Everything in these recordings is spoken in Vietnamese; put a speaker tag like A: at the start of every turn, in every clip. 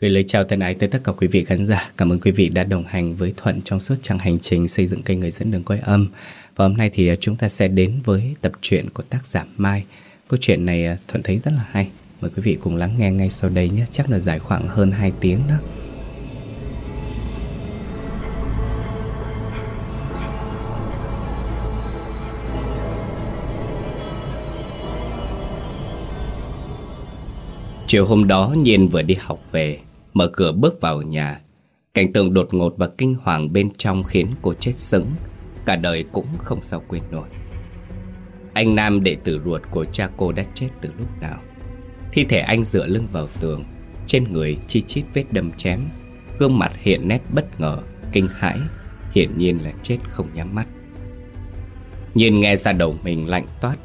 A: Gửi lời chào thân ái tới tất cả quý vị khán giả. Cảm ơn quý vị đã đồng hành với Thuận trong suốt chặng hành trình xây dựng kênh Người dẫn đường quay âm. Và hôm nay thì à, chúng ta sẽ đến với tập truyện của tác giả Mai. Câu chuyện này à, Thuận thấy rất là hay. Mời quý vị cùng lắng nghe ngay sau đây nhé. Chắc là dài khoảng hơn 2 tiếng đó. Chiều hôm đó Nhiên vừa đi học về Mở cửa bước vào nhà Cảnh tượng đột ngột và kinh hoàng bên trong khiến cô chết sững Cả đời cũng không sao quên nổi. Anh Nam đệ tử ruột của cha cô đã chết từ lúc nào? Thi thể anh dựa lưng vào tường Trên người chi chít vết đâm chém Gương mặt hiện nét bất ngờ, kinh hãi Hiển nhiên là chết không nhắm mắt. Nhìn nghe ra đầu mình lạnh toát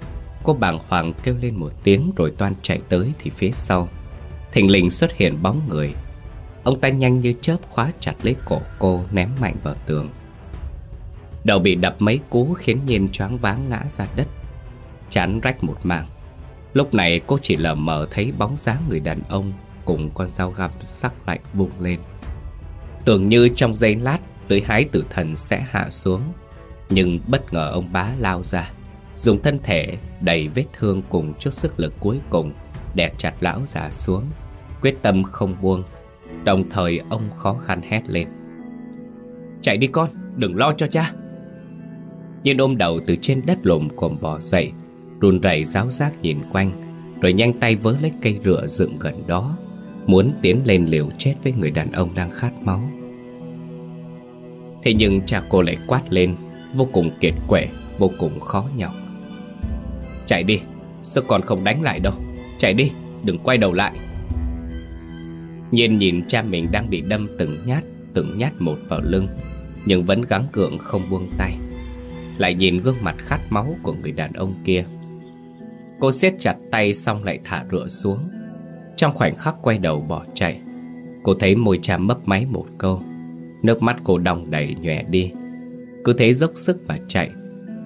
A: Cô bàng hoàng kêu lên một tiếng rồi toan chạy tới thì phía sau. Thình lình xuất hiện bóng người Ông ta nhanh như chớp khóa chặt lấy cổ cô, ném mạnh vào tường. Đầu bị đập mấy cú khiến Nhiên choáng váng ngã ra đất, Chán rách một mảng. Lúc này cô chỉ lờ mờ thấy bóng dáng người đàn ông Cùng con dao găm sắc lạnh vung lên. Tưởng như trong giây lát, lưỡi hái tử thần sẽ hạ xuống, Nhưng bất ngờ ông bá lao ra, Dùng thân thể đầy vết thương cùng chút sức lực cuối cùng Đè chặt lão già xuống, Quyết tâm không buông Đồng thời ông khó khăn hét lên. Chạy đi con, đừng lo cho cha. Nhiên ôm đầu từ trên đất lùm cồm bò dậy Run rẩy giáo giác nhìn quanh Rồi nhanh tay vớ lấy cây rửa dựng gần đó Muốn tiến lên liều chết với người đàn ông đang khát máu. Thế nhưng cha cô lại quát lên Vô cùng kiệt quệ Vô cùng khó nhọc. Chạy đi Sao còn không đánh lại đâu. Chạy đi Đừng quay đầu lại nhìn nhìn cha mình đang bị đâm từng nhát Từng nhát một vào lưng Nhưng vẫn gắng gượng không buông tay. Lại nhìn gương mặt khát máu của người đàn ông kia. Cô siết chặt tay xong lại thả rửa xuống. Trong khoảnh khắc quay đầu bỏ chạy Cô thấy môi cha mấp máy một câu. Nước mắt cô đong đầy nhòe đi. Cứ thế dốc sức mà chạy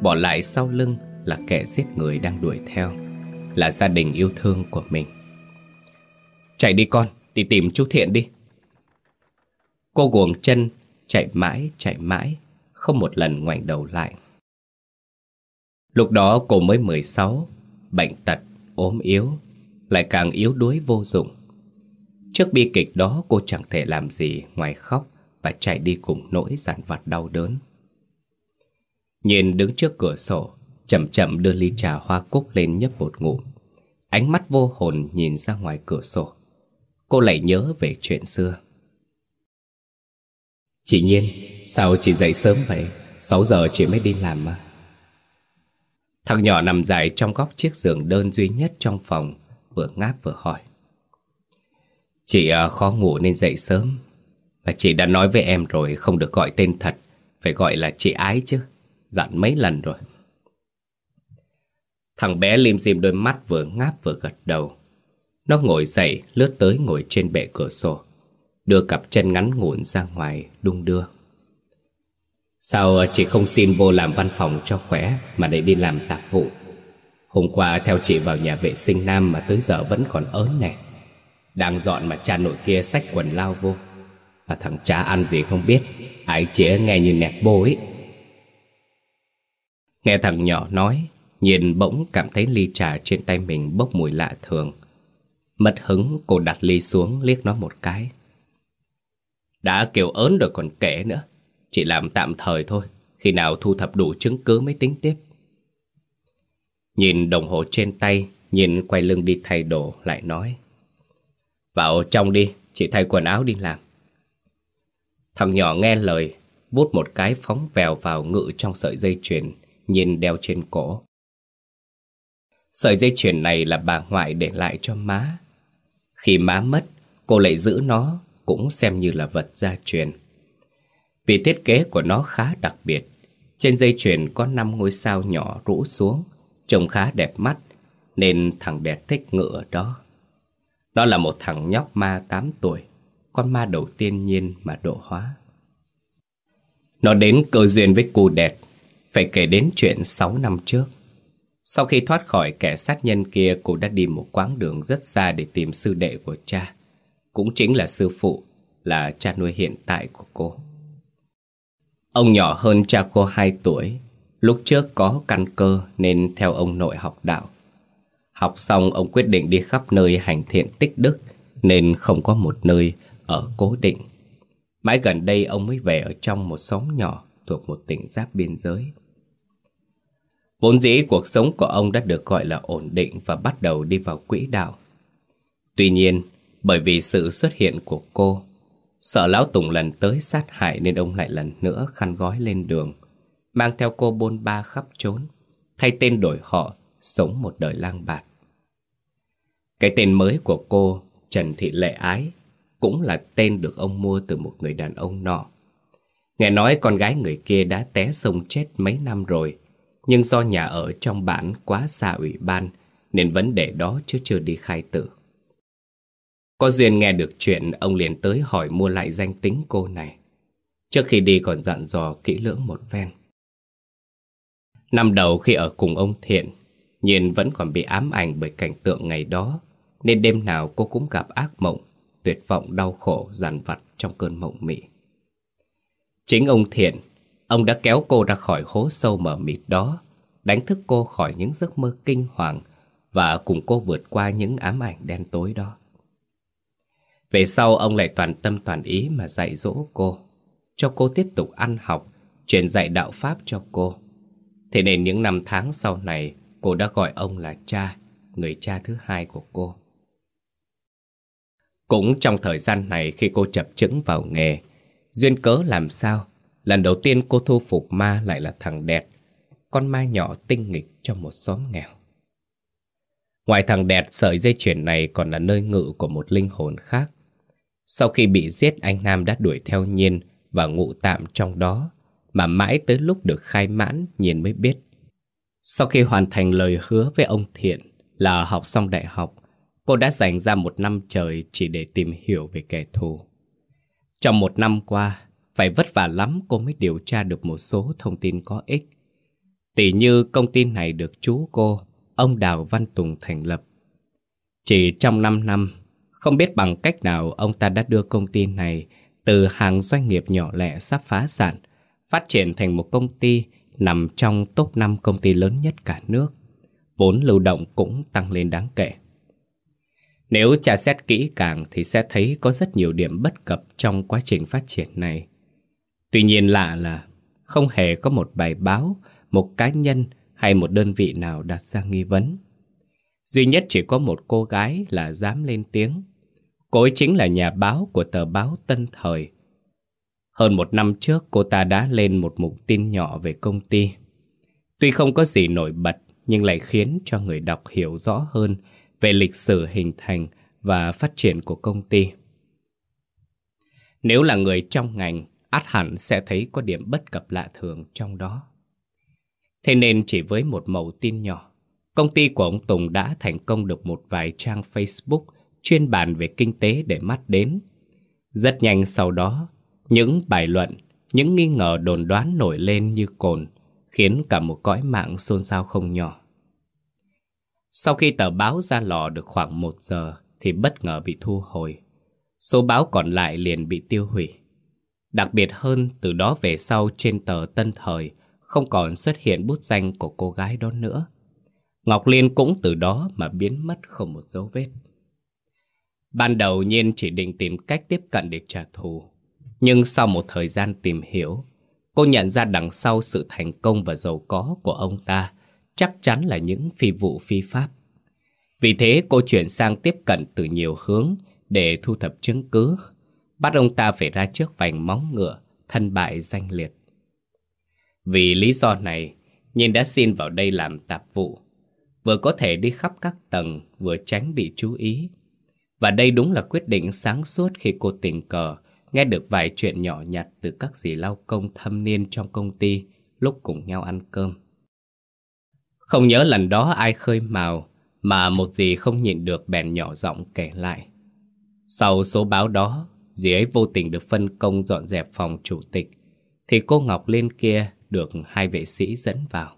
A: Bỏ lại sau lưng là kẻ giết người đang đuổi theo Là gia đình yêu thương của mình. Chạy đi con, đi tìm chú Thiện đi. Cô guồng chân, chạy mãi, chạy mãi Không một lần ngoảnh đầu lại. Lúc đó cô mới 16 Bệnh tật, ốm yếu Lại càng yếu đuối vô dụng. Trước bi kịch đó cô chẳng thể làm gì ngoài khóc Và chạy đi cùng nỗi dằn vặt đau đớn. Nhìn đứng trước cửa sổ Chậm chậm đưa ly trà hoa cúc lên nhấp một ngụm. Ánh mắt vô hồn nhìn ra ngoài cửa sổ. Cô lại nhớ về chuyện xưa. Chị Nhiên, Sao chị dậy sớm vậy? 6 giờ chị mới đi làm mà. Thằng nhỏ nằm dài trong góc chiếc giường đơn duy nhất trong phòng, Vừa ngáp vừa hỏi. Chị à, khó ngủ nên dậy sớm. Và chị đã nói với em rồi, Không được gọi tên thật. Phải gọi là chị ái chứ. Dặn mấy lần rồi. Thằng bé lim dim đôi mắt vừa ngáp vừa gật đầu. Nó ngồi dậy, lướt tới ngồi trên bệ cửa sổ. Đưa cặp chân ngắn ngủn ra ngoài, đung đưa. Sao chị không xin vô làm văn phòng cho khỏe mà để đi làm tạp vụ? Hôm qua theo chị vào nhà vệ sinh nam mà tới giờ vẫn còn ớn nè. Đang dọn mà cha nội kia xách quần lao vô. Và thằng cha ăn gì không biết, ái chế nghe như nẹt bô ấy. Nghe thằng nhỏ nói, Nhìn bỗng cảm thấy ly trà trên tay mình bốc mùi lạ thường. Mất hứng cô đặt ly xuống liếc nó một cái. Đã kêu ớn rồi còn kể nữa. Chỉ làm tạm thời thôi. Khi nào thu thập đủ chứng cứ mới tính tiếp. Nhìn đồng hồ trên tay, nhìn quay lưng đi thay đồ lại nói. Vào trong đi, chị thay quần áo đi làm. Thằng nhỏ nghe lời, vút một cái phóng vèo vào ngự trong sợi dây chuyền, nhìn đeo trên cổ. Sợi dây chuyền này là bà ngoại để lại cho má. Khi má mất, cô lại giữ nó, cũng xem như là vật gia truyền. Vì thiết kế của nó khá đặc biệt, trên dây chuyền có 5 ngôi sao nhỏ rũ xuống, trông khá đẹp mắt, nên thằng bé thích ngựa ở đó. Nó là một thằng nhóc ma 8 tuổi, con ma đầu tiên nhiên mà độ hóa. Nó đến cơ duyên với cô đẹp, phải kể đến chuyện 6 năm trước. Sau khi thoát khỏi kẻ sát nhân kia, cô đã đi một quãng đường rất xa để tìm sư đệ của cha. cũng chính là sư phụ, là cha nuôi hiện tại của cô. Ông nhỏ hơn cha cô 2 tuổi, lúc trước có căn cơ nên theo ông nội học đạo. Học xong ông quyết định đi khắp nơi hành thiện tích đức nên không có một nơi ở cố định. Mãi gần đây ông mới về ở trong một xóm nhỏ thuộc một tỉnh giáp biên giới. Vốn dĩ cuộc sống của ông đã được gọi là ổn định và bắt đầu đi vào quỹ đạo. Tuy nhiên, bởi vì sự xuất hiện của cô, sợ Lão Tùng lần tới sát hại nên ông lại lần nữa khăn gói lên đường, mang theo cô bôn ba khắp trốn, thay tên đổi họ, sống một đời lang bạt. Cái tên mới của cô, Trần Thị Lệ Ái, cũng là tên được ông mua từ một người đàn ông nọ. Nghe nói con gái người kia đã té sông chết mấy năm rồi, nhưng do nhà ở trong bản quá xa ủy ban nên vấn đề đó chứ chưa đi khai tử. Có duyên nghe được chuyện ông liền tới hỏi mua lại danh tính cô này. Trước khi đi còn dặn dò kỹ lưỡng một phen. Năm đầu khi ở cùng ông Thiện, Nhiên vẫn còn bị ám ảnh bởi cảnh tượng ngày đó, nên đêm nào cô cũng gặp ác mộng, tuyệt vọng đau khổ dằn vặt trong cơn mộng mị. Chính ông Thiện, ông đã kéo cô ra khỏi hố sâu mờ mịt đó, đánh thức cô khỏi những giấc mơ kinh hoàng và cùng cô vượt qua những ám ảnh đen tối đó. Về sau ông lại toàn tâm toàn ý mà dạy dỗ cô, cho cô tiếp tục ăn học, truyền dạy đạo Pháp cho cô. Thế nên những năm tháng sau này, cô đã gọi ông là cha, người cha thứ hai của cô. Cũng trong thời gian này khi cô chập chững vào nghề, duyên cớ làm sao, lần đầu tiên cô thu phục ma lại là thằng Đẹp, con ma nhỏ tinh nghịch trong một xóm nghèo. Ngoài thằng Đẹp, sợi dây chuyền này còn là nơi ngự của một linh hồn khác. Sau khi bị giết, anh Nam đã đuổi theo Nhiên và ngụ tạm trong đó, mà mãi tới lúc được khai mãn, Nhiên mới biết. Sau khi hoàn thành lời hứa với ông Thiện là học xong đại học, cô đã dành ra một năm trời chỉ để tìm hiểu về kẻ thù. Trong một năm qua, phải vất vả lắm cô mới điều tra được một số thông tin có ích. Tỷ như công ty này được chú cô, ông Đào Văn Tùng thành lập. Chỉ trong 5 năm, không biết bằng cách nào ông ta đã đưa công ty này từ hàng doanh nghiệp nhỏ lẻ sắp phá sản, phát triển thành một công ty nằm trong top 5 công ty lớn nhất cả nước. Vốn lưu động cũng tăng lên đáng kể. Nếu tra xét kỹ càng thì sẽ thấy có rất nhiều điểm bất cập trong quá trình phát triển này. Tuy nhiên lạ là không hề có một bài báo, một cá nhân hay một đơn vị nào đặt ra nghi vấn. Duy nhất chỉ có một cô gái là dám lên tiếng. Cô ấy chính là nhà báo của tờ báo Tân Thời. Hơn một năm trước cô ta đã lên một mục tin nhỏ về công ty. Tuy không có gì nổi bật nhưng lại khiến cho người đọc hiểu rõ hơn về lịch sử hình thành và phát triển của công ty. Nếu là người trong ngành, át hẳn sẽ thấy có điểm bất cập lạ thường trong đó. Thế nên chỉ với một mẫu tin nhỏ, công ty của ông Tùng đã thành công được một vài trang Facebook chuyên bàn về kinh tế để mắt đến. Rất nhanh sau đó, những bài luận, những nghi ngờ đồn đoán nổi lên như cồn, khiến cả một cõi mạng xôn xao không nhỏ. Sau khi tờ báo ra lò được khoảng một giờ thì bất ngờ bị thu hồi. Số báo còn lại liền bị tiêu hủy. Đặc biệt hơn, từ đó về sau trên tờ Tân Thời không còn xuất hiện bút danh của cô gái đó nữa. Ngọc Liên cũng từ đó mà biến mất không một dấu vết. Ban đầu Nhiên chỉ định tìm cách tiếp cận để trả thù. Nhưng sau một thời gian tìm hiểu, cô nhận ra đằng sau sự thành công và giàu có của ông ta chắc chắn là những phi vụ phi pháp. Vì thế cô chuyển sang tiếp cận từ nhiều hướng để thu thập chứng cứ, bắt ông ta phải ra trước vành móng ngựa, thân bại danh liệt. Vì lý do này, Nhìn đã xin vào đây làm tạp vụ, vừa có thể đi khắp các tầng, vừa tránh bị chú ý. Và đây đúng là quyết định sáng suốt khi cô tình cờ nghe được vài chuyện nhỏ nhặt từ các dì lao công thâm niên trong công ty lúc cùng nhau ăn cơm. Không nhớ lần đó ai khơi mào mà một dì không nhịn được bèn nhỏ giọng kể lại. Sau số báo đó, dì ấy vô tình được phân công dọn dẹp phòng chủ tịch, thì cô Ngọc Liên kia được hai vệ sĩ dẫn vào.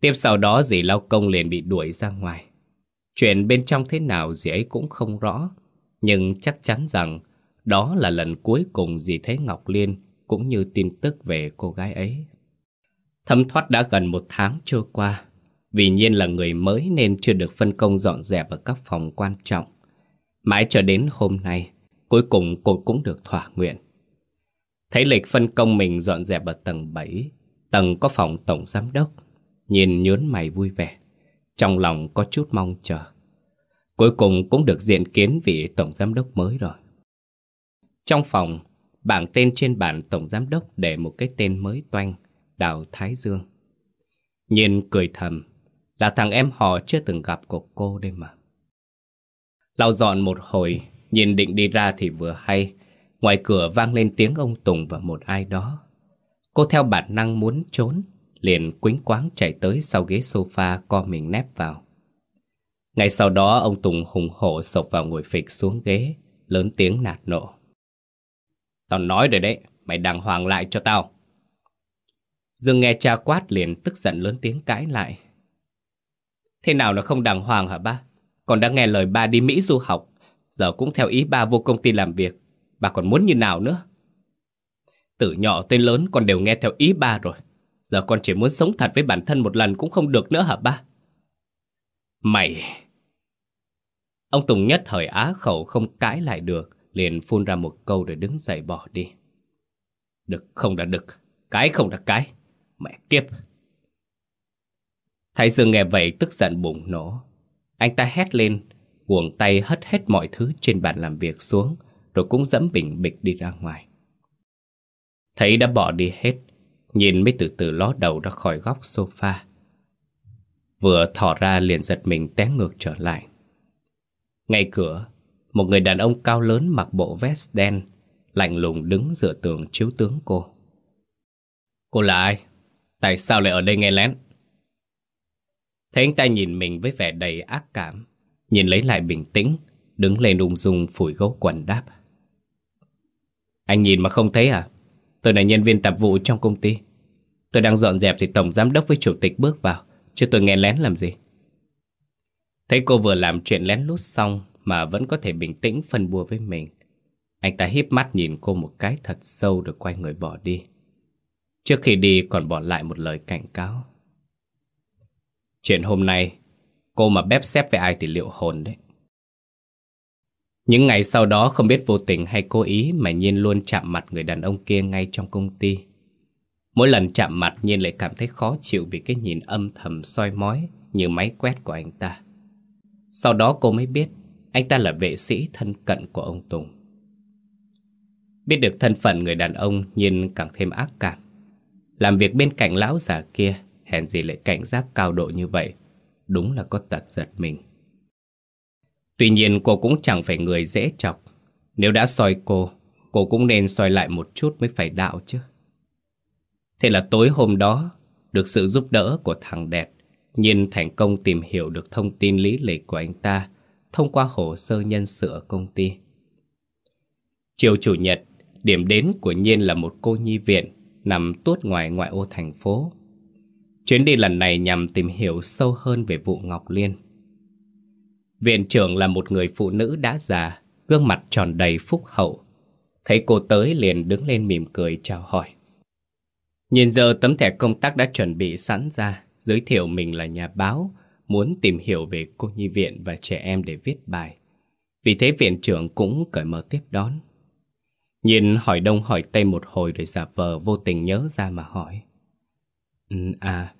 A: Tiếp sau đó dì lao công liền bị đuổi ra ngoài. Chuyện bên trong thế nào dì ấy cũng không rõ, Nhưng chắc chắn rằng đó là lần cuối cùng dì thấy Ngọc Liên cũng như tin tức về cô gái ấy. Thấm thoát đã gần một tháng trôi qua. Vì nhiên là người mới nên chưa được phân công dọn dẹp ở các phòng quan trọng. Mãi cho đến hôm nay, cuối cùng cô cũng được thỏa nguyện. Thấy lịch phân công mình dọn dẹp ở tầng 7, tầng có phòng tổng giám đốc. Nhìn nhớn mày vui vẻ, trong lòng có chút mong chờ. Cuối cùng cũng được diện kiến vị tổng giám đốc mới rồi. Trong phòng, bảng tên trên bản tổng giám đốc để một cái tên mới toanh, Đào Thái Dương. Nhìn cười thầm, là thằng em họ chưa từng gặp của cô đây mà. Lau dọn một hồi, nhìn định đi ra thì vừa hay, ngoài cửa vang lên tiếng ông Tùng và một ai đó. Cô theo bản năng muốn trốn, liền quính quáng chạy tới sau ghế sofa co mình nép vào. Ngay sau đó ông Tùng hùng hổ sộc vào ngồi phịch xuống ghế, lớn tiếng nạt nộ. Tao nói rồi đấy, mày đàng hoàng lại cho tao. Dương nghe cha quát liền tức giận lớn tiếng cãi lại. Thế nào là không đàng hoàng hả ba? Còn đã nghe lời ba đi Mỹ du học, giờ cũng theo ý ba vô công ty làm việc. Bà còn muốn như nào nữa? Từ nhỏ tới lớn con đều nghe theo ý ba rồi. Giờ con chỉ muốn sống thật với bản thân một lần cũng không được nữa hả ba? Mày... Ông Tùng nhất thời á khẩu không cãi lại được, liền phun ra một câu rồi đứng dậy bỏ đi. Đực không đã đực, cái không đã cái. Mẹ kiếp! Thái Dương nghe vậy tức giận bùng nổ. Anh ta hét lên, guồng tay hất hết mọi thứ trên bàn làm việc xuống, rồi cũng dẫm bình bịch đi ra ngoài. Thấy đã bỏ đi hết, nhìn mới từ từ ló đầu ra khỏi góc sofa. Vừa thỏ ra liền giật mình té ngược trở lại. Ngay cửa, một người đàn ông cao lớn mặc bộ vest đen, lạnh lùng đứng dựa tường chiếu tướng cô. Cô là ai? Tại sao lại ở đây nghe lén? Thấy anh ta nhìn mình với vẻ đầy ác cảm, nhìn lấy lại bình tĩnh, đứng lên ung dung phủi gấu quần đáp. Anh nhìn mà không thấy à? Tôi là nhân viên tạp vụ trong công ty. Tôi đang dọn dẹp thì tổng giám đốc với chủ tịch bước vào, chứ tôi nghe lén làm gì. Thấy cô vừa làm chuyện lén lút xong mà vẫn có thể bình tĩnh phân bua với mình. Anh ta híp mắt nhìn cô một cái thật sâu rồi quay người bỏ đi. Trước khi đi còn bỏ lại một lời cảnh cáo. Chuyện hôm nay, cô mà bếp xếp với ai thì liệu hồn đấy. Những ngày sau đó không biết vô tình hay cố ý mà Nhiên luôn chạm mặt người đàn ông kia ngay trong công ty. Mỗi lần chạm mặt, Nhiên lại cảm thấy khó chịu vì cái nhìn âm thầm soi mói như máy quét của anh ta. Sau đó cô mới biết anh ta là vệ sĩ thân cận của ông Tùng. Biết được thân phận người đàn ông, Nhiên càng thêm ác cảm. Làm việc bên cạnh lão già kia, Hèn gì lại cảnh giác cao độ như vậy Đúng là có tật giật mình. Tuy nhiên cô cũng chẳng phải người dễ chọc. Nếu đã soi cô Cô cũng nên soi lại một chút mới phải đạo chứ. Thế là tối hôm đó, Được sự giúp đỡ của thằng đẹp, Nhiên thành công tìm hiểu được thông tin lý lịch của anh ta Thông qua hồ sơ nhân sự ở công ty. Chiều chủ nhật, Điểm đến của Nhiên là một cô nhi viện Nằm tuốt ngoài ngoại ô thành phố. Chuyến đi lần này nhằm tìm hiểu sâu hơn về vụ Ngọc Liên. Viện trưởng là một người phụ nữ đã già, gương mặt tròn đầy phúc hậu. Thấy cô tới liền đứng lên mỉm cười chào hỏi. Nhìn giờ tấm thẻ công tác đã chuẩn bị sẵn ra, giới thiệu mình là nhà báo, muốn tìm hiểu về cô nhi viện và trẻ em để viết bài. Vì thế viện trưởng cũng cởi mở tiếp đón. Nhìn hỏi đông hỏi tây một hồi rồi giả vờ vô tình nhớ ra mà hỏi. Ừ, à,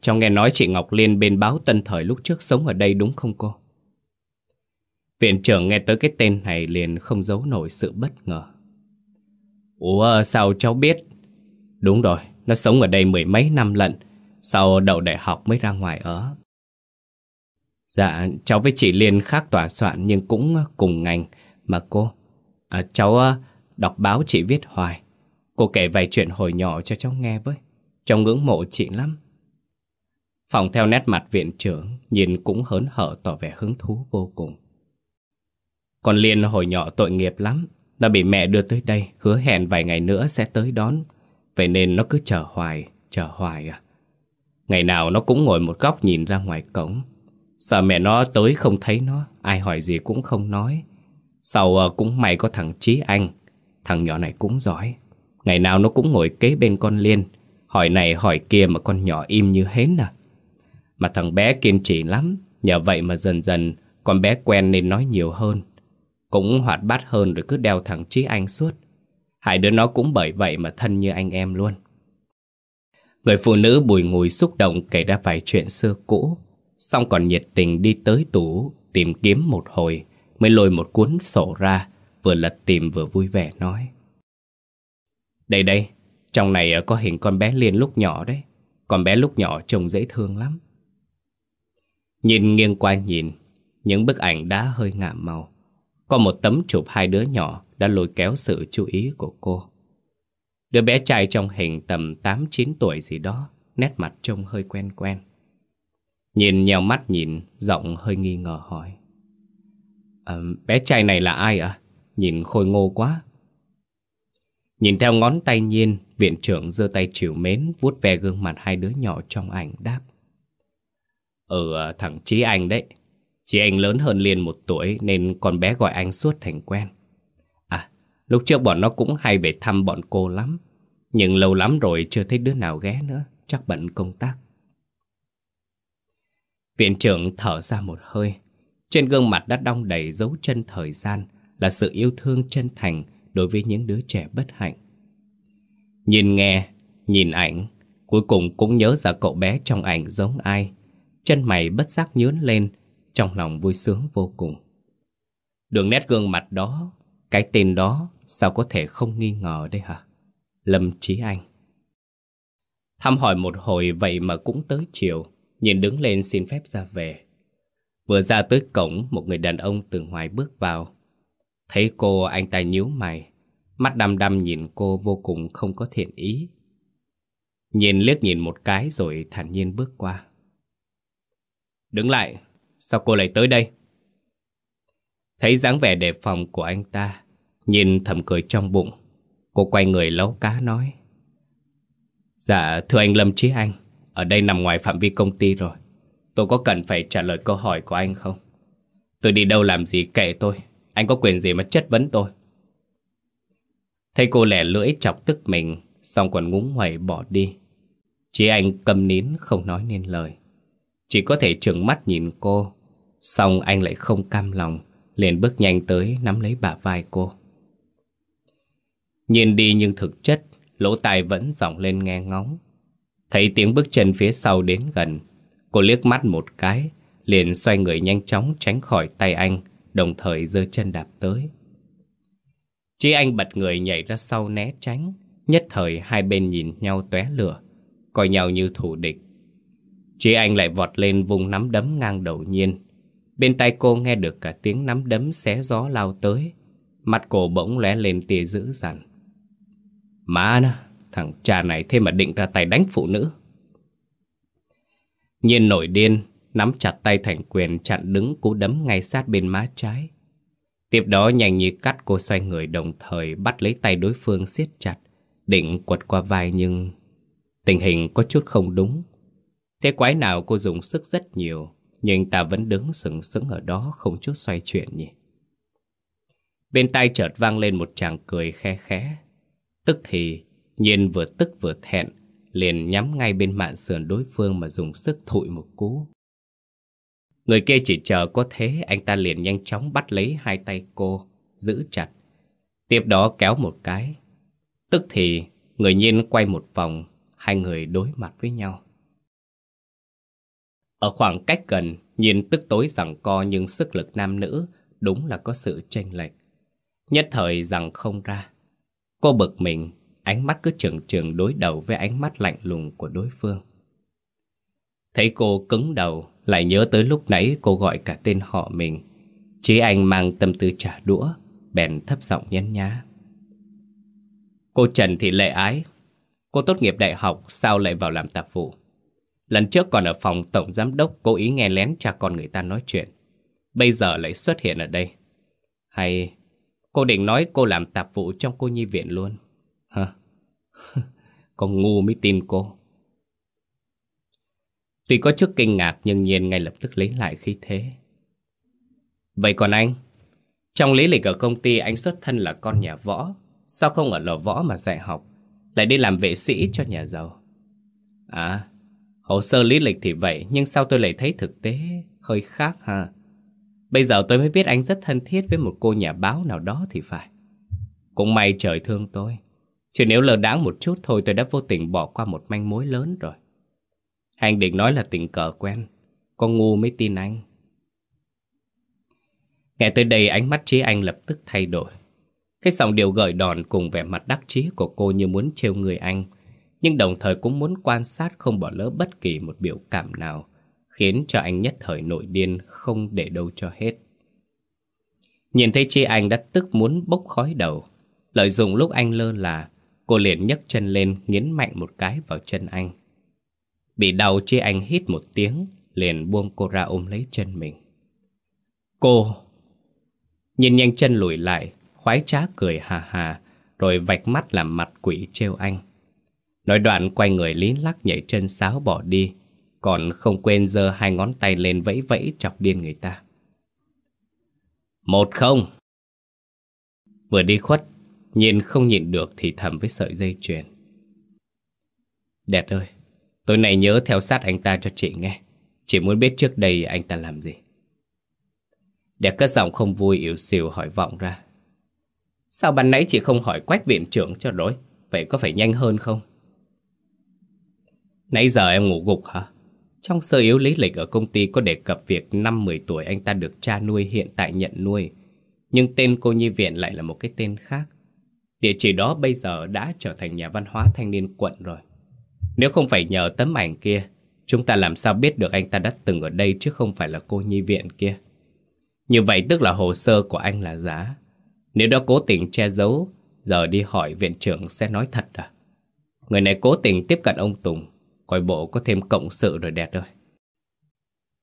A: cháu nghe nói chị Ngọc Liên bên báo Tân Thời lúc trước sống ở đây đúng không cô? Viện trưởng nghe tới cái tên này liền không giấu nổi sự bất ngờ. Ủa sao cháu biết? Đúng rồi, nó sống ở đây mười mấy năm lận, sau đậu đại học mới ra ngoài ở. Dạ, cháu với chị Liên khác tòa soạn nhưng cũng cùng ngành mà cô. À, cháu à, đọc báo chị viết hoài. Cô kể vài chuyện hồi nhỏ cho cháu nghe với. cháu ngưỡng mộ chị lắm. Phòng theo nét mặt viện trưởng, nhìn cũng hớn hở tỏ vẻ hứng thú vô cùng. Còn Liên hồi nhỏ tội nghiệp lắm, nó bị mẹ đưa tới đây, hứa hẹn vài ngày nữa sẽ tới đón. Vậy nên nó cứ chờ hoài, chờ hoài à. Ngày nào nó cũng ngồi một góc nhìn ra ngoài cổng. Sợ mẹ nó tới không thấy nó, ai hỏi gì cũng không nói. Sau ờ, cũng may có thằng trí Anh Thằng nhỏ này cũng giỏi Ngày nào nó cũng ngồi kế bên con Liên Hỏi này hỏi kia mà con nhỏ im như hến à mà thằng bé kiên trì lắm. Nhờ vậy mà dần dần, Con bé quen nên nói nhiều hơn. Cũng hoạt bát hơn rồi cứ đeo thằng trí Anh suốt. Hai đứa nó cũng bởi vậy mà thân như anh em luôn. Người phụ nữ bùi ngùi xúc động kể ra vài chuyện xưa cũ. Xong còn nhiệt tình đi tới tủ, Tìm kiếm một hồi, Mới lôi một cuốn sổ ra, Vừa lật tìm vừa vui vẻ nói. Đây đây, Trong này có hình con bé Liên lúc nhỏ đấy. Con bé lúc nhỏ trông dễ thương lắm. Nhìn nghiêng qua nhìn Những bức ảnh đã hơi ngả màu. Có một tấm chụp hai đứa nhỏ Đã lôi kéo sự chú ý của cô. Đứa bé trai trong hình tầm 8-9 tuổi gì đó Nét mặt trông hơi quen quen. Nhìn nhèo mắt nhìn Giọng hơi nghi ngờ hỏi. À, Bé trai này là ai ạ? Nhìn khôi ngô quá. Nhìn theo ngón tay nhiên Viện trưởng giơ tay chịu mến vuốt ve gương mặt hai đứa nhỏ trong ảnh đáp ở à, thằng Trí Anh đấy. Trí Anh lớn hơn Liên một tuổi Nên con bé gọi anh suốt thành quen. À lúc trước bọn nó cũng hay về thăm bọn cô lắm. Nhưng lâu lắm rồi chưa thấy đứa nào ghé nữa Chắc bận công tác. Viện trưởng thở ra một hơi. Trên gương mặt đã đong đầy dấu chân thời gian Là sự yêu thương chân thành Đối với những đứa trẻ bất hạnh. Nhìn nghe, nhìn ảnh Cuối cùng cũng nhớ ra cậu bé trong ảnh giống ai. Chân mày bất giác nhướn lên, Trong lòng vui sướng vô cùng. Đường nét gương mặt đó, Cái tên đó Sao có thể không nghi ngờ đây hả? Lâm Trí Anh. Thăm hỏi một hồi vậy mà cũng tới chiều, Nhìn đứng lên xin phép ra về. Vừa ra tới cổng, Một người đàn ông từ ngoài bước vào. Thấy cô, anh ta nhíu mày, Mắt đăm đăm nhìn cô vô cùng không có thiện ý. Nhìn liếc nhìn một cái rồi thản nhiên bước qua. Đứng lại, sao cô lại tới đây? Thấy dáng vẻ đề phòng của anh ta Nhìn thầm cười trong bụng Cô quay người lấu cá nói. Dạ thưa anh Lâm Trí Anh Ở đây nằm ngoài phạm vi công ty rồi. Tôi có cần phải trả lời câu hỏi của anh không? Tôi đi đâu làm gì kệ tôi? Anh có quyền gì mà chất vấn tôi? Thấy cô lẻ lưỡi chọc tức mình Xong còn ngúng nguẩy bỏ đi. Chỉ anh cầm nín không nói nên lời. Chỉ có thể trừng mắt nhìn cô. Xong anh lại không cam lòng, Liền bước nhanh tới nắm lấy bả vai cô. Nhìn đi nhưng thực chất, Lỗ tai vẫn giọng lên nghe ngóng. Thấy tiếng bước chân phía sau đến gần, Cô liếc mắt một cái, Liền xoay người nhanh chóng tránh khỏi tay anh, Đồng thời giơ chân đạp tới. Chí anh bật người nhảy ra sau né tránh, Nhất thời hai bên nhìn nhau tóe lửa, Coi nhau như thủ địch. Chị anh lại vọt lên vùng nắm đấm ngang đầu nhiên. Bên tay cô nghe được cả tiếng nắm đấm xé gió lao tới. Mặt cô bỗng lóe lên tia dữ dằn. Má nó, thằng cha này thế mà định ra tay đánh phụ nữ. Nhiên nổi điên, nắm chặt tay thành quyền chặn đứng cú đấm ngay sát bên má trái. Tiếp đó nhanh như cắt cô xoay người đồng thời bắt lấy tay đối phương siết chặt, định quật qua vai nhưng tình hình có chút không đúng. Thế quái nào cô dùng sức rất nhiều, nhưng ta vẫn đứng sừng sững ở đó không chút xoay chuyển nhỉ. Bên tai chợt vang lên một chàng cười khe khẽ. Tức thì, nhiên vừa tức vừa thẹn, liền nhắm ngay bên mạn sườn đối phương mà dùng sức thụi một cú. Người kia chỉ chờ có thế anh ta liền nhanh chóng bắt lấy hai tay cô, giữ chặt. Tiếp đó kéo một cái. Tức thì người nhiên quay một vòng, hai người đối mặt với nhau. Ở khoảng cách gần, nhìn tức tối rằng co nhưng sức lực nam nữ đúng là có sự chênh lệch. Nhất thời rằng không ra. Cô bực mình, ánh mắt cứ trừng trừng đối đầu với ánh mắt lạnh lùng của đối phương. Thấy cô cứng đầu, lại nhớ tới lúc nãy cô gọi cả tên họ mình Chí anh mang tâm tư trả đũa Bèn thấp giọng nhấn nhá Cô Trần Thị Lệ Ái Cô tốt nghiệp đại học Sao lại vào làm tạp vụ Lần trước còn ở phòng tổng giám đốc, Cố ý nghe lén cha con người ta nói chuyện. Bây giờ lại xuất hiện ở đây. Hay, Cô định nói cô làm tạp vụ trong cô nhi viện luôn. Hả? Con ngu mới tin cô. Tuy có chút kinh ngạc, nhưng Nhiên ngay lập tức lấy lại khí thế. Vậy còn anh? Trong lý lịch ở công ty, anh xuất thân là con nhà võ. Sao không ở lò võ mà dạy học? Lại đi làm vệ sĩ cho nhà giàu. À Hồ sơ lý lịch thì vậy, Nhưng sao tôi lại thấy thực tế? Hơi khác ha. Bây giờ tôi mới biết anh rất thân thiết với một cô nhà báo nào đó thì phải. Cũng may trời thương tôi. Chứ nếu lờ đáng một chút thôi, tôi đã vô tình bỏ qua một manh mối lớn rồi. Anh định nói là tình cờ quen. Con ngu mới tin anh. Nghe tới đây, ánh mắt trí anh lập tức thay đổi. Cái giọng điệu gợi đòn cùng vẻ mặt đắc chí của cô như muốn trêu người anh. Nhưng đồng thời cũng muốn quan sát không bỏ lỡ bất kỳ một biểu cảm nào, Khiến cho anh nhất thời nội điên, không để đâu cho hết. Nhìn thấy chi anh đã tức muốn bốc khói đầu, Lợi dụng lúc anh lơ là, Cô liền nhấc chân lên, nghiến mạnh một cái vào chân anh. Bị đau, chi anh hít một tiếng, Liền buông cô ra ôm lấy chân mình. Cô! Nhìn nhanh chân lùi lại, Khoái trá cười hà hà, Rồi vạch mắt làm mặt quỷ trêu anh. Nói đoạn quay người lý lắc nhảy chân sáo bỏ đi, Còn không quên giơ hai ngón tay lên vẫy vẫy chọc điên người ta. Một không. Vừa đi khuất, Nhìn không nhịn được thì thầm với sợi dây chuyền. Đẹp ơi, Tối nay nhớ theo sát anh ta cho chị nghe. Chị muốn biết trước đây anh ta làm gì. Đẹp cất giọng không vui yếu xìu hỏi vọng ra. Sao ban nãy chị không hỏi quách viện trưởng cho đối? Vậy có phải nhanh hơn không? Nãy giờ em ngủ gục hả Trong sơ yếu lý lịch ở công ty có đề cập việc năm 10 tuổi anh ta được cha nuôi hiện tại nhận nuôi Nhưng tên cô nhi viện lại là một cái tên khác Địa chỉ đó bây giờ đã trở thành nhà văn hóa thanh niên quận rồi. Nếu không phải nhờ tấm ảnh kia, chúng ta làm sao biết được anh ta đã từng ở đây chứ không phải là cô nhi viện kia. Như vậy tức là hồ sơ của anh là giả. Nếu đó cố tình che giấu, giờ đi hỏi viện trưởng sẽ nói thật à? Người này cố tình tiếp cận ông Tùng, coi bộ có thêm cộng sự rồi đẹp rồi.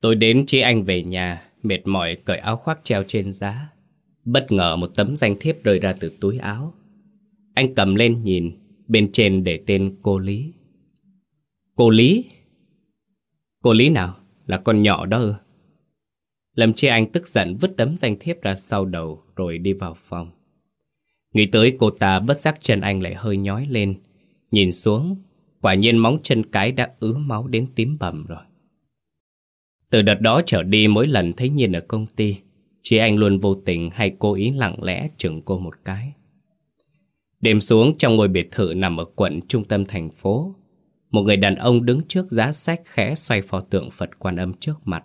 A: Tôi đến chị anh về nhà, mệt mỏi cởi áo khoác treo trên giá. Bất ngờ một tấm danh thiếp rơi ra từ túi áo. Anh cầm lên nhìn, bên trên để tên cô Lý. Cô Lý? Cô Lý nào? Là con nhỏ đó ư? Lâm Chi Anh tức giận vứt tấm danh thiếp ra sau đầu rồi đi vào phòng. Nghĩ tới cô ta bất giác chân anh lại hơi nhói lên. Nhìn xuống, quả nhiên móng chân cái đã ứ máu đến tím bầm rồi. Từ đợt đó trở đi mỗi lần thấy Nhiên ở công ty, chị anh luôn vô tình hay cố ý lặng lẽ chừng cô một cái. Đêm xuống trong ngôi biệt thự nằm ở quận trung tâm thành phố, một người đàn ông đứng trước giá sách khẽ xoay pho tượng Phật quan âm trước mặt.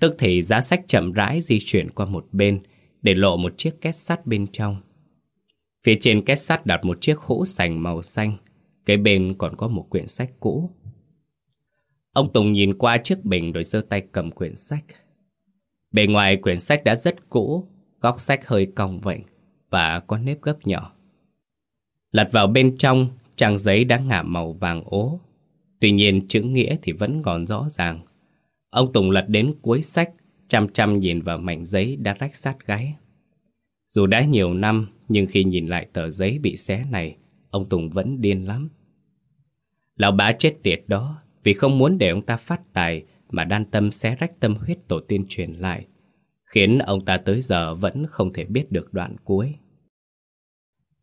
A: Tức thì giá sách chậm rãi di chuyển qua một bên để lộ một chiếc két sắt bên trong. Phía trên két sắt đặt một chiếc hũ sành màu xanh, cái bên còn có một quyển sách cũ. Ông Tùng nhìn qua chiếc bình rồi giơ tay cầm quyển sách. Bề ngoài quyển sách đã rất cũ, góc sách hơi cong vệnh và có nếp gấp nhỏ. Lật vào bên trong, trang giấy đã ngả màu vàng ố. Tuy nhiên chữ nghĩa thì vẫn còn rõ ràng. Ông Tùng lật đến cuối sách, chăm chăm nhìn vào mảnh giấy đã rách sát gáy. Dù đã nhiều năm, nhưng khi nhìn lại tờ giấy bị xé này, ông Tùng vẫn điên lắm. Lão bá chết tiệt đó, vì không muốn để ông ta phát tài mà đan tâm xé rách tâm huyết tổ tiên truyền lại, khiến ông ta tới giờ vẫn không thể biết được đoạn cuối.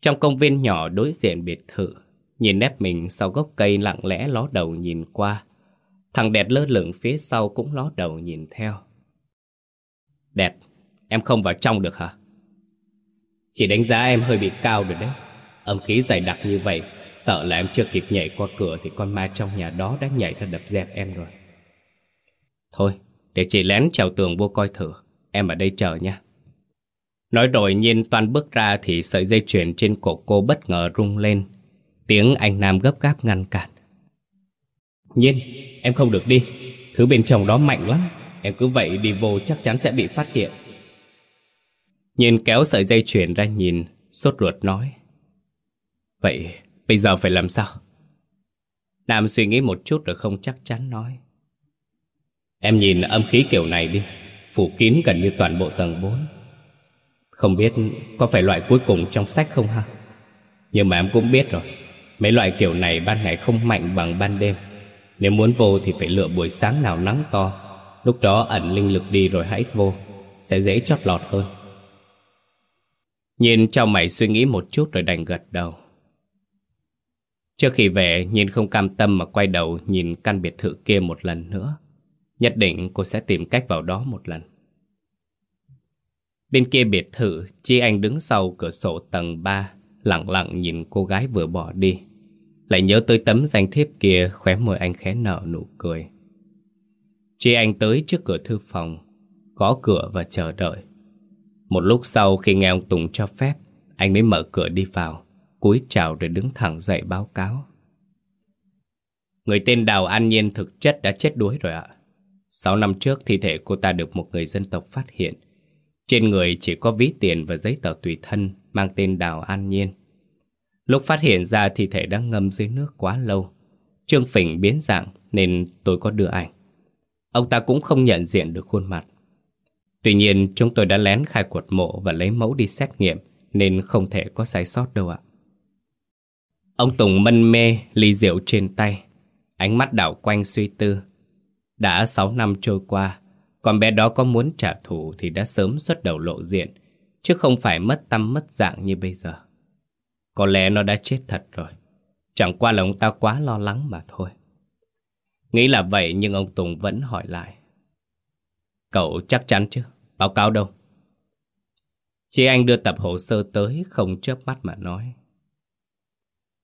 A: Trong công viên nhỏ đối diện biệt thự, nhìn nép mình sau gốc cây lặng lẽ ló đầu nhìn qua. Thằng Đẹp lơ lửng phía sau cũng ló đầu nhìn theo. Đẹp, em không vào trong được hả? Chỉ đánh giá em hơi bị cao rồi đấy. Âm khí dày đặc như vậy, sợ là em chưa kịp nhảy qua cửa thì con ma trong nhà đó đã nhảy ra đập dẹp em rồi. Thôi, để chị lén trèo tường vô coi thử, em ở đây chờ nha. Nói rồi nhiên toàn bước ra thì sợi dây chuyền trên cổ cô bất ngờ rung lên. Tiếng anh Nam gấp gáp ngăn cản. Nhiên, em không được đi. Thứ bên trong đó mạnh lắm. Em cứ vậy đi vô chắc chắn sẽ bị phát hiện. Nhiên kéo sợi dây chuyền ra nhìn, sốt ruột nói. Vậy bây giờ phải làm sao? Nam suy nghĩ một chút rồi không chắc chắn nói. Em nhìn âm khí kiểu này đi, phủ kín gần như toàn bộ tầng 4. Không biết có phải loại cuối cùng trong sách không ha Nhưng mà em cũng biết rồi Mấy loại kiểu này ban ngày không mạnh bằng ban đêm Nếu muốn vô thì phải lựa buổi sáng nào nắng to Lúc đó ẩn linh lực đi rồi hãy vô Sẽ dễ chót lọt hơn Nhìn cho mày suy nghĩ một chút rồi đành gật đầu. Trước khi về, nhìn không cam tâm mà quay đầu nhìn căn biệt thự kia một lần nữa. Nhất định cô sẽ tìm cách vào đó một lần. Bên kia biệt thự, Chi Anh đứng sau cửa sổ tầng 3, lặng lặng nhìn cô gái vừa bỏ đi. Lại nhớ tới tấm danh thiếp kia, khóe môi anh khẽ nở nụ cười. Chi Anh tới trước cửa thư phòng, gõ cửa và chờ đợi. Một lúc sau khi nghe ông Tùng cho phép, anh mới mở cửa đi vào, cúi chào rồi đứng thẳng dậy báo cáo. Người tên Đào An Nhiên thực chất đã chết đuối rồi ạ. Sáu năm trước, thi thể cô ta được một người dân tộc phát hiện. Trên người chỉ có ví tiền và giấy tờ tùy thân mang tên Đào An Nhiên. Lúc phát hiện ra, thi thể đang ngâm dưới nước quá lâu. Trương Phình biến dạng nên tôi có đưa ảnh. Ông ta cũng không nhận diện được khuôn mặt. Tuy nhiên, chúng tôi đã lén khai quật mộ và lấy mẫu đi xét nghiệm nên không thể có sai sót đâu ạ. Ông Tùng mân mê ly rượu trên tay, ánh mắt đảo quanh suy tư. Đã 6 năm trôi qua, còn bé đó có muốn trả thù thì đã sớm xuất đầu lộ diện, chứ không phải mất tâm mất dạng như bây giờ. Có lẽ nó đã chết thật rồi, chẳng qua là ông ta quá lo lắng mà thôi. Nghĩ là vậy nhưng ông Tùng vẫn hỏi lại. Cậu chắc chắn chứ? Báo cáo đâu? Chị anh đưa tập hồ sơ tới không chớp mắt mà nói.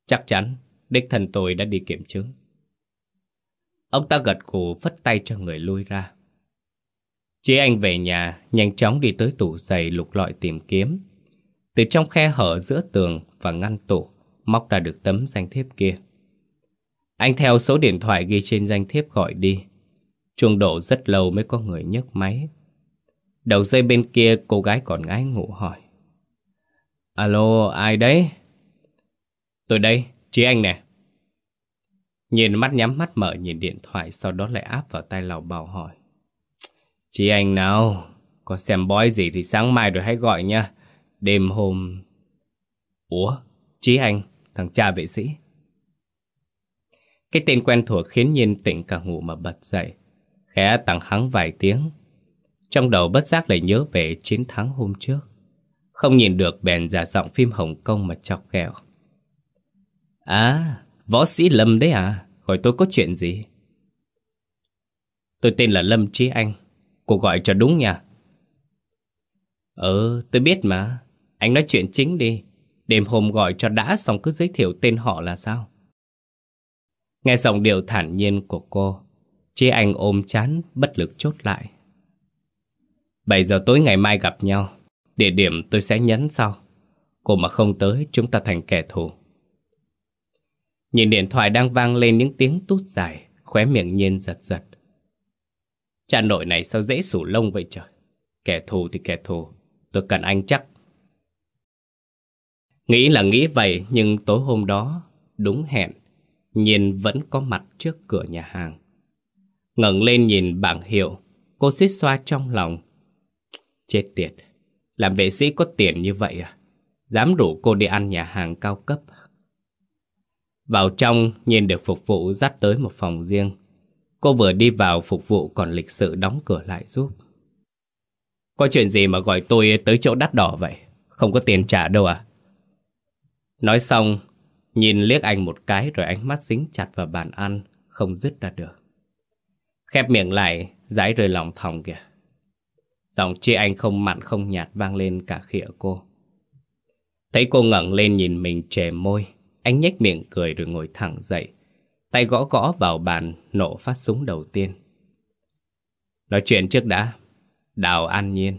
A: Chắc chắn, đích thân tôi đã đi kiểm chứng. Ông ta gật gù phất tay cho người lui ra. Chí anh về nhà, nhanh chóng đi tới tủ giày lục lọi tìm kiếm. Từ trong khe hở giữa tường và ngăn tủ, móc ra được tấm danh thiếp kia. Anh theo số điện thoại ghi trên danh thiếp gọi đi. Chuông đổ rất lâu mới có người nhấc máy. Đầu dây bên kia cô gái còn ngái ngủ hỏi. Alo, ai đấy? Tôi đây, chị anh nè. Nhìn mắt nhắm mắt mở nhìn điện thoại sau đó lại áp vào tay lào bảo hỏi. Chị anh nào, có xem bói gì thì sáng mai rồi hãy gọi nha. Đêm hôm... Ủa, chị anh, thằng cha vệ sĩ. Cái tên quen thuộc khiến Nhiên tỉnh cả ngủ mà bật dậy. Khẽ tặng hắn vài tiếng. Trong đầu bất giác lại nhớ về chiến thắng hôm trước. Không nhìn được bèn giả giọng phim Hồng Kông mà chọc ghẹo. À, võ sĩ Lâm đấy à? Hỏi tôi có chuyện gì? Tôi tên là Lâm Trí Anh. Cô gọi cho đúng nha. Ừ, tôi biết mà. Anh nói chuyện chính đi. Đêm hôm gọi cho đã xong cứ giới thiệu tên họ là sao? Nghe giọng điệu thản nhiên của cô, Trí Anh ôm chán bất lực chốt lại. 7 giờ tối ngày mai gặp nhau. Địa điểm tôi sẽ nhấn sau. Cô mà không tới, chúng ta thành kẻ thù. Nhìn điện thoại đang vang lên những tiếng tút dài, khóe miệng nhiên giật giật. Cha nội này sao dễ sủ lông vậy trời? Kẻ thù thì kẻ thù, tôi cần anh chắc. Nghĩ là nghĩ vậy, nhưng tối hôm đó, đúng hẹn, Nhiên vẫn có mặt trước cửa nhà hàng. ngẩng lên nhìn bảng hiệu, cô xích xoa trong lòng. Chết tiệt, làm vệ sĩ có tiền như vậy à? Dám rủ cô đi ăn nhà hàng cao cấp. Vào trong, nhìn được phục vụ dắt tới một phòng riêng. Cô vừa đi vào phục vụ còn lịch sự đóng cửa lại giúp. Có chuyện gì mà gọi tôi tới chỗ đắt đỏ vậy? Không có tiền trả đâu à? Nói xong, nhìn liếc anh một cái rồi ánh mắt dính chặt vào bàn ăn, không dứt ra được. Khép miệng lại, giải rơi lòng thòng kìa. Giọng chia anh không mặn không nhạt vang lên cả khịa cô. Thấy cô ngẩng lên nhìn mình trề môi, anh nhếch miệng cười rồi ngồi thẳng dậy. Tay gõ gõ vào bàn, nổ phát súng đầu tiên. Nói chuyện trước đã. Đào an nhiên.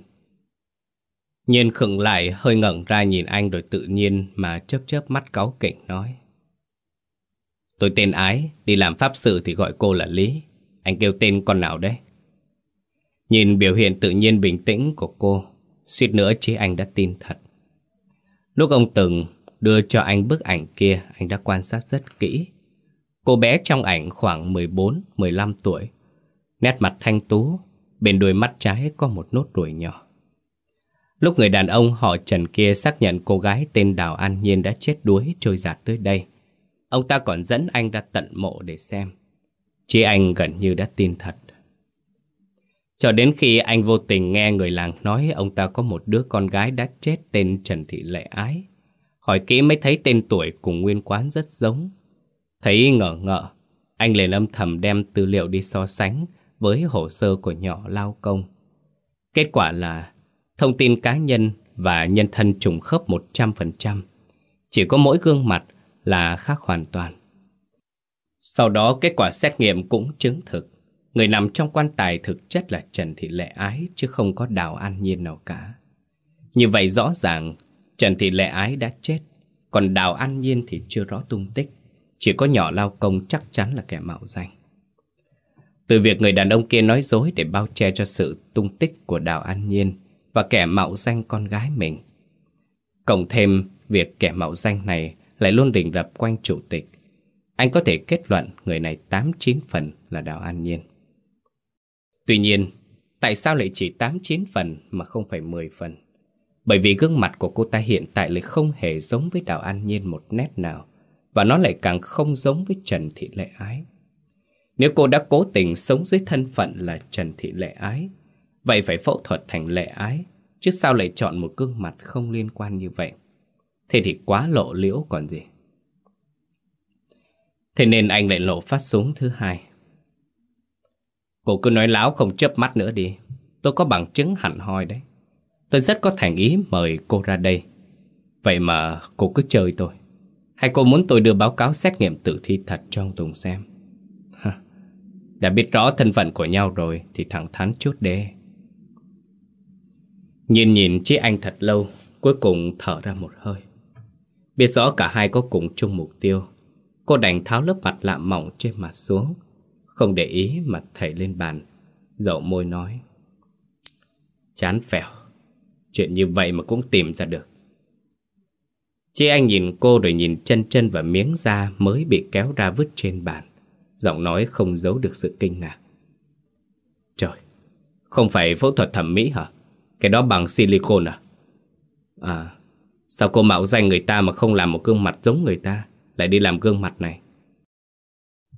A: Nhiên khựng lại, hơi ngẩng ra nhìn anh rồi tự nhiên mà chớp chớp mắt cáu kỉnh nói. Tôi tên Ái, đi làm pháp sự thì gọi cô là Lý. Anh kêu tên con nào đấy? Nhìn biểu hiện tự nhiên bình tĩnh của cô, suýt nữa chí anh đã tin thật. Lúc ông Từng đưa cho anh bức ảnh kia, anh đã quan sát rất kỹ. Cô bé trong ảnh khoảng 14-15 tuổi. Nét mặt thanh tú, bên đuôi mắt trái có một nốt ruồi nhỏ. Lúc người đàn ông họ Trần kia xác nhận cô gái tên Đào An Nhiên đã chết đuối trôi giạt tới đây, ông ta còn dẫn anh ra tận mộ để xem. Chị anh gần như đã tin thật. Cho đến khi anh vô tình nghe người làng nói ông ta có một đứa con gái đã chết tên Trần Thị Lệ Ái. Hỏi kỹ mới thấy tên tuổi cùng nguyên quán rất giống. Thấy ngờ ngợ, anh liền âm thầm đem tư liệu đi so sánh với hồ sơ của nhỏ lao công. Kết quả là thông tin cá nhân và nhân thân trùng khớp 100%. Chỉ có mỗi gương mặt là khác hoàn toàn. Sau đó kết quả xét nghiệm cũng chứng thực. Người nằm trong quan tài thực chất là Trần Thị Lệ Ái chứ không có Đào An Nhiên nào cả. Như vậy rõ ràng Trần Thị Lệ Ái đã chết, còn Đào An Nhiên thì chưa rõ tung tích. Chỉ có nhỏ lao công chắc chắn là kẻ mạo danh. Từ việc người đàn ông kia nói dối để bao che cho sự tung tích của Đào An Nhiên và kẻ mạo danh con gái mình. Cộng thêm việc kẻ mạo danh này lại luôn đình lập quanh chủ tịch. Anh có thể kết luận người này 8-9 phần là Đào An Nhiên. Tuy nhiên, tại sao lại chỉ 8-9 phần mà không phải 10 phần? Bởi vì gương mặt của cô ta hiện tại lại không hề giống với Đào An Nhiên một nét nào và nó lại càng không giống với Trần Thị Lệ Ái. Nếu cô đã cố tình sống dưới thân phận là Trần Thị Lệ Ái, vậy phải phẫu thuật thành Lệ Ái, chứ sao lại chọn một gương mặt không liên quan như vậy? Thế thì quá lộ liễu còn gì. Thế nên anh lại lộ phát súng thứ hai. Cô cứ nói láo không chớp mắt nữa đi. Tôi có bằng chứng hẳn hoi đấy. Tôi rất có thành ý mời cô ra đây. Vậy mà cô cứ chơi tôi. Hay cô muốn tôi đưa báo cáo xét nghiệm tử thi thật cho ông Tùng xem? Đã biết rõ thân phận của nhau rồi thì thẳng thắn chút đê. Nhìn nhìn chị anh thật lâu, cuối cùng thở ra một hơi. Biết rõ cả hai có cùng chung mục tiêu. Cô đành tháo lớp mặt lạ mỏng trên mặt xuống, không để ý mặt thầy lên bàn, dậu môi nói. Chán phèo, chuyện như vậy mà cũng tìm ra được. Chị anh nhìn cô rồi nhìn chân chân và miếng da mới bị kéo ra vứt trên bàn. Giọng nói không giấu được sự kinh ngạc. Trời, không phải phẫu thuật thẩm mỹ hả? Cái đó bằng silicone à? À, sao cô mạo danh người ta mà không làm một gương mặt giống người ta, lại đi làm gương mặt này?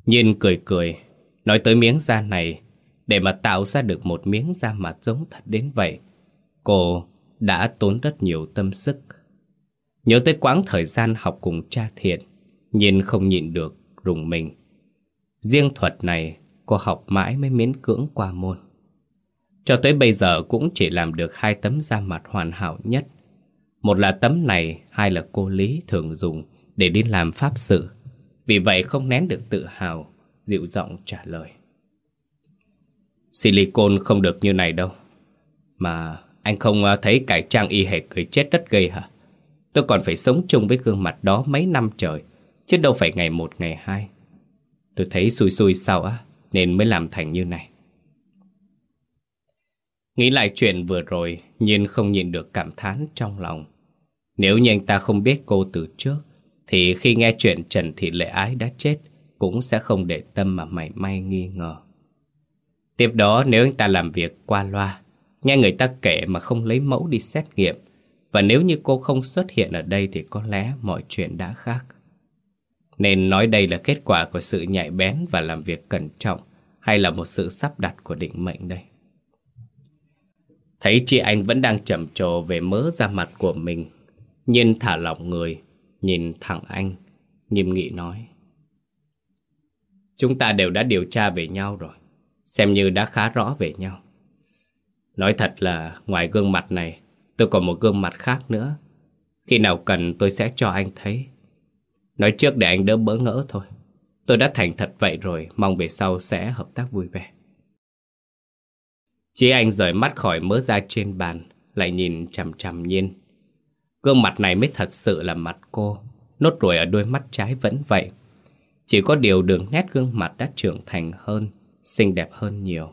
A: Nhiên cười cười, nói tới miếng da này, để mà tạo ra được một miếng da mặt giống thật đến vậy, cô đã tốn rất nhiều tâm sức. Nhớ tới quãng thời gian học cùng cha thiện, nhìn không nhịn được, rùng mình. Riêng thuật này, cô học mãi mới miễn cưỡng qua môn. Cho tới bây giờ cũng chỉ làm được hai tấm da mặt hoàn hảo nhất. Một là tấm này, hai là cô Lý thường dùng để đi làm pháp sự. Vì vậy không nén được tự hào, dịu giọng trả lời. Silicon không được như này đâu. Mà anh không à, thấy cải trang y hệt cười chết đất gây hả? Tôi còn phải sống chung với gương mặt đó mấy năm trời, chứ đâu phải ngày một ngày hai. Tôi thấy xui xui sao á, nên mới làm thành như này. Nghĩ lại chuyện vừa rồi, Nhiên không nhịn được cảm thán trong lòng. Nếu như anh ta không biết cô từ trước, thì khi nghe chuyện Trần Thị Lệ Ái đã chết, cũng sẽ không để tâm mà mảy may nghi ngờ. Tiếp đó nếu anh ta làm việc qua loa, nghe người ta kể mà không lấy mẫu đi xét nghiệm, và nếu như cô không xuất hiện ở đây thì có lẽ mọi chuyện đã khác. Nên nói đây là kết quả của sự nhạy bén và làm việc cẩn trọng hay là một sự sắp đặt của định mệnh đây. Thấy chị anh vẫn đang trầm trồ về mớ da mặt của mình, nhiên thả lỏng người, nhìn thẳng anh, nghiêm nghị nói. Chúng ta đều đã điều tra về nhau rồi, xem như đã khá rõ về nhau. Nói thật là ngoài gương mặt này, tôi còn một gương mặt khác nữa. Khi nào cần tôi sẽ cho anh thấy. Nói trước để anh đỡ bỡ ngỡ thôi. Tôi đã thành thật vậy rồi, mong về sau sẽ hợp tác vui vẻ. Chí anh rời mắt khỏi mớ da trên bàn, lại nhìn chằm chằm nhiên. Gương mặt này mới thật sự là mặt cô, nốt ruồi ở đôi mắt trái vẫn vậy. Chỉ có điều đường nét gương mặt đã trưởng thành hơn, xinh đẹp hơn nhiều.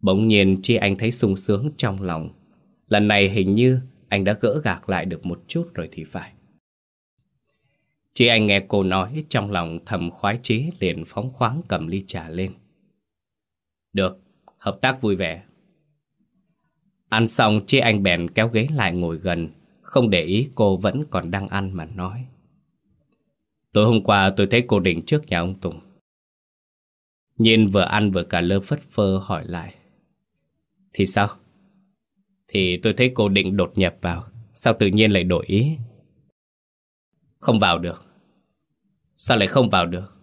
A: Bỗng nhiên chi anh thấy sung sướng trong lòng. Lần này hình như anh đã gỡ gạc lại được một chút rồi thì phải. Chị anh nghe cô nói trong lòng thầm khoái chí liền phóng khoáng cầm ly trà lên. Được, hợp tác vui vẻ. Ăn xong chị anh bèn kéo ghế lại ngồi gần, không để ý cô vẫn còn đang ăn mà nói. Tối hôm qua tôi thấy cô định trước nhà ông Tùng. nhìn vừa ăn vừa cả lơ phất phơ hỏi lại. Thì sao? Thì tôi thấy cô định đột nhập vào, Sao tự nhiên lại đổi ý? Không vào được. Sao lại không vào được?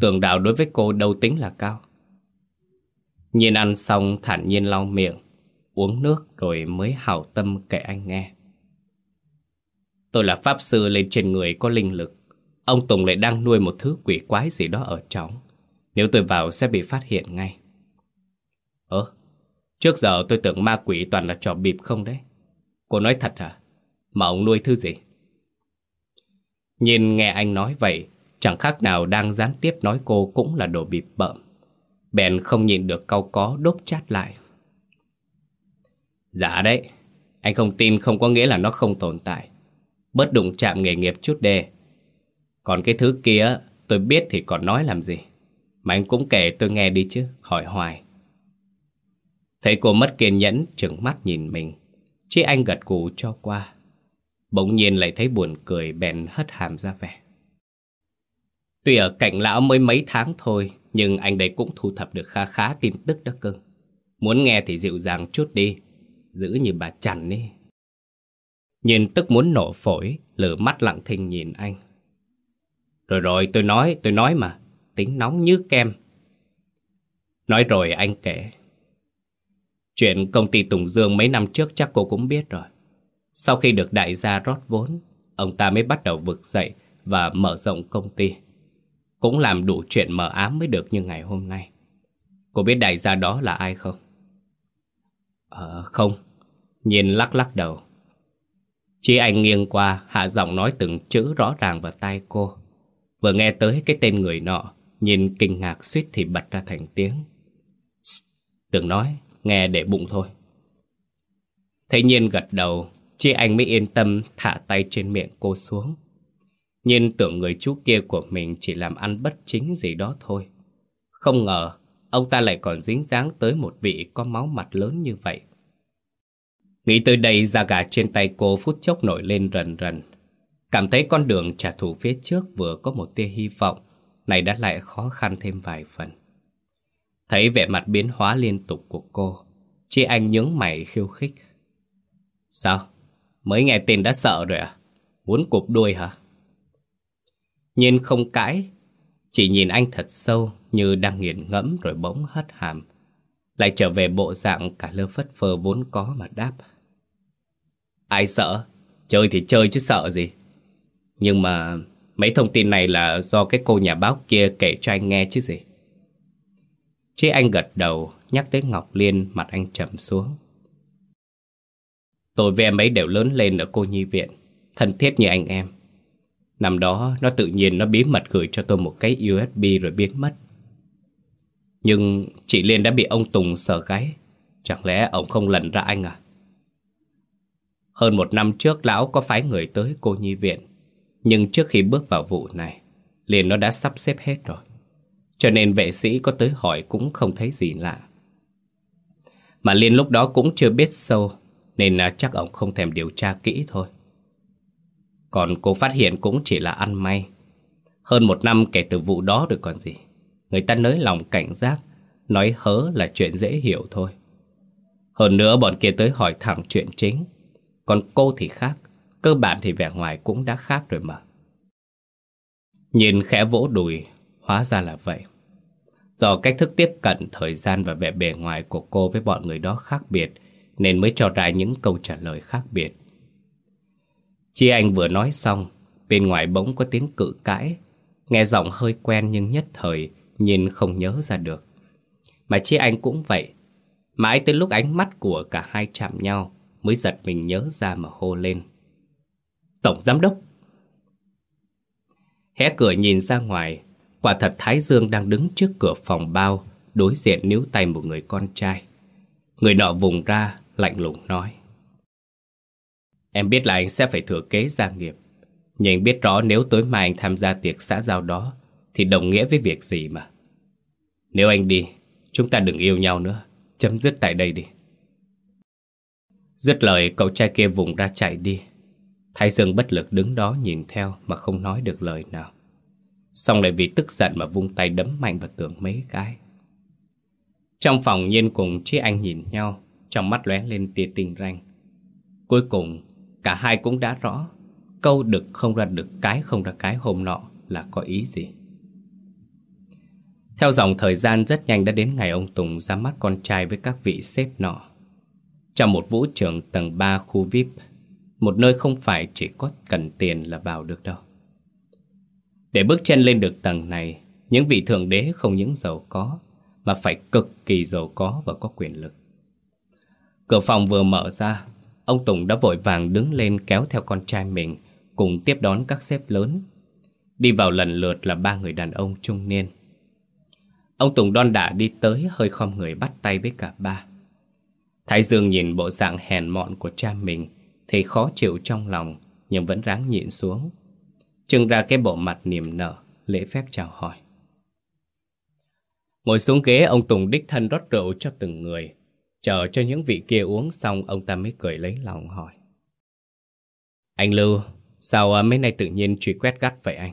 A: Tưởng đạo đối với cô đâu tính là cao. Nhìn ăn xong, thản nhiên lau miệng, Uống nước rồi mới hảo tâm kể anh nghe. Tôi là pháp sư lên trên người có linh lực. Ông Tùng lại đang nuôi một thứ quỷ quái gì đó ở trong Nếu tôi vào sẽ bị phát hiện ngay. Ơ Trước giờ tôi tưởng ma quỷ toàn là trò bịp không đấy. Cô nói thật hả? Mà ông nuôi thứ gì? Nhìn nghe anh nói vậy, Chẳng khác nào đang gián tiếp nói cô cũng là đồ bịp bợm. Bèn không nhìn được câu có đốt chát lại. Dạ đấy, Anh không tin không có nghĩa là nó không tồn tại. Bớt đụng chạm nghề nghiệp chút đê. Còn cái thứ kia, tôi biết thì còn nói làm gì. Mà anh cũng kể tôi nghe đi chứ, Hỏi hoài. Thấy cô mất kiên nhẫn, trừng mắt nhìn mình. Chị anh gật cù cho qua. Bỗng nhiên lại thấy buồn cười, bèn hất hàm ra vẻ. Tuy ở cạnh lão mới mấy tháng thôi, Nhưng anh đây cũng thu thập được khá khá tin tức đó cưng Muốn nghe thì dịu dàng chút đi, Giữ như bà chằn đi. Nhìn tức muốn nổ phổi Lửa mắt lặng thinh nhìn anh. Rồi rồi, tôi nói tôi nói mà, Tính nóng như kem. Nói rồi anh kể. Chuyện công ty Tùng Dương mấy năm trước chắc cô cũng biết rồi. Sau khi được đại gia rót vốn, ông ta mới bắt đầu vực dậy và mở rộng công ty. Cũng làm đủ chuyện mờ ám mới được như ngày hôm nay. Cô biết đại gia đó là ai không? Ờ, không. Nhìn lắc lắc đầu. Chí anh nghiêng qua, hạ giọng nói từng chữ rõ ràng vào tai cô. Vừa nghe tới cái tên người nọ, nhìn kinh ngạc suýt thì bật ra thành tiếng. Đừng nói, nghe để bụng thôi. Thế Nhiên gật đầu, chị anh mới yên tâm thả tay trên miệng cô xuống. Nhiên tưởng người chú kia của mình chỉ làm ăn bất chính gì đó thôi. Không ngờ, ông ta lại còn dính dáng tới một vị có máu mặt lớn như vậy. Nghĩ tới đây da gà trên tay cô phút chốc nổi lên rần rần. Cảm thấy con đường trả thù phía trước vừa có một tia hy vọng, này đã lại khó khăn thêm vài phần. Thấy vẻ mặt biến hóa liên tục của cô Chị anh nhướng mày khiêu khích Sao? Mới nghe tin đã sợ rồi à? Muốn cụp đuôi hả? Nhiên không cãi, Chỉ nhìn anh thật sâu Như đang nghiền ngẫm rồi bỗng hất hàm, Lại trở về bộ dạng cả lơ phất phơ vốn có mà đáp Ai sợ? Chơi thì chơi chứ sợ gì Nhưng mà Mấy thông tin này là do cái cô nhà báo kia kể cho anh nghe chứ gì Chị anh gật đầu, nhắc tới Ngọc Liên, mặt anh trầm xuống. Tôi với em ấy đều lớn lên ở cô nhi viện, thân thiết như anh em. Năm đó, nó tự nhiên nó bí mật gửi cho tôi một cái USB rồi biến mất. Nhưng chị Liên đã bị ông Tùng sờ gáy. Chẳng lẽ ông không lần ra anh à? Hơn một năm trước lão có phái người tới cô nhi viện. Nhưng trước khi bước vào vụ này, Liên nó đã sắp xếp hết rồi. Cho nên vệ sĩ có tới hỏi cũng không thấy gì lạ. Mà Liên lúc đó cũng chưa biết sâu, Nên à, chắc ông không thèm điều tra kỹ thôi. Còn cô phát hiện cũng chỉ là ăn may. Hơn một năm kể từ vụ đó được còn gì. Người ta nới lòng cảnh giác, Nói hớ là chuyện dễ hiểu thôi. Hơn nữa bọn kia tới hỏi thẳng chuyện chính. Còn cô thì khác, Cơ bản thì vẻ ngoài cũng đã khác rồi mà. Nhìn khẽ vỗ đùi, Hóa ra là vậy. Do cách thức tiếp cận, thời gian và vẻ bề ngoài của cô với bọn người đó khác biệt, Nên mới cho ra những câu trả lời khác biệt. Chi Anh vừa nói xong, Bên ngoài bỗng có tiếng cự cãi. Nghe giọng hơi quen nhưng nhất thời, Nhìn không nhớ ra được. Mà Chi Anh cũng vậy, Mãi tới lúc ánh mắt của cả hai chạm nhau, Mới giật mình nhớ ra mà hô lên. Tổng Giám Đốc! Hé cửa nhìn ra ngoài Quả thật Thái Dương đang đứng trước cửa phòng bao, Đối diện níu tay một người con trai. Người nọ vùng ra, Lạnh lùng nói. Em biết là anh sẽ phải thừa kế gia nghiệp. Nhưng anh biết rõ nếu tối mai anh tham gia tiệc xã giao đó, Thì đồng nghĩa với việc gì mà? Nếu anh đi, Chúng ta đừng yêu nhau nữa. Chấm dứt tại đây đi. Dứt lời, cậu trai kia vùng ra chạy đi. Thái Dương bất lực đứng đó nhìn theo Mà không nói được lời nào. Xong lại vì tức giận mà vung tay đấm mạnh vào tường mấy cái. Trong phòng nhiên cùng chị anh nhìn nhau, Trong mắt lóe lên tia tinh ranh. Cuối cùng, Cả hai cũng đã rõ, Câu đực không ra được cái không ra cái hôm nọ Là có ý gì. Theo dòng thời gian rất nhanh đã đến ngày ông Tùng ra mắt con trai với các vị sếp nọ. Trong một vũ trường tầng 3 khu VIP Một nơi không phải chỉ có cần tiền là vào được đâu. Để bước chân lên được tầng này, Những vị thượng đế không những giàu có, Mà phải cực kỳ giàu có và có quyền lực. Cửa phòng vừa mở ra, Ông Tùng đã vội vàng đứng lên kéo theo con trai mình, Cùng tiếp đón các sếp lớn. Đi vào lần lượt là ba người đàn ông trung niên. Ông Tùng đon đả đi tới, hơi khom người bắt tay với cả ba. Thái Dương nhìn bộ dạng hèn mọn của cha mình, Thì khó chịu trong lòng, Nhưng vẫn ráng nhịn xuống. Trưng ra cái bộ mặt niềm nở Lễ phép chào hỏi. Ngồi xuống ghế ông Tùng đích thân rót rượu cho từng người. Chờ cho những vị kia uống xong Ông ta mới cười lấy lòng hỏi. Anh Lưu Sao à, mấy nay tự nhiên truy quét gắt vậy anh?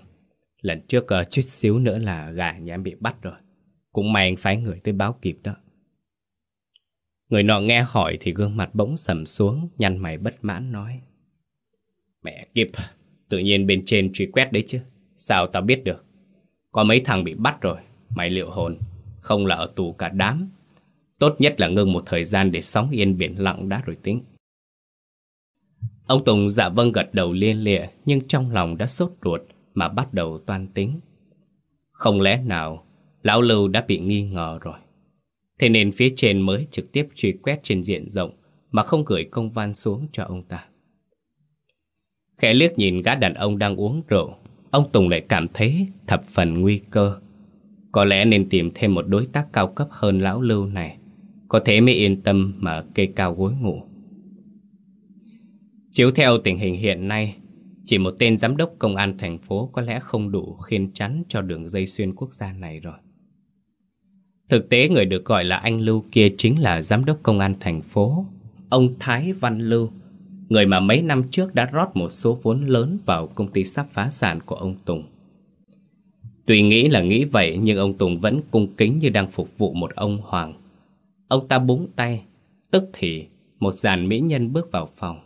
A: Lần trước uh, chút xíu nữa là gà nhà em bị bắt rồi. Cũng may anh phái người tới báo kịp đó. Người nọ nghe hỏi thì gương mặt bỗng sầm xuống Nhăn mày bất mãn nói. Mẹ kịp Tự nhiên bên trên truy quét đấy chứ. Sao tao biết được? Có mấy thằng bị bắt rồi, Mày liệu hồn? Không là ở tù cả đám. Tốt nhất là ngưng một thời gian để sóng yên biển lặng đã rồi tính. Ông Tùng dạ vâng gật đầu liên lịa, Nhưng trong lòng đã sốt ruột Mà bắt đầu toan tính. Không lẽ nào, Lão Lưu đã bị nghi ngờ rồi? Thế nên phía trên mới trực tiếp truy quét trên diện rộng Mà không gửi công văn xuống cho ông ta. Khẽ liếc nhìn gã đàn ông đang uống rượu. Ông Tùng lại cảm thấy thập phần nguy cơ. Có lẽ nên tìm thêm một đối tác cao cấp hơn lão Lưu này. Có thế mới yên tâm mà kê cao gối ngủ. Chiếu theo tình hình hiện nay, chỉ một tên giám đốc công an thành phố có lẽ không đủ khiên chắn cho đường dây xuyên quốc gia này rồi. Thực tế người được gọi là anh Lưu kia chính là giám đốc công an thành phố, ông Thái Văn Lưu, người mà mấy năm trước đã rót một số vốn lớn vào công ty sắp phá sản của ông Tùng. Tuy nghĩ là nghĩ vậy nhưng ông Tùng vẫn cung kính như đang phục vụ một ông hoàng. Ông ta búng tay, tức thì một dàn mỹ nhân bước vào phòng.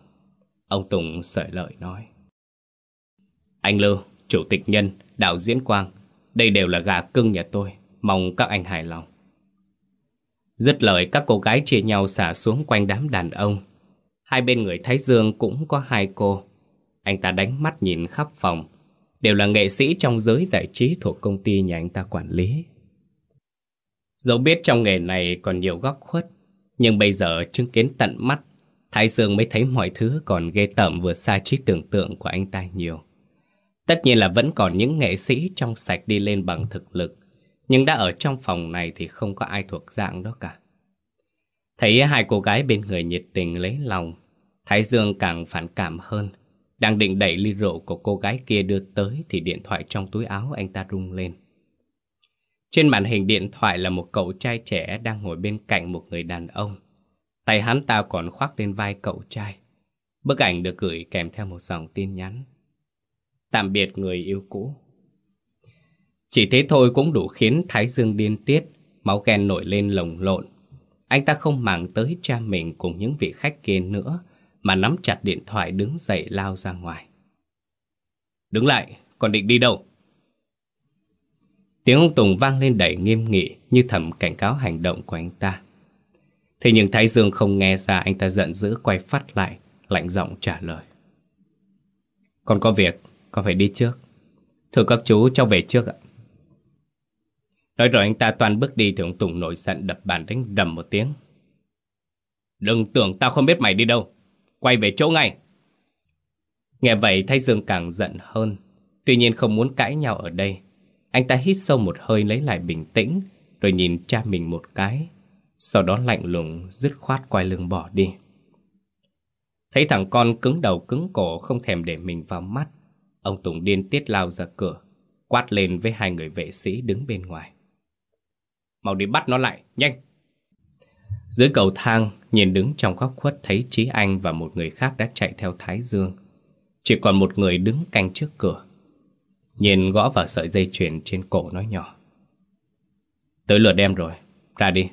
A: Ông Tùng sợi lợi nói Anh Lưu, Chủ tịch Nhân, Đạo Diễn Quang Đây đều là gà cưng nhà tôi Mong các anh hài lòng Dứt lời các cô gái chia nhau xả xuống quanh đám đàn ông Hai bên người Thái Dương cũng có hai cô Anh ta đánh mắt nhìn khắp phòng Đều là nghệ sĩ trong giới giải trí thuộc công ty nhà anh ta quản lý Dẫu biết trong nghề này còn nhiều góc khuất Nhưng bây giờ chứng kiến tận mắt Thái Dương mới thấy mọi thứ còn ghê tởm vượt xa trí tưởng tượng của anh ta nhiều. Tất nhiên là vẫn còn những nghệ sĩ trong sạch đi lên bằng thực lực, nhưng đã ở trong phòng này thì không có ai thuộc dạng đó cả. Thấy hai cô gái bên người nhiệt tình lấy lòng, Thái Dương càng phản cảm hơn. Đang định đẩy ly rượu của cô gái kia đưa tới thì điện thoại trong túi áo anh ta rung lên. Trên màn hình điện thoại là một cậu trai trẻ đang ngồi bên cạnh một người đàn ông. Tay hắn ta còn khoác lên vai cậu trai. Bức ảnh được gửi kèm theo một dòng tin nhắn. Tạm biệt người yêu cũ. Chỉ thế thôi cũng đủ khiến Thái Dương điên tiết, máu ghen nổi lên lồng lộn. Anh ta không màng tới cha mình cùng những vị khách kia nữa, mà nắm chặt điện thoại đứng dậy lao ra ngoài. Đứng lại, còn định đi đâu? Tiếng ông Tùng vang lên đầy nghiêm nghị như thầm cảnh cáo hành động của anh ta. Thế nhưng Thái Dương không nghe ra anh ta giận dữ quay phát lại, lạnh giọng trả lời. Còn có việc, con phải đi trước. Thưa các chú, cháu về trước ạ. Nói rồi anh ta toàn bước đi thì ông Tùng nổi giận đập bàn đánh đầm một tiếng. Đừng tưởng tao không biết mày đi đâu. Quay về chỗ ngay. Nghe vậy Thái Dương càng giận hơn. Tuy nhiên không muốn cãi nhau ở đây. Anh ta hít sâu một hơi lấy lại bình tĩnh rồi nhìn cha mình một cái sau đó lạnh lùng dứt khoát quay lưng bỏ đi Thấy thằng con cứng đầu cứng cổ Không thèm để mình vào mắt Ông Tùng điên tiết lao ra cửa Quát lên với hai người vệ sĩ đứng bên ngoài Mau đi bắt nó lại, nhanh dưới cầu thang Nhìn đứng trong góc khuất Thấy Trí Anh và một người khác đã chạy theo Thái Dương Chỉ còn một người đứng canh trước cửa Nhìn gõ vào sợi dây chuyền trên cổ nói nhỏ Tới lượt đêm rồi Ra đi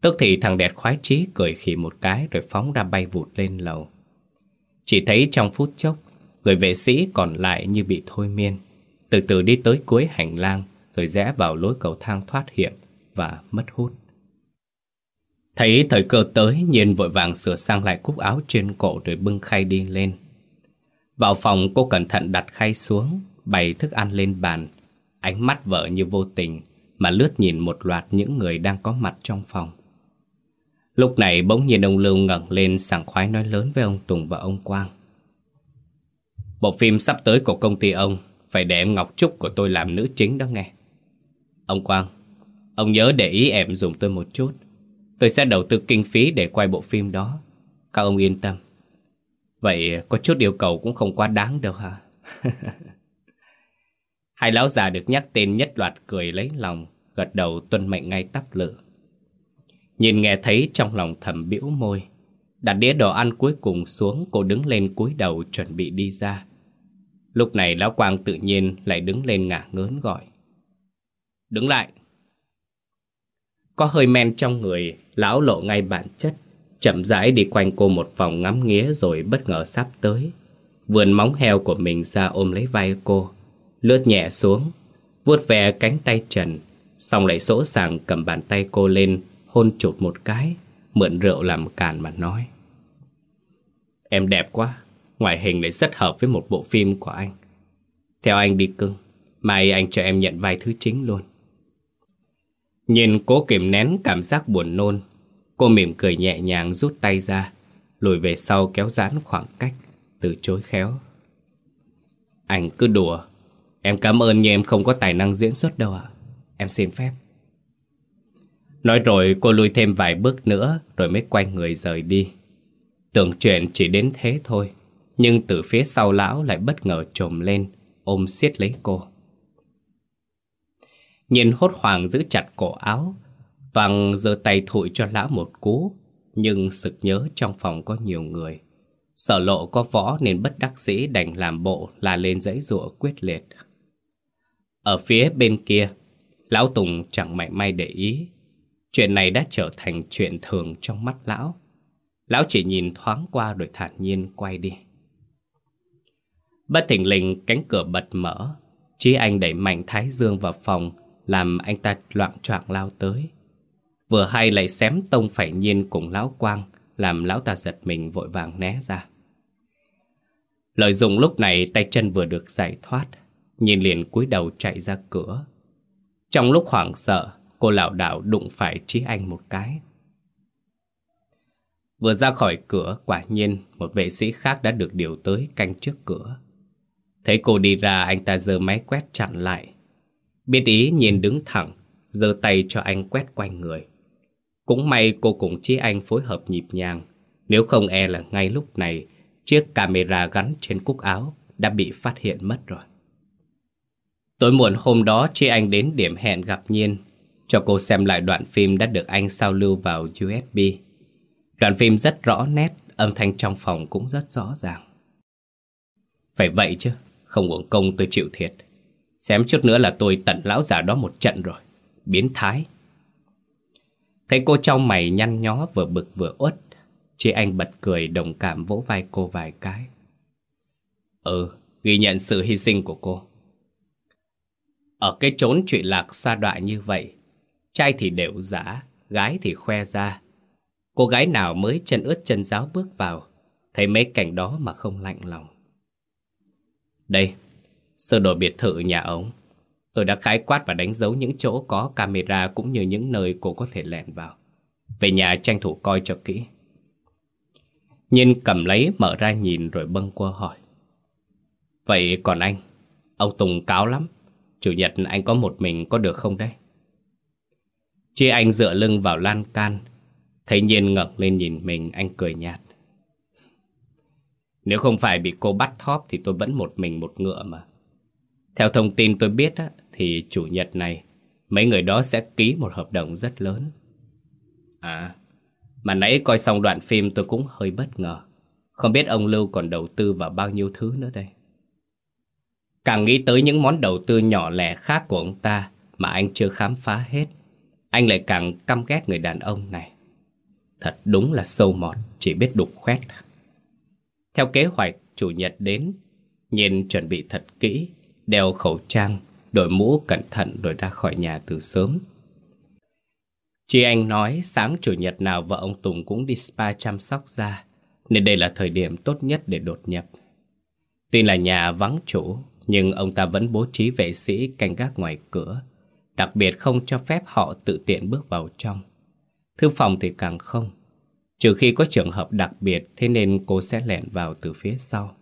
A: Tức thì thằng đẹp khoái chí cười khỉ một cái rồi phóng ra bay vụt lên lầu. Chỉ thấy trong phút chốc, người vệ sĩ còn lại như bị thôi miên. Từ từ đi tới cuối hành lang rồi rẽ vào lối cầu thang thoát hiểm và mất hút. Thấy thời cơ tới, Nhiên vội vàng sửa sang lại cúc áo trên cổ rồi bưng khay đi lên. Vào phòng cô cẩn thận đặt khay xuống, bày thức ăn lên bàn. Ánh mắt vợ như vô tình mà lướt nhìn một loạt những người đang có mặt trong phòng. Lúc này bỗng nhiên ông Lưu ngẩng lên sảng khoái nói lớn với ông Tùng và ông Quang. Bộ phim sắp tới của công ty ông phải để em Ngọc Trúc của tôi làm nữ chính đó nghe. Ông Quang, ông nhớ để ý em dùng tôi một chút. Tôi sẽ đầu tư kinh phí để quay bộ phim đó. Các ông yên tâm. Vậy có chút yêu cầu cũng không quá đáng đâu hả? Hai lão già được nhắc tên nhất loạt cười lấy lòng, gật đầu tuân mệnh ngay tắp lự. Nhìn nghe thấy trong lòng thầm bĩu môi. Đặt đĩa đồ ăn cuối cùng xuống, cô đứng lên cúi đầu chuẩn bị đi ra. Lúc này lão Quang tự nhiên lại đứng lên ngả ngớn gọi. Đứng lại! Có hơi men trong người, lão lộ ngay bản chất. Chậm rãi đi quanh cô một vòng ngắm nghía rồi bất ngờ sắp tới. Vườn móng heo của mình ra ôm lấy vai cô. Lướt nhẹ xuống, vuốt ve cánh tay trần, xong lại sỗ sàng cầm bàn tay cô lên, hôn chụt một cái, mượn rượu làm càn mà nói. Em đẹp quá, ngoại hình lại rất hợp với một bộ phim của anh. Theo anh đi cưng, mai anh cho em nhận vai thứ chính luôn. Nhìn cố kiềm nén cảm giác buồn nôn, cô mỉm cười nhẹ nhàng rút tay ra, lùi về sau kéo giãn khoảng cách, từ chối khéo. Anh cứ đùa, em cảm ơn nhưng em không có tài năng diễn xuất đâu ạ. Em xin phép. Nói rồi cô lùi thêm vài bước nữa rồi mới quay người rời đi. Tưởng chuyện chỉ đến thế thôi, nhưng từ phía sau lão lại bất ngờ trồm lên, ôm siết lấy cô. Nhìn hốt hoảng giữ chặt cổ áo. Toàn giơ tay thụi cho lão một cú, Nhưng sực nhớ trong phòng có nhiều người. Sở lộ có võ nên bất đắc dĩ đành làm bộ là lên dãy rụa quyết liệt. Ở phía bên kia, Lão Tùng chẳng mảy may để ý. Chuyện này đã trở thành chuyện thường trong mắt lão. Lão chỉ nhìn thoáng qua rồi thản nhiên quay đi. Bất thình lình cánh cửa bật mở. Chí anh đẩy mạnh Thái Dương vào phòng làm anh ta loạn choạng lao tới. Vừa hay lại xém tông phải nhiên cùng lão quang, làm lão ta giật mình vội vàng né ra. Lợi dụng lúc này tay chân vừa được giải thoát, nhìn liền cúi đầu chạy ra cửa. Trong lúc hoảng sợ, cô lão đảo đụng phải Trí Anh một cái. Vừa ra khỏi cửa, quả nhiên một vệ sĩ khác đã được điều tới canh trước cửa. Thấy cô đi ra, anh ta giơ máy quét chặn lại, Biết ý nhìn đứng thẳng, giơ tay cho anh quét quanh người. Cũng may cô cùng Chí Anh phối hợp nhịp nhàng, nếu không e là ngay lúc này chiếc camera gắn trên cúc áo đã bị phát hiện mất rồi. Tối muộn hôm đó Chí Anh đến điểm hẹn gặp Nhiên, cho cô xem lại đoạn phim đã được anh sao lưu vào USB. Đoạn phim rất rõ nét, âm thanh trong phòng cũng rất rõ ràng. Phải vậy chứ, không uổng công tôi chịu thiệt. Xém chút nữa là tôi tận lão già đó một trận rồi. Biến thái. Thấy cô trong mày nhăn nhó vừa bực vừa uất Chị anh bật cười đồng cảm vỗ vai cô vài cái. Ừ, ghi nhận sự hy sinh của cô. Ở cái chốn trụy lạc xa đọa như vậy Trai thì đều giả, gái thì khoe ra. Cô gái nào mới chân ướt chân giáo bước vào Thấy mấy cảnh đó mà không lạnh lòng. Đây, Sơ đồ biệt thự nhà ông Tôi đã khái quát và đánh dấu những chỗ có camera cũng như những nơi cô có thể lẻn vào. Về nhà, tranh thủ coi cho kỹ. Nhiên cầm lấy, mở ra nhìn rồi bâng quơ hỏi. Vậy còn anh? Ông Tùng cáo lắm. Chủ nhật anh có một mình có được không đấy? Chi anh dựa lưng vào lan can. Thấy Nhiên ngẩng lên nhìn mình, anh cười nhạt. Nếu không phải bị cô bắt thóp thì tôi vẫn một mình một ngựa mà. Theo thông tin tôi biết á, thì chủ nhật này mấy người đó sẽ ký một hợp đồng rất lớn. À, mà nãy coi xong đoạn phim tôi cũng hơi bất ngờ. Không biết ông Lưu còn đầu tư vào bao nhiêu thứ nữa đây. Càng nghĩ tới những món đầu tư nhỏ lẻ khác của ông ta mà anh chưa khám phá hết. Anh lại càng căm ghét người đàn ông này Thật đúng là sâu mọt Chỉ biết đục khoét Theo kế hoạch chủ nhật đến nhìn chuẩn bị thật kỹ Đeo khẩu trang, Đội mũ cẩn thận rồi ra khỏi nhà từ sớm. Chị anh nói sáng chủ nhật nào vợ ông Tùng cũng đi spa chăm sóc da, Nên đây là thời điểm tốt nhất để đột nhập. Tuy là nhà vắng chủ Nhưng ông ta vẫn bố trí vệ sĩ canh gác ngoài cửa, Đặc biệt không cho phép họ tự tiện bước vào trong. Thư phòng thì càng không, Trừ khi có trường hợp đặc biệt, Thế nên cô sẽ lẻn vào từ phía sau.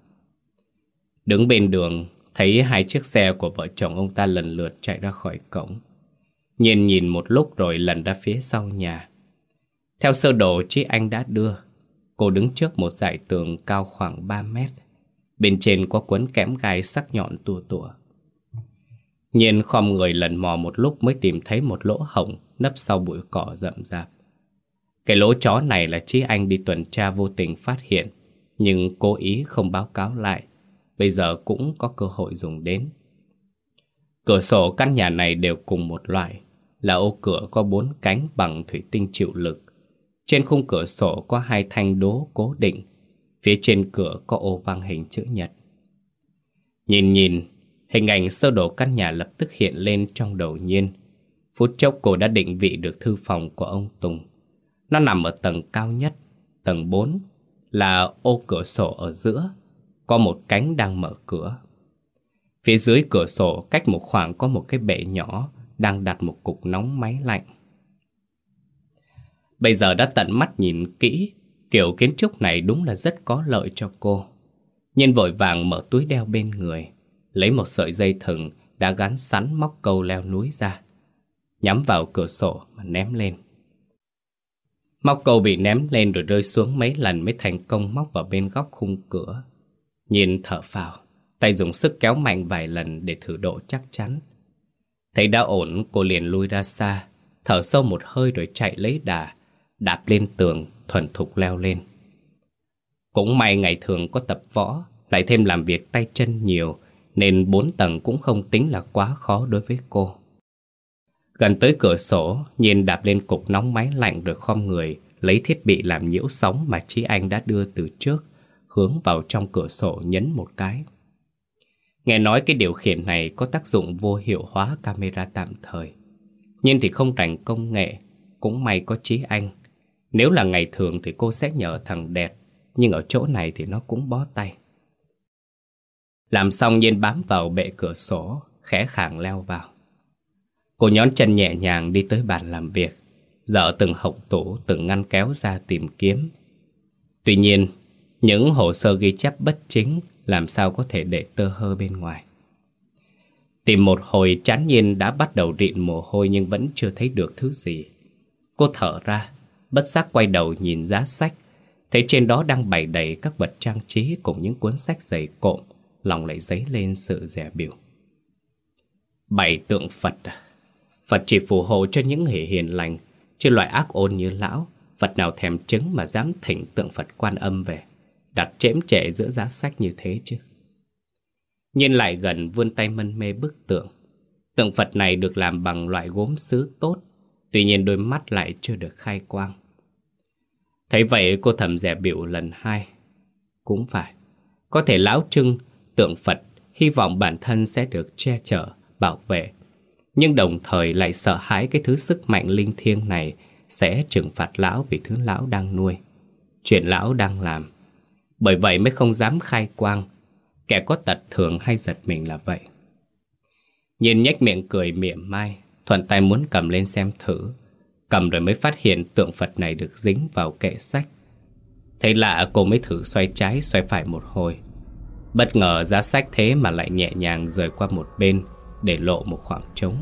A: Đứng bên đường Thấy hai chiếc xe của vợ chồng ông ta lần lượt chạy ra khỏi cổng Nhìn nhìn một lúc rồi lần ra phía sau nhà Theo sơ đồ chị anh đã đưa Cô đứng trước một dải tường cao khoảng 3 mét Bên trên có cuốn kẽm gai sắc nhọn tua tủa Nhiên khom người lần mò một lúc mới tìm thấy một lỗ hổng nấp sau bụi cỏ rậm rạp. Cái lỗ chó này là chí anh đi tuần tra vô tình phát hiện, nhưng cố ý không báo cáo lại. Bây giờ cũng có cơ hội dùng đến. Cửa sổ căn nhà này đều cùng một loại, là ô cửa có bốn cánh bằng thủy tinh chịu lực. Trên khung cửa sổ có hai thanh đố cố định, phía trên cửa có ô vang hình chữ nhật. Nhìn nhìn, Hình ảnh sơ đồ căn nhà lập tức hiện lên trong đầu nhiên. Phút chốc cô đã định vị được thư phòng của ông Tùng. Nó nằm ở tầng cao nhất, tầng 4, là ô cửa sổ ở giữa, có một cánh đang mở cửa. Phía dưới cửa sổ cách một khoảng có một cái bệ nhỏ đang đặt một cục nóng máy lạnh. Bây giờ đã tận mắt nhìn kỹ, kiểu kiến trúc này đúng là rất có lợi cho cô. Nhân vội vàng mở túi đeo bên người. Lấy một sợi dây thừng đã gắn sẵn móc câu leo núi ra Nhắm vào cửa sổ mà ném lên Móc câu bị ném lên rồi rơi xuống mấy lần mới thành công móc vào bên góc khung cửa Nhìn thở phào Tay dùng sức kéo mạnh vài lần để thử độ chắc chắn. Thấy đã ổn cô liền lui ra xa Thở sâu một hơi rồi chạy lấy đà Đạp lên tường thuần thục leo lên. Cũng may ngày thường có tập võ Lại thêm làm việc tay chân nhiều nên bốn tầng cũng không tính là quá khó đối với cô. Gần tới cửa sổ, nhìn đạp lên cục nóng máy lạnh rồi khom người, lấy thiết bị làm nhiễu sóng mà trí anh đã đưa từ trước, hướng vào trong cửa sổ nhấn một cái. Nghe nói cái điều khiển này có tác dụng vô hiệu hóa camera tạm thời. Nhưng thì không rành công nghệ, cũng may có trí anh. Nếu là ngày thường thì cô sẽ nhờ thằng đẹp, nhưng ở chỗ này thì nó cũng bó tay. Làm xong nhiên bám vào bệ cửa sổ, khẽ khàng leo vào. Cô nhón chân nhẹ nhàng đi tới bàn làm việc, dở từng hộc tủ, từng ngăn kéo ra tìm kiếm. Tuy nhiên, những hồ sơ ghi chép bất chính làm sao có thể để tơ hơ bên ngoài. Tìm một hồi chán nhiên đã bắt đầu rịn mồ hôi nhưng vẫn chưa thấy được thứ gì. Cô thở ra, bất giác quay đầu nhìn giá sách, thấy trên đó đang bày đầy các vật trang trí cùng những cuốn sách dày cộm lòng lại dấy lên sự rẻ biểu. Bảy tượng Phật? À? Phật chỉ phù hộ cho những người hiền lành, chứ loại ác ôn như lão, Phật nào thèm chứng mà dám thỉnh tượng Phật quan âm về, đặt chém trẻ giữa giá sách như thế chứ. Nhìn lại gần vươn tay mân mê bức tượng. Tượng Phật này được làm bằng loại gốm sứ tốt, tuy nhiên đôi mắt lại chưa được khai quang. Thấy vậy cô thầm rẻ biểu lần hai. Cũng phải, có thể lão trưng tượng Phật hy vọng bản thân sẽ được che chở, bảo vệ. Nhưng đồng thời lại sợ hãi cái thứ sức mạnh linh thiêng này sẽ trừng phạt lão vì thứ lão đang nuôi. Chuyện lão đang làm. Bởi vậy mới không dám khai quang. Kẻ có tật thường hay giật mình là vậy. Nhìn nhếch miệng cười mỉm mai, thuận tay muốn cầm lên xem thử. Cầm rồi mới phát hiện tượng Phật này được dính vào kệ sách. Thấy lạ cô mới thử xoay trái xoay phải một hồi Bất ngờ giá sách thế mà lại nhẹ nhàng rời qua một bên Để lộ một khoảng trống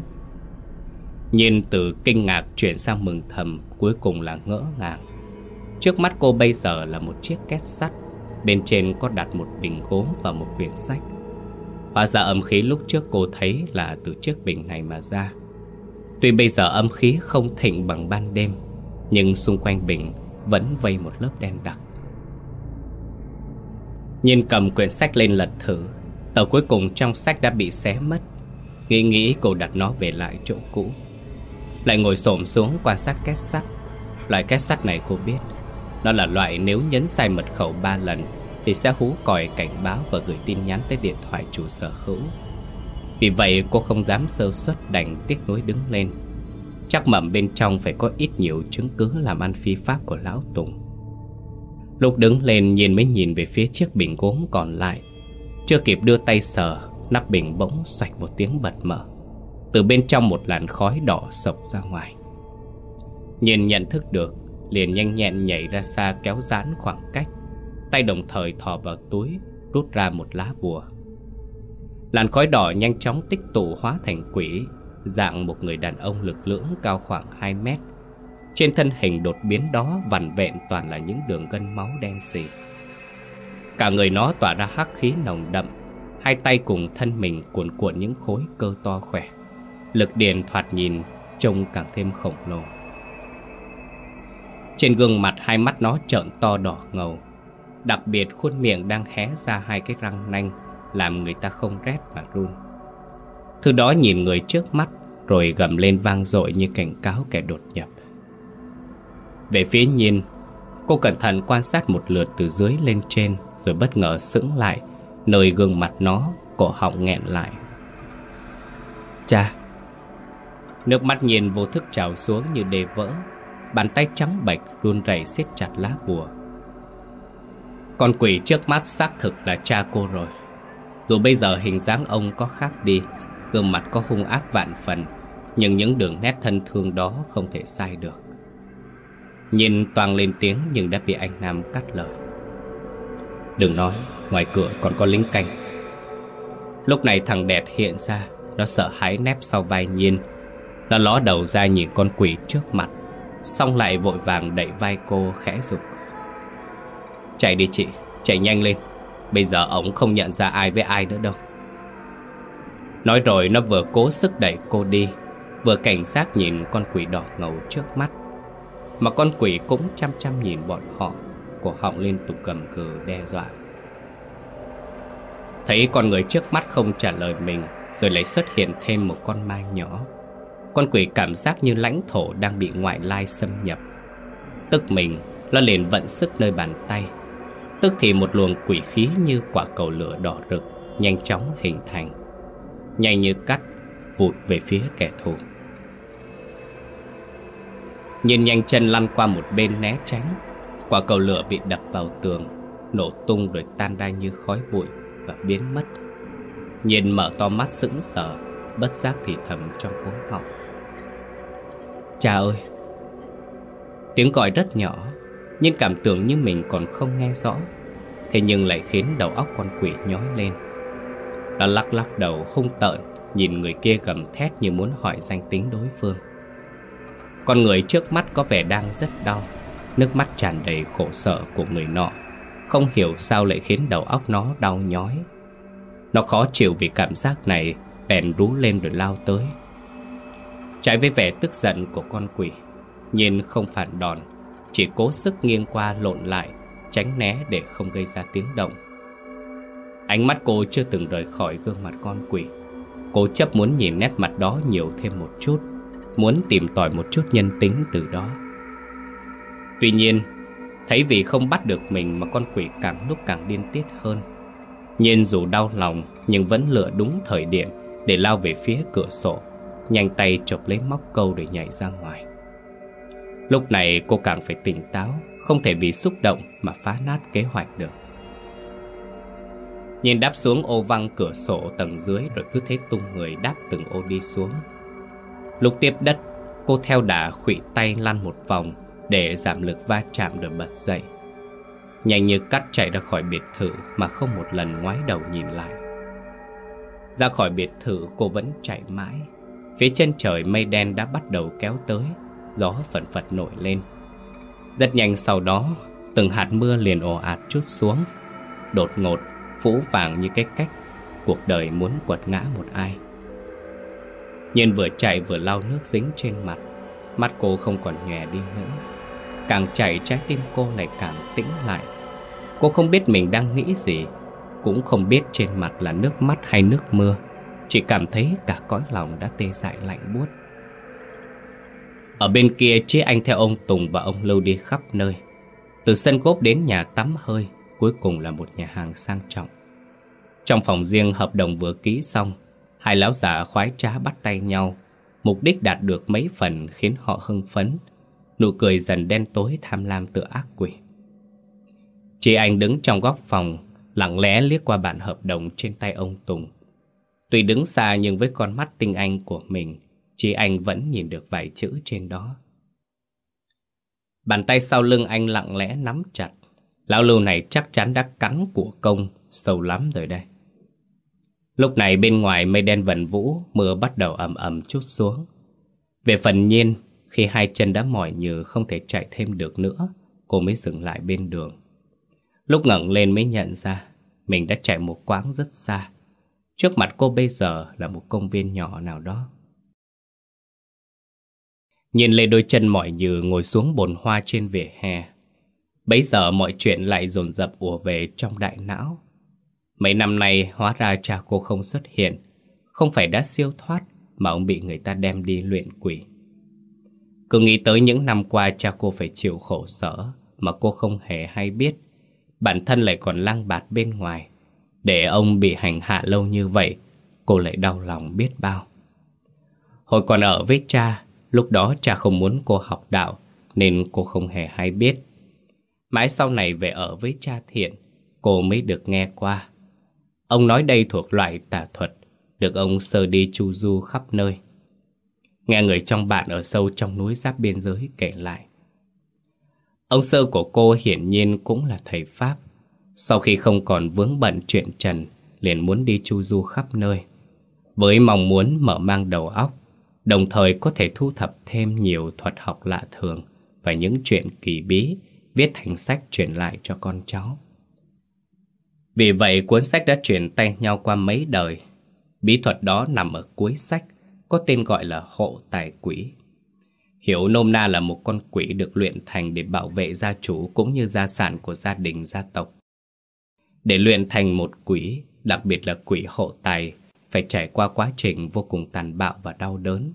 A: Nhìn từ kinh ngạc chuyển sang mừng thầm Cuối cùng là ngỡ ngàng Trước mắt cô bây giờ là một chiếc két sắt Bên trên có đặt một bình gốm và một quyển sách. Hóa ra âm khí lúc trước cô thấy là từ chiếc bình này mà ra. Tuy bây giờ âm khí không thịnh bằng ban đêm, Nhưng xung quanh bình vẫn vây một lớp đen đặc. Nhìn cầm quyển sách lên lật thử, Tờ cuối cùng trong sách đã bị xé mất. Nghĩ nghĩ cô đặt nó về lại chỗ cũ. Lại ngồi xổm xuống quan sát két sắt. Loại két sắt này cô biết nó là loại nếu nhấn sai mật khẩu 3 lần Thì sẽ hú còi cảnh báo và gửi tin nhắn tới điện thoại chủ sở hữu. Vì vậy, cô không dám sơ suất đành tiếc nuối đứng lên. Chắc mầm bên trong phải có ít nhiều chứng cứ làm ăn phi pháp của Lão Tùng. Lúc đứng lên, nhìn mới nhìn về phía chiếc bình gốm còn lại. Chưa kịp đưa tay sờ, Nắp bình bỗng xoạch một tiếng bật mở. Từ bên trong một làn khói đỏ sộc ra ngoài. Nhìn nhận thức được Liền nhanh nhẹn nhảy ra xa kéo giãn khoảng cách, Tay đồng thời thò vào túi, Rút ra một lá bùa. Làn khói đỏ nhanh chóng tích tụ hóa thành quỷ, Dạng một người đàn ông lực lưỡng cao khoảng 2 mét. Trên thân hình đột biến đó vằn vẹn toàn là những đường gân máu đen xì. Cả người nó tỏa ra hắc khí nồng đậm, Hai tay cùng thân mình cuộn cuộn những khối cơ to khỏe. Lực điền thoạt nhìn trông càng thêm khổng lồ. Trên gương mặt hai mắt nó trợn to đỏ ngầu. Đặc biệt khuôn miệng đang hé ra hai cái răng nanh, Làm người ta không rét mà run. Thứ đó nhìn người trước mắt, Rồi gầm lên vang dội như cảnh cáo kẻ đột nhập. Về phía nhìn, Cô cẩn thận quan sát một lượt từ dưới lên trên, Rồi bất ngờ sững lại, Nơi gương mặt nó Cổ họng nghẹn lại. Cha! Nước mắt nhìn vô thức trào xuống như đề vỡ. Bàn tay trắng bạch run rẩy siết chặt lá bùa. Con quỷ trước mắt xác thực là cha cô rồi. Dù bây giờ hình dáng ông có khác đi, Gương mặt có hung ác vạn phần, Nhưng những đường nét thân thương đó không thể sai được. Nhìn toàn lên tiếng nhưng đã bị anh Nam cắt lời. Đừng nói, Ngoài cửa còn có lính canh. Lúc này thằng Đẹp hiện ra, Nó sợ hãi nép sau vai Nhiên. Nó ló đầu ra nhìn con quỷ trước mặt. Xong lại vội vàng đẩy vai cô khẽ rục Chạy đi chị, Chạy nhanh lên. Bây giờ ổng không nhận ra ai với ai nữa đâu. Nói rồi nó vừa cố sức đẩy cô đi, Vừa cảnh giác nhìn con quỷ đỏ ngầu trước mắt. Mà con quỷ cũng chăm chăm nhìn bọn họ, Cổ họng liên tục cầm cừ đe dọa. Thấy con người trước mắt không trả lời mình, Rồi lại xuất hiện thêm một con ma nhỏ. Con quỷ cảm giác như lãnh thổ đang bị ngoại lai xâm nhập. Tức mình, Nó liền vận sức nơi bàn tay. Tức thì một luồng quỷ khí như quả cầu lửa đỏ rực, Nhanh chóng hình thành. Nhanh như cắt, Vụt về phía kẻ thù. Nhìn nhanh chân lăn qua một bên né tránh, Quả cầu lửa bị đập vào tường, Nổ tung rồi tan ra như khói bụi và biến mất. Nhìn mở to mắt sững sờ, Bất giác thì thầm trong cuốn họng. Cha ơi. Tiếng gọi rất nhỏ, Nhưng cảm tưởng như mình còn không nghe rõ. Thế nhưng lại khiến đầu óc con quỷ nhói lên. Nó lắc lắc đầu hung tợn, Nhìn người kia gầm thét như muốn hỏi danh tính đối phương. Con người trước mắt có vẻ đang rất đau. Nước mắt tràn đầy khổ sở của người nọ. Không hiểu sao lại khiến đầu óc nó đau nhói. Nó khó chịu vì cảm giác này, Bèn rú lên rồi lao tới. Trái với vẻ tức giận của con quỷ. Nhìn không phản đòn, Chỉ cố sức nghiêng qua lộn lại, Tránh né để không gây ra tiếng động. Ánh mắt cô chưa từng rời khỏi gương mặt con quỷ. Cô chấp muốn nhìn nét mặt đó nhiều thêm một chút, Muốn tìm tòi một chút nhân tính từ đó. Tuy nhiên, Thấy vì không bắt được mình mà con quỷ càng lúc càng điên tiết hơn. Nhìn dù đau lòng nhưng vẫn lựa đúng thời điểm để lao về phía cửa sổ. Nhanh tay chộp lấy móc câu để nhảy ra ngoài. Lúc này cô càng phải tỉnh táo, Không thể vì xúc động mà phá nát kế hoạch được. Nhìn đáp xuống ô văng cửa sổ tầng dưới Rồi cứ thế tung người đáp từng ô đi xuống. Lúc tiếp đất, Cô theo đà khủy tay lăn một vòng để giảm lực va chạm rồi bật dậy. Nhanh như cắt chạy ra khỏi biệt thự Mà không một lần ngoái đầu nhìn lại. Ra khỏi biệt thự, cô vẫn chạy mãi. Phía chân trời mây đen đã bắt đầu kéo tới, Gió phần phật nổi lên. Rất nhanh sau đó, Từng hạt mưa liền ồ ạt chút xuống. Đột ngột Phũ vàng như cái cách Cuộc đời muốn quật ngã một ai. Nhiên vừa chạy vừa lau nước dính trên mặt, Mắt cô không còn nhòe đi nữa. Càng chạy, trái tim cô lại càng tĩnh lại. Cô không biết mình đang nghĩ gì, Cũng không biết trên mặt là nước mắt hay nước mưa. Chỉ cảm thấy cả cõi lòng đã tê dại lạnh buốt. Ở bên kia Chí Anh theo ông Tùng và ông Lưu đi khắp nơi. Từ sân gốp đến nhà tắm hơi, Cuối cùng là một nhà hàng sang trọng. Trong phòng riêng hợp đồng vừa ký xong, Hai lão già khoái trá bắt tay nhau. Mục đích đạt được mấy phần khiến họ hưng phấn. Nụ cười dần đen tối tham lam tự ác quỷ. Chị Anh đứng trong góc phòng, Lặng lẽ liếc qua bản hợp đồng trên tay ông Tùng. Tuy đứng xa nhưng với con mắt tinh anh của mình Chị Anh vẫn nhìn được vài chữ trên đó. Bàn tay sau lưng anh lặng lẽ nắm chặt. Lão lưu này chắc chắn đã cắn của công, Sâu lắm rồi đây. Lúc này bên ngoài mây đen vần vũ, Mưa bắt đầu ầm ầm chút xuống. Về phần nhiên, Khi hai chân đã mỏi nhừ không thể chạy thêm được nữa, Cô mới dừng lại bên đường. Lúc ngẩng lên mới nhận ra, Mình đã chạy một quãng rất xa. Trước mặt cô bây giờ là một công viên nhỏ nào đó. Nhìn lên đôi chân mỏi nhừ ngồi xuống bồn hoa trên vỉa hè. Bấy giờ mọi chuyện lại dồn dập ùa về trong đại não. Mấy năm nay, hóa ra cha cô không xuất hiện. Không phải đã siêu thoát Mà ông bị người ta đem đi luyện quỷ. Cứ nghĩ tới những năm qua cha cô phải chịu khổ sở Mà cô không hề hay biết. Bản thân lại còn lang bạt bên ngoài. Để ông bị hành hạ lâu như vậy, Cô lại đau lòng biết bao. Hồi còn ở với cha, Lúc đó cha không muốn cô học đạo, Nên cô không hề hay biết. Mãi sau này về ở với cha thiện, Cô mới được nghe qua. Ông nói đây thuộc loại tà thuật, Được ông sơ đi chu du khắp nơi. Nghe người trong bạn ở sâu trong núi giáp biên giới kể lại. Ông sơ của cô hiển nhiên cũng là thầy Pháp. Sau khi không còn vướng bận chuyện trần, Liền muốn đi chu du khắp nơi. Với mong muốn mở mang đầu óc, Đồng thời có thể thu thập thêm nhiều thuật học lạ thường Và những chuyện kỳ bí, Viết thành sách truyền lại cho con cháu. Vì vậy cuốn sách đã truyền tay nhau qua mấy đời. Bí thuật đó nằm ở cuối sách, Có tên gọi là hộ tài quỷ. Hiểu nôm na là một con quỷ được luyện thành để bảo vệ gia chủ cũng như gia sản của gia đình, gia tộc. Để luyện thành một quỷ, đặc biệt là quỷ hộ tài, phải trải qua quá trình vô cùng tàn bạo và đau đớn.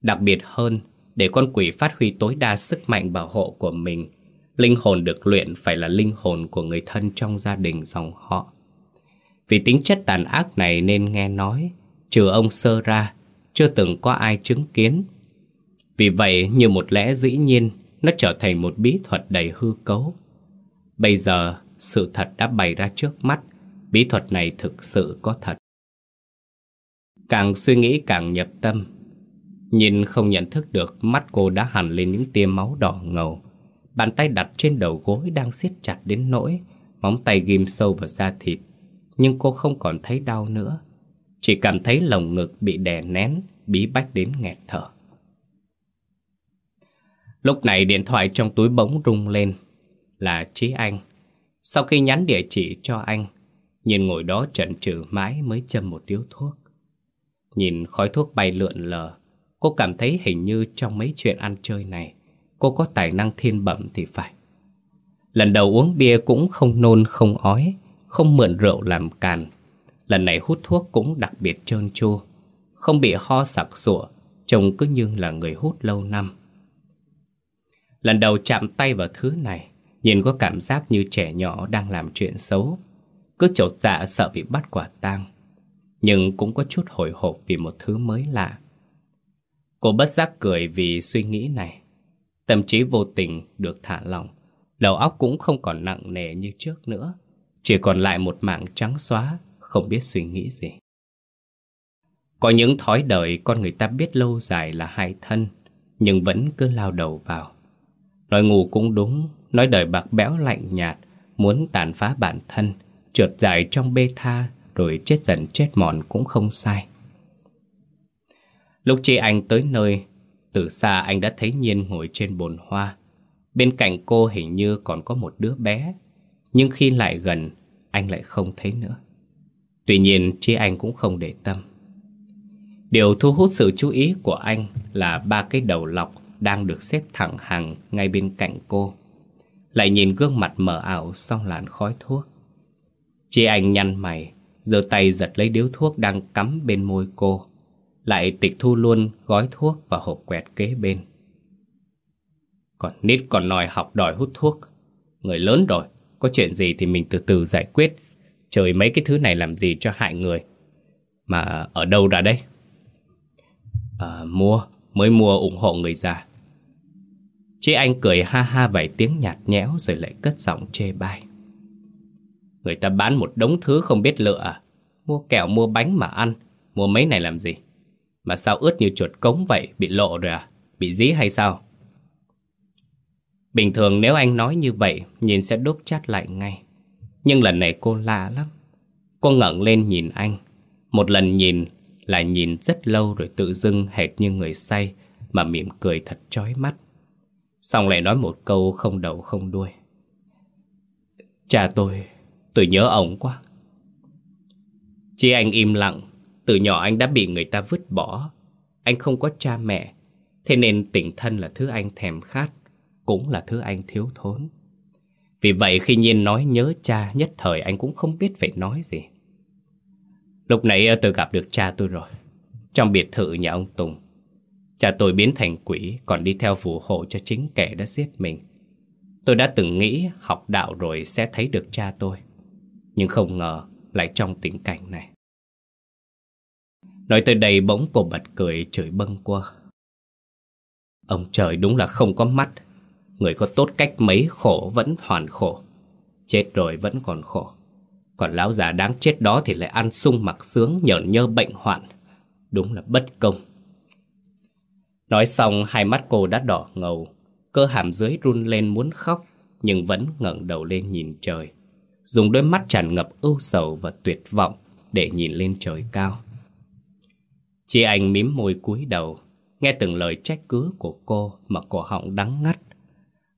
A: Đặc biệt hơn, để con quỷ phát huy tối đa sức mạnh bảo hộ của mình, linh hồn được luyện phải là linh hồn của người thân trong gia đình dòng họ. Vì tính chất tàn ác này nên nghe nói, trừ ông sơ ra, chưa từng có ai chứng kiến vì vậy như một lẽ dĩ nhiên Nó trở thành một bí thuật đầy hư cấu Bây giờ sự thật đã bày ra trước mắt. Bí thuật này thực sự có thật. Càng suy nghĩ càng nhập tâm. Nhìn không nhận thức được, Mắt cô đã hẳn lên những tia máu đỏ ngầu. Bàn tay đặt trên đầu gối đang siết chặt đến nỗi Móng tay ghim sâu vào da thịt. Nhưng cô không còn thấy đau nữa. Chỉ cảm thấy lồng ngực bị đè nén, Bí bách đến nghẹt thở. Lúc này điện thoại trong túi bỗng rung lên. Là Trí Anh. Sau khi nhắn địa chỉ cho anh, Nhìn ngồi đó chần chừ mãi mới châm một điếu thuốc. Nhìn khói thuốc bay lượn lờ, Cô cảm thấy hình như trong mấy chuyện ăn chơi này, Cô có tài năng thiên bẩm thì phải. Lần đầu uống bia cũng không nôn, không ói, Không mượn rượu làm càn. Lần này hút thuốc cũng đặc biệt trơn tru, Không bị ho sặc sụa Trông cứ như là người hút lâu năm. Lần đầu chạm tay vào thứ này Nhìn có cảm giác như trẻ nhỏ đang làm chuyện xấu. Cứ chột dạ sợ bị bắt quả tang. Nhưng cũng có chút hồi hộp vì một thứ mới lạ. Cô bất giác cười vì suy nghĩ này. Tâm trí vô tình được thả lỏng. Đầu óc cũng không còn nặng nề như trước nữa. Chỉ còn lại một mảng trắng xóa Không biết suy nghĩ gì. Có những thói đời con người ta biết lâu dài là hai thân Nhưng vẫn cứ lao đầu vào. Nói ngu cũng đúng, nói đời bạc béo lạnh nhạt, muốn tàn phá bản thân, trượt dài trong bê tha, rồi chết dần chết mòn cũng không sai. Lúc chị anh tới nơi, từ xa anh đã thấy Nhiên ngồi trên bồn hoa. Bên cạnh cô hình như còn có một đứa bé, nhưng khi lại gần, anh lại không thấy nữa. Tuy nhiên, chị anh cũng không để tâm. Điều thu hút sự chú ý của anh là ba cái đầu lọc đang được xếp thẳng hàng ngay bên cạnh cô. Lại nhìn gương mặt mờ ảo sau làn khói thuốc. Chị anh nhăn mày, giơ tay giật lấy điếu thuốc đang cắm bên môi cô. Lại tịch thu luôn gói thuốc và hộp quẹt kế bên. Còn nít còn nòi học đòi hút thuốc Người lớn rồi Có chuyện gì thì mình từ từ giải quyết Trời mấy cái thứ này làm gì cho hại người Mà ở đâu ra đây? À mua Mới mua ủng hộ người già Chị anh cười ha ha vài tiếng nhạt nhẽo Rồi lại cất giọng chê bai. Người ta bán một đống thứ không biết lựa à? Mua kẹo, mua bánh mà ăn, Mua mấy này làm gì? Mà sao ướt như chuột cống vậy? Bị lộ rồi à? Bị dí hay sao? Bình thường nếu anh nói như vậy, Nhìn sẽ đốt chát lại ngay. Nhưng lần này cô lạ lắm. Cô ngẩng lên nhìn anh. Một lần nhìn là nhìn rất lâu rồi tự dưng hệt như người say Mà mỉm cười thật chói mắt. Xong lại nói một câu không đầu không đuôi. Cha tôi Tôi nhớ ông quá. Chị anh im lặng, Từ nhỏ anh đã bị người ta vứt bỏ. Anh không có cha mẹ, Thế nên tình thân là thứ anh thèm khát, Cũng là thứ anh thiếu thốn. Vì vậy khi Nhiên nói nhớ cha Nhất thời, anh cũng không biết phải nói gì. Lúc nãy tôi gặp được cha tôi rồi. Trong biệt thự nhà ông Tùng Cha tôi biến thành quỷ, Còn đi theo phù hộ cho chính kẻ đã giết mình. Tôi đã từng nghĩ học đạo rồi sẽ thấy được cha tôi, Nhưng không ngờ lại trong tình cảnh này. Nói tới đây bỗng cô bật cười, chửi bâng qua Ông trời đúng là không có mắt. Người có tốt cách mấy khổ vẫn hoàn khổ, Chết rồi vẫn còn khổ. Còn lão già đáng chết đó thì lại ăn sung mặc sướng nhởn nhơ bệnh hoạn. Đúng là bất công. Nói xong, hai mắt cô đã đỏ ngầu. Cơ hàm dưới run lên muốn khóc, Nhưng vẫn ngẩng đầu lên nhìn trời. Dùng đôi mắt tràn ngập ưu sầu và tuyệt vọng Để nhìn lên trời cao. Chị anh mím môi cúi đầu, Nghe từng lời trách cứ của cô Mà cổ họng đắng ngắt.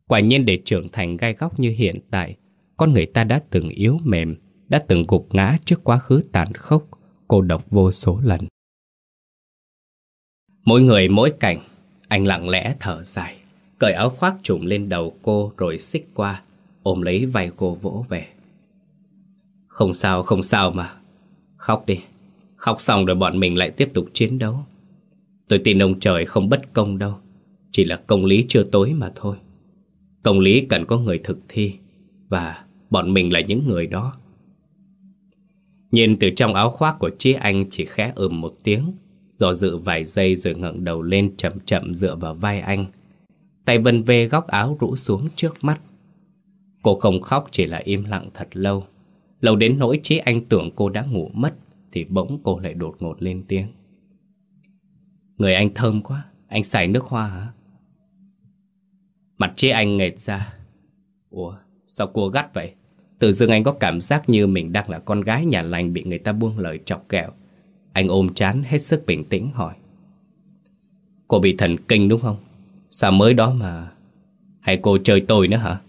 A: Quả nhiên để trưởng thành gai góc như hiện tại, Con người ta đã từng yếu mềm, Đã từng gục ngã trước quá khứ tàn khốc, Cô độc vô số lần. Mỗi người mỗi cảnh, Anh lặng lẽ thở dài, Cởi áo khoác trùm lên đầu cô Rồi xích qua, Ôm lấy vai cô vỗ về. Không sao không sao mà. Khóc đi. Khóc xong rồi bọn mình lại tiếp tục chiến đấu. Tôi tin ông trời không bất công đâu. Chỉ là công lý chưa tối mà thôi. Công lý cần có người thực thi, Và bọn mình là những người đó. Nhìn từ trong áo khoác của chí anh chỉ khẽ ừm một tiếng. Do dự vài giây rồi ngẩng đầu lên chậm chậm dựa vào vai anh. Tay vân vê góc áo rũ xuống trước mắt. Cô không khóc, chỉ là im lặng thật lâu. Lâu đến nỗi chí anh tưởng cô đã ngủ mất, Thì bỗng cô lại đột ngột lên tiếng. Người anh thơm quá, Anh xài nước hoa hả? Mặt chí anh nghệt ra. Ủa, sao cô gắt vậy? Tự dưng anh có cảm giác như mình đang là con gái nhà lành Bị người ta buông lời chọc kẹo. Anh ôm chán hết sức bình tĩnh hỏi. Cô bị thần kinh đúng không? Sao mới đó mà Hay cô chơi tôi nữa hả?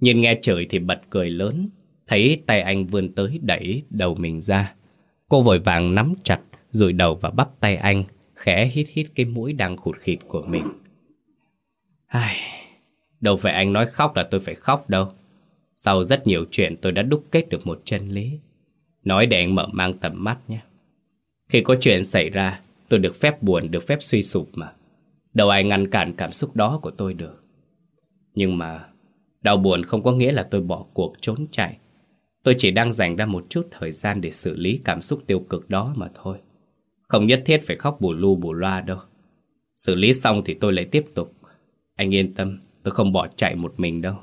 A: Nhìn nghe trời thì bật cười lớn. Thấy tay anh vươn tới đẩy đầu mình ra. Cô vội vàng nắm chặt Rồi đầu vào bắp tay anh, Khẽ hít hít cái mũi đang khụt khịt của mình. Ai... Đâu phải anh nói khóc là tôi phải khóc đâu. Sau rất nhiều chuyện tôi đã đúc kết được một chân lý. Nói đèn mở mang tầm mắt nhé. Khi có chuyện xảy ra Tôi được phép buồn, được phép suy sụp mà. Đâu ai ngăn cản cảm xúc đó của tôi được. Nhưng mà Đau buồn không có nghĩa là tôi bỏ cuộc trốn chạy. Tôi chỉ đang dành ra một chút thời gian để xử lý cảm xúc tiêu cực đó mà thôi. Không nhất thiết phải khóc bù lu bù loa đâu. Xử lý xong thì tôi lại tiếp tục. Anh yên tâm, tôi không bỏ chạy một mình đâu.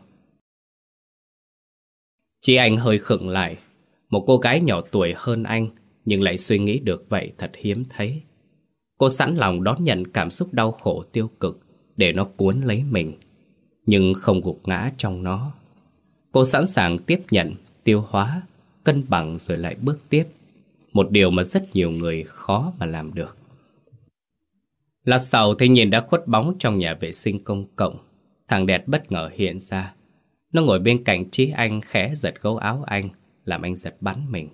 A: Chị anh hơi khựng lại. Một cô gái nhỏ tuổi hơn anh Nhưng lại suy nghĩ được vậy thật hiếm thấy. Cô sẵn lòng đón nhận cảm xúc đau khổ tiêu cực Để nó cuốn lấy mình Nhưng không gục ngã trong nó. Cô sẵn sàng tiếp nhận, tiêu hóa, cân bằng rồi lại bước tiếp. Một điều mà rất nhiều người khó mà làm được. Lát sau thấy nhìn đã khuất bóng trong nhà vệ sinh công cộng. Thằng đẹp bất ngờ hiện ra. Nó ngồi bên cạnh Trí Anh khẽ giật gấu áo anh. Làm anh giật bắn mình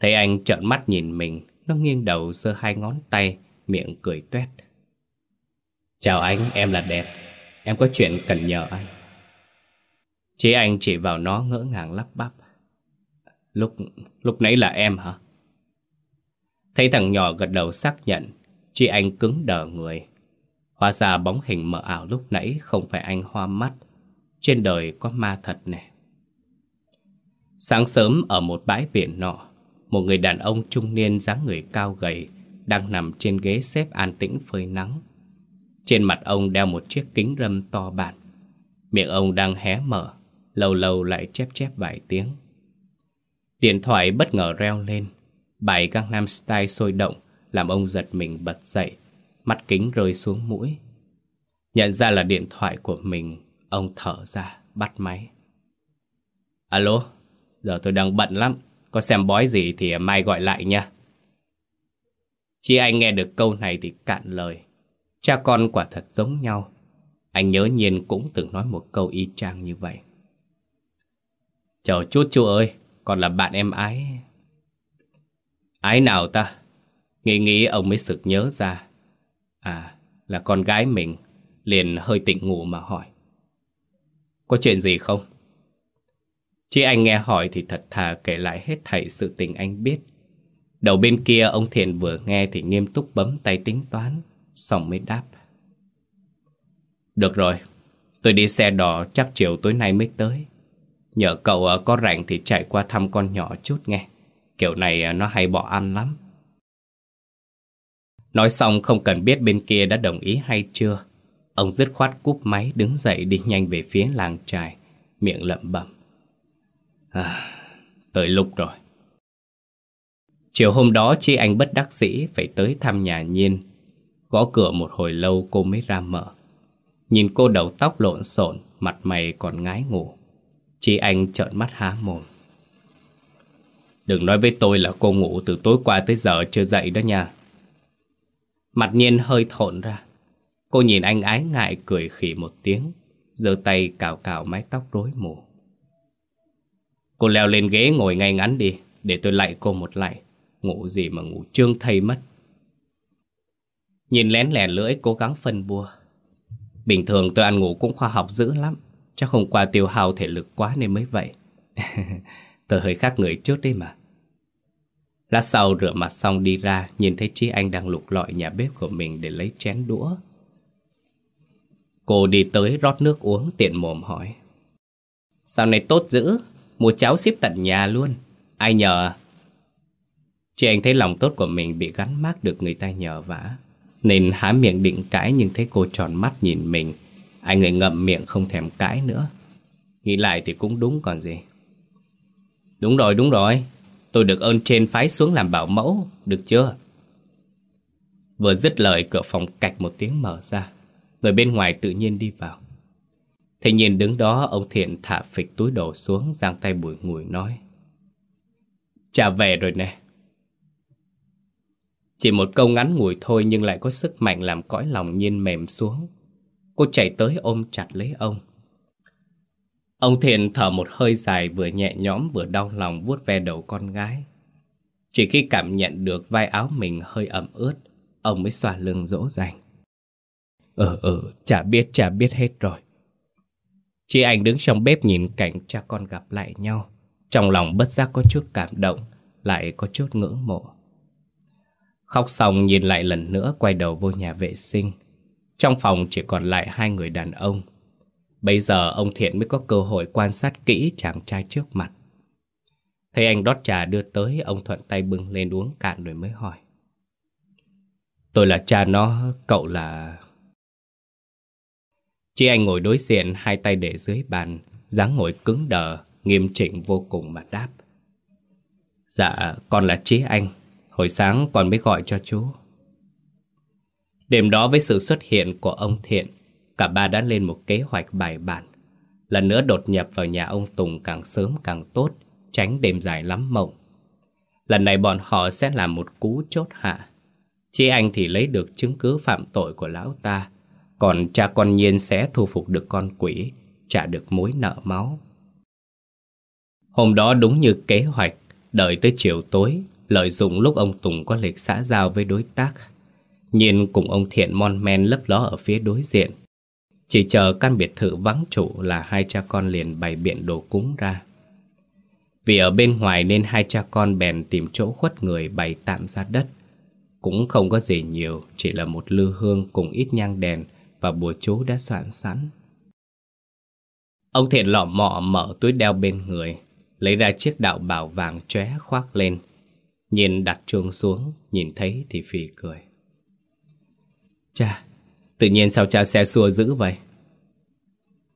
A: Thấy anh trợn mắt nhìn mình Nó nghiêng đầu giơ hai ngón tay Miệng cười tuét Chào anh, em là đẹp Em có chuyện cần nhờ anh Chí anh chỉ vào nó ngỡ ngàng lắp bắp Lúc lúc nãy là em hả? Thấy thằng nhỏ gật đầu xác nhận Chị anh cứng đờ người Hóa ra bóng hình mờ ảo lúc nãy không phải anh hoa mắt. Trên đời có ma thật nè. Sáng sớm ở một bãi biển nọ, một người đàn ông trung niên dáng người cao gầy đang nằm trên ghế xếp an tĩnh phơi nắng. Trên mặt ông đeo một chiếc kính râm to bản. Miệng ông đang hé mở, lâu lâu lại chép chép vài tiếng. Điện thoại bất ngờ reo lên, bài Gangnam Style sôi động làm ông giật mình bật dậy, mắt kính rơi xuống mũi. Nhận ra là điện thoại của mình, ông thở ra, bắt máy. Alo, giờ tôi đang bận lắm, có xem bói gì thì mai gọi lại nha. Chị anh nghe được câu này thì cạn lời. Cha con quả thật giống nhau. Anh nhớ nhiên cũng từng nói một câu y chang như vậy. Chờ chút chú ơi, còn là bạn em ái. Ái nào ta? Nghĩ nghĩ ông mới sực nhớ ra. À, là con gái mình, liền hơi tỉnh ngủ mà hỏi. Có chuyện gì không? Chị anh nghe hỏi thì thật thà kể lại hết thảy sự tình anh biết. Đầu bên kia ông Thiện vừa nghe thì nghiêm túc bấm tay tính toán, xong mới đáp. Được rồi, tôi đi xe đỏ chắc chiều tối nay mới tới. Nhờ cậu à, có rảnh thì chạy qua thăm con nhỏ chút nghe. Kiểu này à, nó hay bỏ ăn lắm. Nói xong không cần biết bên kia đã đồng ý hay chưa. Ông dứt khoát cúp máy đứng dậy đi nhanh về phía làng trài, miệng lẩm bẩm. À, tới lúc rồi. Chiều hôm đó chi anh bất đắc dĩ phải tới thăm nhà Nhiên. Gõ cửa một hồi lâu cô mới ra mở. Nhìn cô đầu tóc lộn xộn, mặt mày còn ngái ngủ. chi anh trợn mắt há mồm. Đừng nói với tôi là cô ngủ từ tối qua tới giờ chưa dậy đó nha. Mặt nhiên hơi thộn ra. Cô nhìn anh ái ngại cười khỉ một tiếng, giơ tay cào cào mái tóc rối mù. Cô leo lên ghế ngồi ngay ngắn đi, để tôi lạy cô một lạy. Ngủ gì mà ngủ trương thây mất. Nhìn lén lẻ lưỡi cố gắng phân bua. Bình thường tôi ăn ngủ cũng khoa học dữ lắm. Chắc hôm qua tiêu hao thể lực quá nên mới vậy. tôi hơi khác người trước đấy mà. Lát sau rửa mặt xong đi ra Nhìn thấy Trí Anh đang lục lọi nhà bếp của mình Để lấy chén đũa Cô đi tới rót nước uống Tiện mồm hỏi Sao này tốt dữ Mua cháo xếp tận nhà luôn. Ai nhờ? Chị anh thấy lòng tốt của mình Bị gắn mác được người ta nhờ vả Nên há miệng định cãi Nhưng thấy cô tròn mắt nhìn mình. Anh lại ngậm miệng không thèm cãi nữa. Nghĩ lại thì cũng đúng còn gì. Đúng rồi đúng rồi. Tôi được ơn trên phái xuống làm bảo mẫu, được chưa? Vừa dứt lời cửa phòng cạch một tiếng mở ra. Người bên ngoài tự nhiên đi vào. Thế nhìn đứng đó ông Thiện thả phịch túi đồ xuống giang tay bùi ngùi nói trả về rồi nè Chỉ một câu ngắn ngủi thôi nhưng lại có sức mạnh làm cõi lòng nhiên mềm xuống Cô chạy tới ôm chặt lấy ông Ông Thiện thở một hơi dài vừa nhẹ nhõm vừa đau lòng vuốt ve đầu con gái. Chỉ khi cảm nhận được vai áo mình hơi ẩm ướt, ông mới xoa lưng dỗ dành. Ừ ừ, chả biết chả biết hết rồi. Chị anh đứng trong bếp nhìn cảnh cha con gặp lại nhau. Trong lòng bất giác có chút cảm động, lại có chút ngưỡng mộ. Khóc xong nhìn lại lần nữa quay đầu vô nhà vệ sinh. Trong phòng chỉ còn lại hai người đàn ông Bây giờ ông Thiện mới có cơ hội quan sát kỹ chàng trai trước mặt. Thấy anh đót trà đưa tới, ông thuận tay bưng lên uống cạn rồi mới hỏi. Tôi là cha nó, cậu là... Chị anh ngồi đối diện, hai tay để dưới bàn, dáng ngồi cứng đờ, nghiêm chỉnh vô cùng mà đáp. Dạ, con là Chí Anh, hồi sáng con mới gọi cho chú. Đêm đó với sự xuất hiện của ông Thiện, Cả ba đã lên một kế hoạch bài bản Lần nữa đột nhập vào nhà ông Tùng càng sớm càng tốt Tránh đêm dài lắm mộng Lần này bọn họ sẽ làm một cú chốt hạ Chị anh thì lấy được chứng cứ phạm tội của lão ta còn cha con nhiên sẽ thu phục được con quỷ Trả được mối nợ máu Hôm đó đúng như kế hoạch Đợi tới chiều tối Lợi dụng lúc ông Tùng có lịch xã giao với đối tác Nhiên cùng ông Thiện mon men lấp ló ở phía đối diện chỉ chờ căn biệt thự vắng chủ là hai cha con liền bày biện đồ cúng ra. Vì ở bên ngoài nên hai cha con bèn tìm chỗ khuất người bày tạm ra đất. Cũng không có gì nhiều, chỉ là một lư hương cùng ít nhang đèn và bùa chú đã soạn sẵn. Ông Thiện lọ mọ mở túi đeo bên người, lấy ra chiếc đạo bảo vàng chóe khoác lên. Nhìn đặt chuông xuống, nhìn thấy thì phì cười. Cha, tự nhiên sao cha xe xua dữ vậy?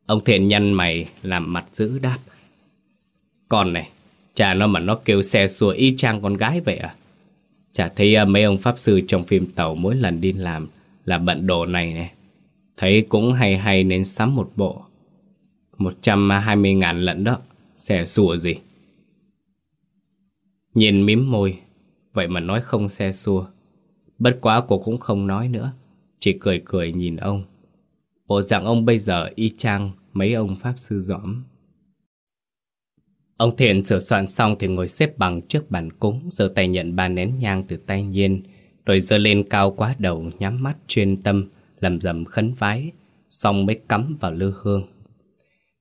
A: Ông Thiện nhăn mày làm mặt dữ đáp. Con này, cha nó mà nó kêu xe xua y chang con gái vậy à? Chả thấy à, mấy ông pháp sư trong phim tàu mỗi lần đi làm là bận đồ này nè. Thấy cũng hay hay nên sắm một bộ. 120 ngàn lận đó, xe xùa gì. Nhìn mím môi, vậy mà nói không xe xua. Bất quá cô cũng không nói nữa, chỉ cười cười nhìn ông. Bộ dạng ông bây giờ y chang mấy ông pháp sư dõm. Ông Thiện sửa soạn xong thì ngồi xếp bằng trước bàn cúng, giơ tay nhận ba nén nhang từ tay nhiên, rồi giơ lên cao quá đầu, nhắm mắt chuyên tâm, lầm rầm khấn vái, xong mới cắm vào lư hương.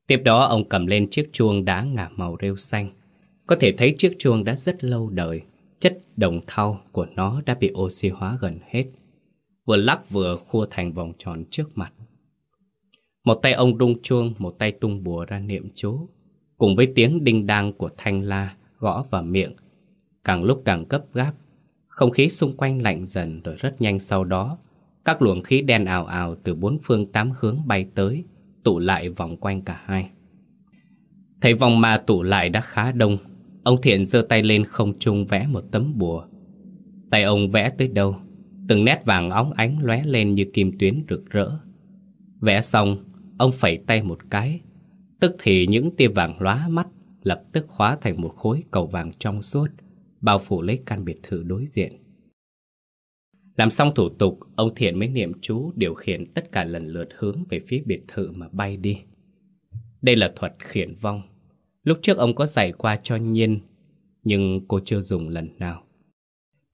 A: Tiếp đó ông cầm lên chiếc chuông đá ngả màu rêu xanh. Có thể thấy chiếc chuông đã rất lâu đời, chất đồng thau của nó đã bị oxy hóa gần hết. Vừa lắc vừa khua thành vòng tròn trước mặt. Một tay ông rung chuông, một tay tung bùa ra niệm chú cùng với tiếng đinh đang của thanh la gõ vào miệng, càng lúc càng gấp gáp. Không khí xung quanh lạnh dần rồi rất nhanh sau đó, các luồng khí đen ảo ảo từ bốn phương tám hướng bay tới, tụ lại vòng quanh cả hai. Thấy vòng ma tụ lại đã khá đông, ông Thiện giơ tay lên không trung vẽ một tấm bùa. Tay ông vẽ tới đâu, từng nét vàng óng ánh lóe lên như kim tuyến rực rỡ. Vẽ xong, ông phẩy tay một cái, Tức thì những tia vàng lóa mắt lập tức hóa thành một khối cầu vàng trong suốt, bao phủ lấy căn biệt thự đối diện. Làm xong thủ tục, ông Thiện mới niệm chú điều khiển tất cả lần lượt hướng về phía biệt thự mà bay đi. Đây là thuật khiển vong. Lúc trước ông có dạy qua cho Nhiên, nhưng cô chưa dùng lần nào.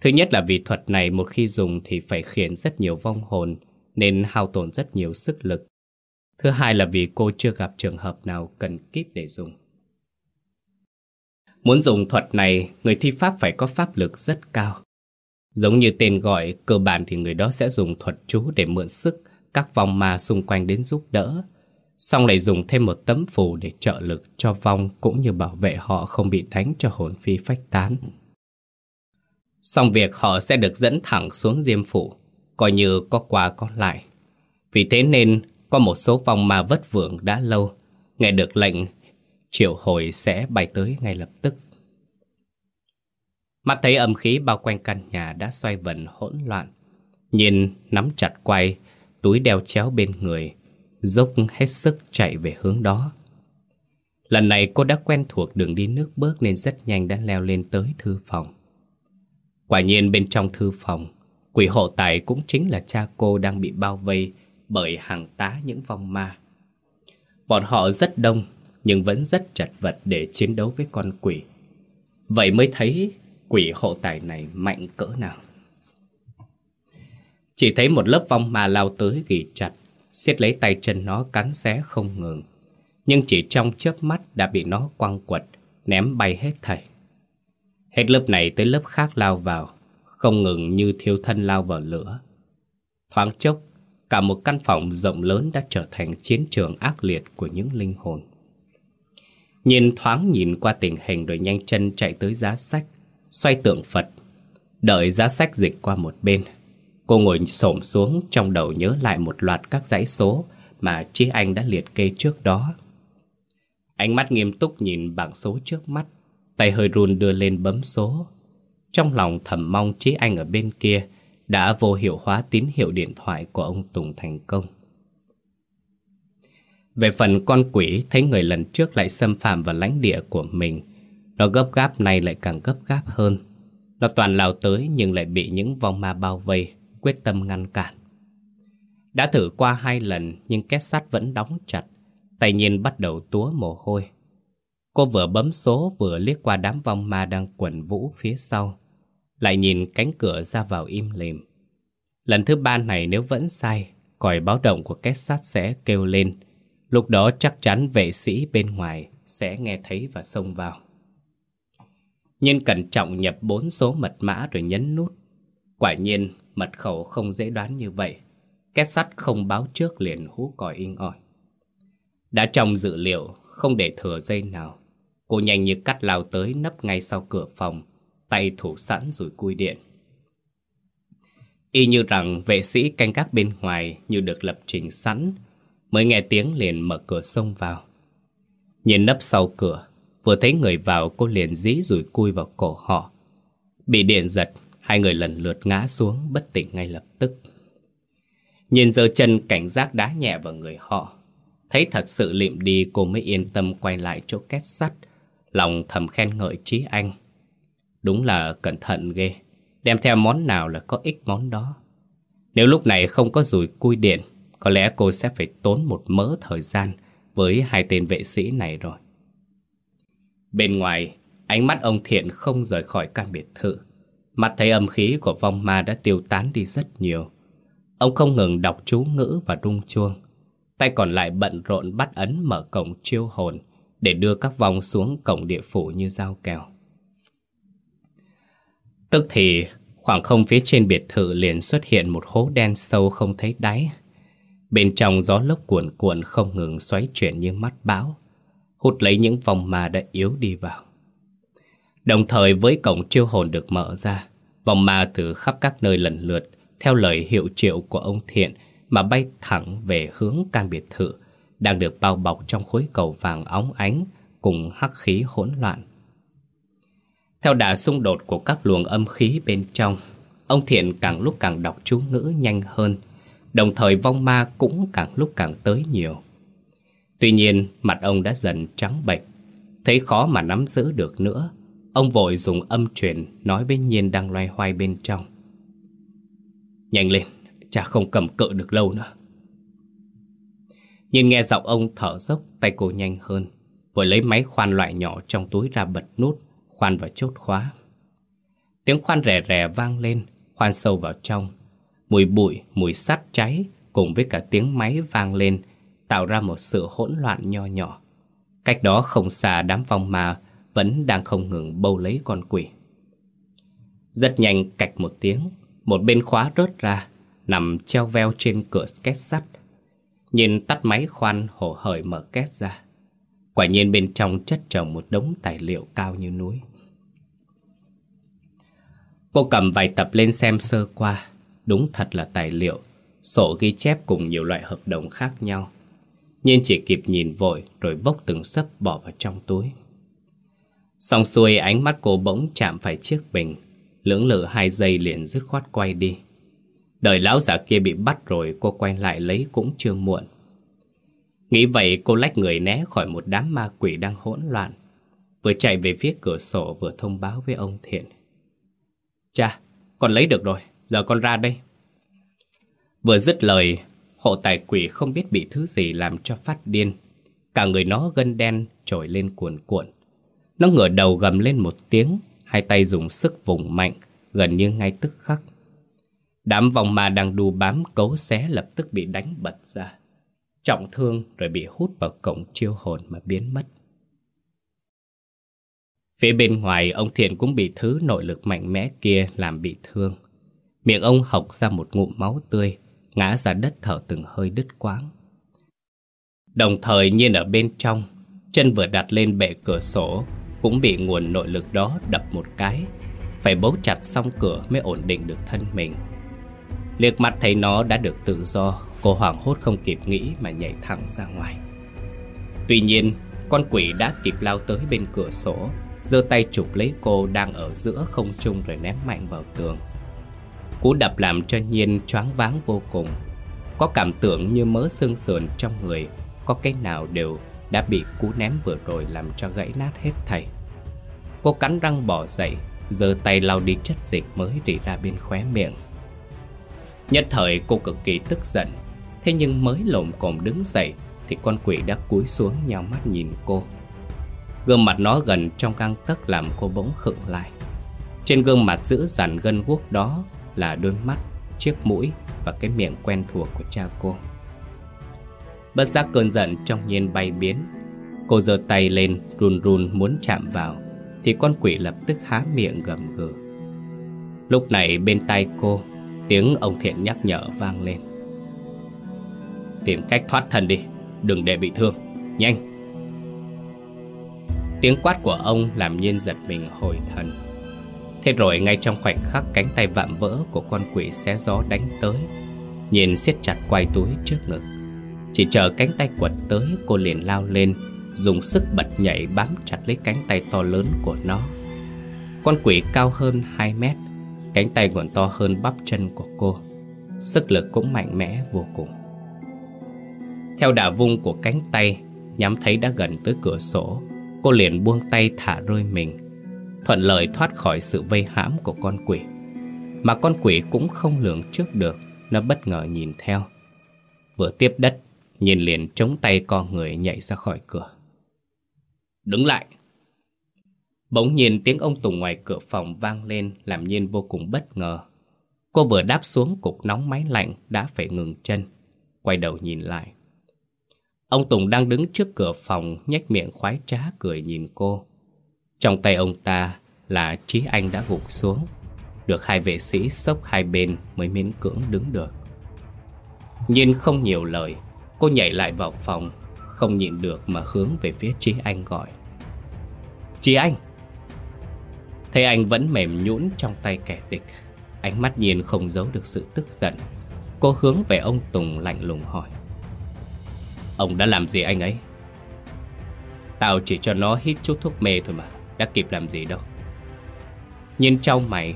A: Thứ nhất là vì thuật này một khi dùng thì phải khiển rất nhiều vong hồn, nên hao tổn rất nhiều sức lực. Thứ hai là vì cô chưa gặp trường hợp nào cần kíp để dùng. Muốn dùng thuật này, người thi pháp phải có pháp lực rất cao. Giống như tên gọi, cơ bản thì người đó sẽ dùng thuật chú để mượn sức các vong ma xung quanh đến giúp đỡ. Xong lại dùng thêm một tấm phù để trợ lực cho vong cũng như bảo vệ họ không bị đánh cho hồn phi phách tán. Xong việc họ sẽ được dẫn thẳng xuống diêm phủ, coi như có qua có lại. Vì thế nên có một số vong ma vất vưởng đã lâu, nghe được lệnh triệu hồi sẽ bay tới ngay lập tức. Mắt thấy âm khí bao quanh căn nhà đã xoay vần hỗn loạn. Nhìn nắm chặt quay, túi đeo chéo bên người, dốc hết sức chạy về hướng đó. Lần này cô đã quen thuộc đường đi nước bước nên rất nhanh đã leo lên tới thư phòng. Quả nhiên bên trong thư phòng, quỷ hộ tài cũng chính là cha cô đang bị bao vây bởi hàng tá những vong ma. Bọn họ rất đông nhưng vẫn rất chật vật để chiến đấu với con quỷ. Vậy mới thấy quỷ hộ tài này mạnh cỡ nào. Chỉ thấy một lớp vong ma lao tới ghi chặt, siết lấy tay chân nó cắn xé không ngừng. Nhưng chỉ trong chớp mắt đã bị nó quăng quật, ném bay hết thảy. Hết lớp này tới lớp khác lao vào, không ngừng như thiêu thân lao vào lửa. Thoáng chốc, Cả một căn phòng rộng lớn đã trở thành chiến trường ác liệt của những linh hồn. Nhìn thoáng nhìn qua tình hình rồi nhanh chân chạy tới giá sách, xoay tượng Phật. Đợi giá sách dịch qua một bên. Cô ngồi xổm xuống trong đầu nhớ lại một loạt các dãy số mà Trí Anh đã liệt kê trước đó. Ánh mắt nghiêm túc nhìn bảng số trước mắt, tay hơi run đưa lên bấm số. Trong lòng thầm mong Trí Anh ở bên kia đã vô hiệu hóa tín hiệu điện thoại của ông Tùng thành công. Về phần con quỷ thấy người lần trước lại xâm phạm vào lãnh địa của mình, nó gấp gáp này lại càng gấp gáp hơn. Nó toàn lao tới nhưng lại bị những vòng ma bao vây, quyết tâm ngăn cản. Đã thử qua hai lần nhưng két sắt vẫn đóng chặt, tay nhiên bắt đầu túa mồ hôi. Cô vừa bấm số vừa liếc qua đám vong ma đang quẩn vũ phía sau. Lại nhìn cánh cửa ra vào im lìm Lần thứ ba này nếu vẫn sai Còi báo động của két sắt sẽ kêu lên Lúc đó chắc chắn vệ sĩ bên ngoài Sẽ nghe thấy và xông vào Nhiên cẩn trọng nhập bốn số mật mã rồi nhấn nút Quả nhiên, mật khẩu không dễ đoán như vậy. Két sắt không báo trước liền hú còi in ỏi. Đã trong dự liệu, không để thừa dây nào. Cô nhanh như cắt lao tới nấp ngay sau cửa phòng, tay thủ sẵn rồi cui điện. Y như rằng vệ sĩ canh gác bên ngoài như được lập trình sẵn, mới nghe tiếng liền mở cửa xông vào. Nhìn nấp sau cửa, vừa thấy người vào cô liền dí rủi cui vào cổ họ. Bị điện giật, hai người lần lượt ngã xuống bất tỉnh ngay lập tức. Nhìn giờ chân cảnh giác đá nhẹ vào người họ. Thấy thật sự lịm đi cô mới yên tâm quay lại chỗ két sắt, lòng thầm khen ngợi trí anh. Đúng là cẩn thận ghê, đem theo món nào là có ích món đó. Nếu lúc này không có rủi cui điện, có lẽ cô sẽ phải tốn một mớ thời gian với hai tên vệ sĩ này rồi. Bên ngoài, ánh mắt ông Thiện không rời khỏi căn biệt thự. Mặt thấy âm khí của vong ma đã tiêu tán đi rất nhiều. Ông không ngừng đọc chú ngữ và rung chuông. Tay còn lại bận rộn bắt ấn mở cổng chiêu hồn để đưa các vong xuống cổng địa phủ như dao kèo. Tức thì, khoảng không phía trên biệt thự liền xuất hiện một hố đen sâu không thấy đáy. Bên trong gió lốc cuồn cuộn không ngừng xoáy chuyển như mắt bão, hút lấy những vòng ma đã yếu đi vào. Đồng thời với cổng chiêu hồn được mở ra, vòng ma từ khắp các nơi lần lượt, theo lời hiệu triệu của ông Thiện mà bay thẳng về hướng căn biệt thự, đang được bao bọc trong khối cầu vàng óng ánh cùng hắc khí hỗn loạn. Theo đà xung đột của các luồng âm khí bên trong, ông Thiện càng lúc càng đọc chú ngữ nhanh hơn, đồng thời vong ma cũng càng lúc càng tới nhiều. Tuy nhiên, mặt ông đã dần trắng bệch, thấy khó mà nắm giữ được nữa. Ông vội dùng âm truyền nói với Nhiên đang loay hoay bên trong. Nhanh lên, cha không cầm cự được lâu nữa. Nhiên nghe giọng ông thở dốc, tay cô nhanh hơn. Vội lấy máy khoan loại nhỏ trong túi ra bật nút, khoan vào chốt khóa. Tiếng khoan rè rè vang lên, khoan sâu vào trong. Mùi bụi, mùi sắt cháy cùng với cả tiếng máy vang lên tạo ra một sự hỗn loạn nho nhỏ. Cách đó không xa đám vong ma vẫn đang không ngừng bâu lấy con quỷ. Rất nhanh cạch một tiếng, một bên khóa rớt ra, nằm treo veo trên cửa két sắt. Nhìn tắt máy khoan hổ hởi mở két ra. Quả nhiên bên trong chất chồng một đống tài liệu cao như núi. Cô cầm vài tập lên xem sơ qua, đúng thật là tài liệu, sổ ghi chép cùng nhiều loại hợp đồng khác nhau. Nhưng chỉ kịp nhìn vội rồi vốc từng sấp bỏ vào trong túi. Xong xuôi ánh mắt cô bỗng chạm phải chiếc bình, lưỡng lự hai giây liền dứt khoát quay đi. Đời lão giả kia bị bắt rồi cô quay lại lấy cũng chưa muộn. Nghĩ vậy cô lách người né khỏi một đám ma quỷ đang hỗn loạn. Vừa chạy về phía cửa sổ vừa thông báo với ông Thiện. Cha, con lấy được rồi, giờ con ra đây. Vừa dứt lời, hộ tài quỷ không biết bị thứ gì làm cho phát điên. Cả người nó gân đen trồi lên cuồn cuộn. Nó ngửa đầu gầm lên một tiếng, hai tay dùng sức vùng mạnh, gần như ngay tức khắc. Đám vòng ma đang đu bám cấu xé lập tức bị đánh bật ra. Trọng thương rồi bị hút vào cổng chiêu hồn mà biến mất. Phía bên ngoài ông Thiện cũng bị thứ nội lực mạnh mẽ kia làm bị thương. Miệng ông hộc ra một ngụm máu tươi, ngã ra đất thở từng hơi đứt quáng. Đồng thời nhiên ở bên trong, chân vừa đặt lên bệ cửa sổ cũng bị nguồn nội lực đó đập một cái, phải bấu chặt xong cửa mới ổn định được thân mình. Liệt mặt thấy nó đã được tự do, cô hoảng hốt không kịp nghĩ mà nhảy thẳng ra ngoài. Tuy nhiên, con quỷ đã kịp lao tới bên cửa sổ, giơ tay chụp lấy cô đang ở giữa không trung rồi ném mạnh vào tường. Cú đập làm cho Nhiên choáng váng vô cùng. Có cảm tưởng như mớ xương sườn trong người, có cái nào đều đã bị cú ném vừa rồi làm cho gãy nát hết thảy. Cô cắn răng bỏ dậy, giơ tay lau đi chất dịch mới rỉ ra bên khóe miệng. Nhất thời cô cực kỳ tức giận, thế nhưng mới lồm cồm đứng dậy thì con quỷ đã cúi xuống nhau mắt nhìn cô. Gương mặt nó gần trong căng tấc làm cô bỗng khựng lại. Trên gương mặt giữ dằn gân guốc đó là đôi mắt, chiếc mũi và cái miệng quen thuộc của cha cô. Bất giác cơn giận trong nhiên bay biến Cô giơ tay lên run run muốn chạm vào Thì con quỷ lập tức há miệng gầm gừ. Lúc này bên tai cô Tiếng ông Thiện nhắc nhở vang lên. Tìm cách thoát thân đi Đừng để bị thương Nhanh. Tiếng quát của ông làm nhiên giật mình hồi thần. Thế rồi ngay trong khoảnh khắc cánh tay vạm vỡ của con quỷ xé gió đánh tới, Nhìn siết chặt quay túi trước ngực. Chỉ chờ cánh tay quật tới, cô liền lao lên, Dùng sức bật nhảy bám chặt lấy cánh tay to lớn của nó. Con quỷ cao hơn 2 mét, Cánh tay còn to hơn bắp chân của cô. Sức lực cũng mạnh mẽ vô cùng. Theo đả vung của cánh tay, Nhắm thấy đã gần tới cửa sổ, Cô liền buông tay thả rơi mình. Thuận lợi thoát khỏi sự vây hãm của con quỷ. Mà con quỷ cũng không lường trước được, Nó bất ngờ nhìn theo. Vừa tiếp đất, Nhìn liền chống tay co người nhảy ra khỏi cửa. Đứng lại! Bỗng nhiên tiếng ông Tùng ngoài cửa phòng vang lên, Làm Nhiên vô cùng bất ngờ. Cô vừa đáp xuống, cục nóng máy lạnh Đã phải ngừng chân, Quay đầu nhìn lại. Ông Tùng đang đứng trước cửa phòng, nhếch miệng khoái trá cười nhìn cô. Trong tay ông ta là Trí Anh đã gục xuống. Được hai vệ sĩ sốc hai bên mới miễn cưỡng đứng được. Nhìn không nhiều lời, Cô nhảy lại vào phòng, Không nhịn được mà hướng về phía Trí Anh gọi. Trí Anh! Thấy anh vẫn mềm nhũn trong tay kẻ địch. Ánh mắt nhìn không giấu được sự tức giận. Cô hướng về ông Tùng lạnh lùng hỏi. Ông đã làm gì anh ấy? Tao chỉ cho nó hít chút thuốc mê thôi mà. Đã kịp làm gì đâu. Nhìn trong mày,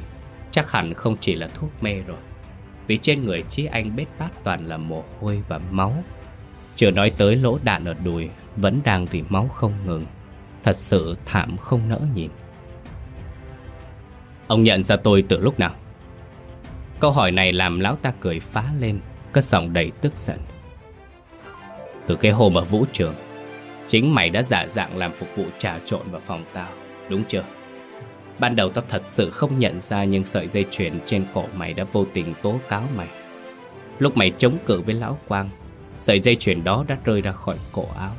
A: Chắc hẳn không chỉ là thuốc mê rồi. Vì trên người Chí Anh bết bát toàn là mồ hôi và máu. Chưa nói tới lỗ đạn ở đùi, Vẫn đang rỉ máu không ngừng. Thật sự thảm không nỡ nhìn. Ông nhận ra tôi từ lúc nào? Câu hỏi này làm lão ta cười phá lên, Cất giọng đầy tức giận. Từ cái hôm ở vũ trường, Chính mày đã giả dạng làm phục vụ trà trộn vào phòng tao. Đúng chưa? Ban đầu tao thật sự không nhận ra Nhưng sợi dây chuyền trên cổ mày đã vô tình tố cáo mày. Lúc mày chống cự với lão Quang, Sợi dây chuyền đó đã rơi ra khỏi cổ áo.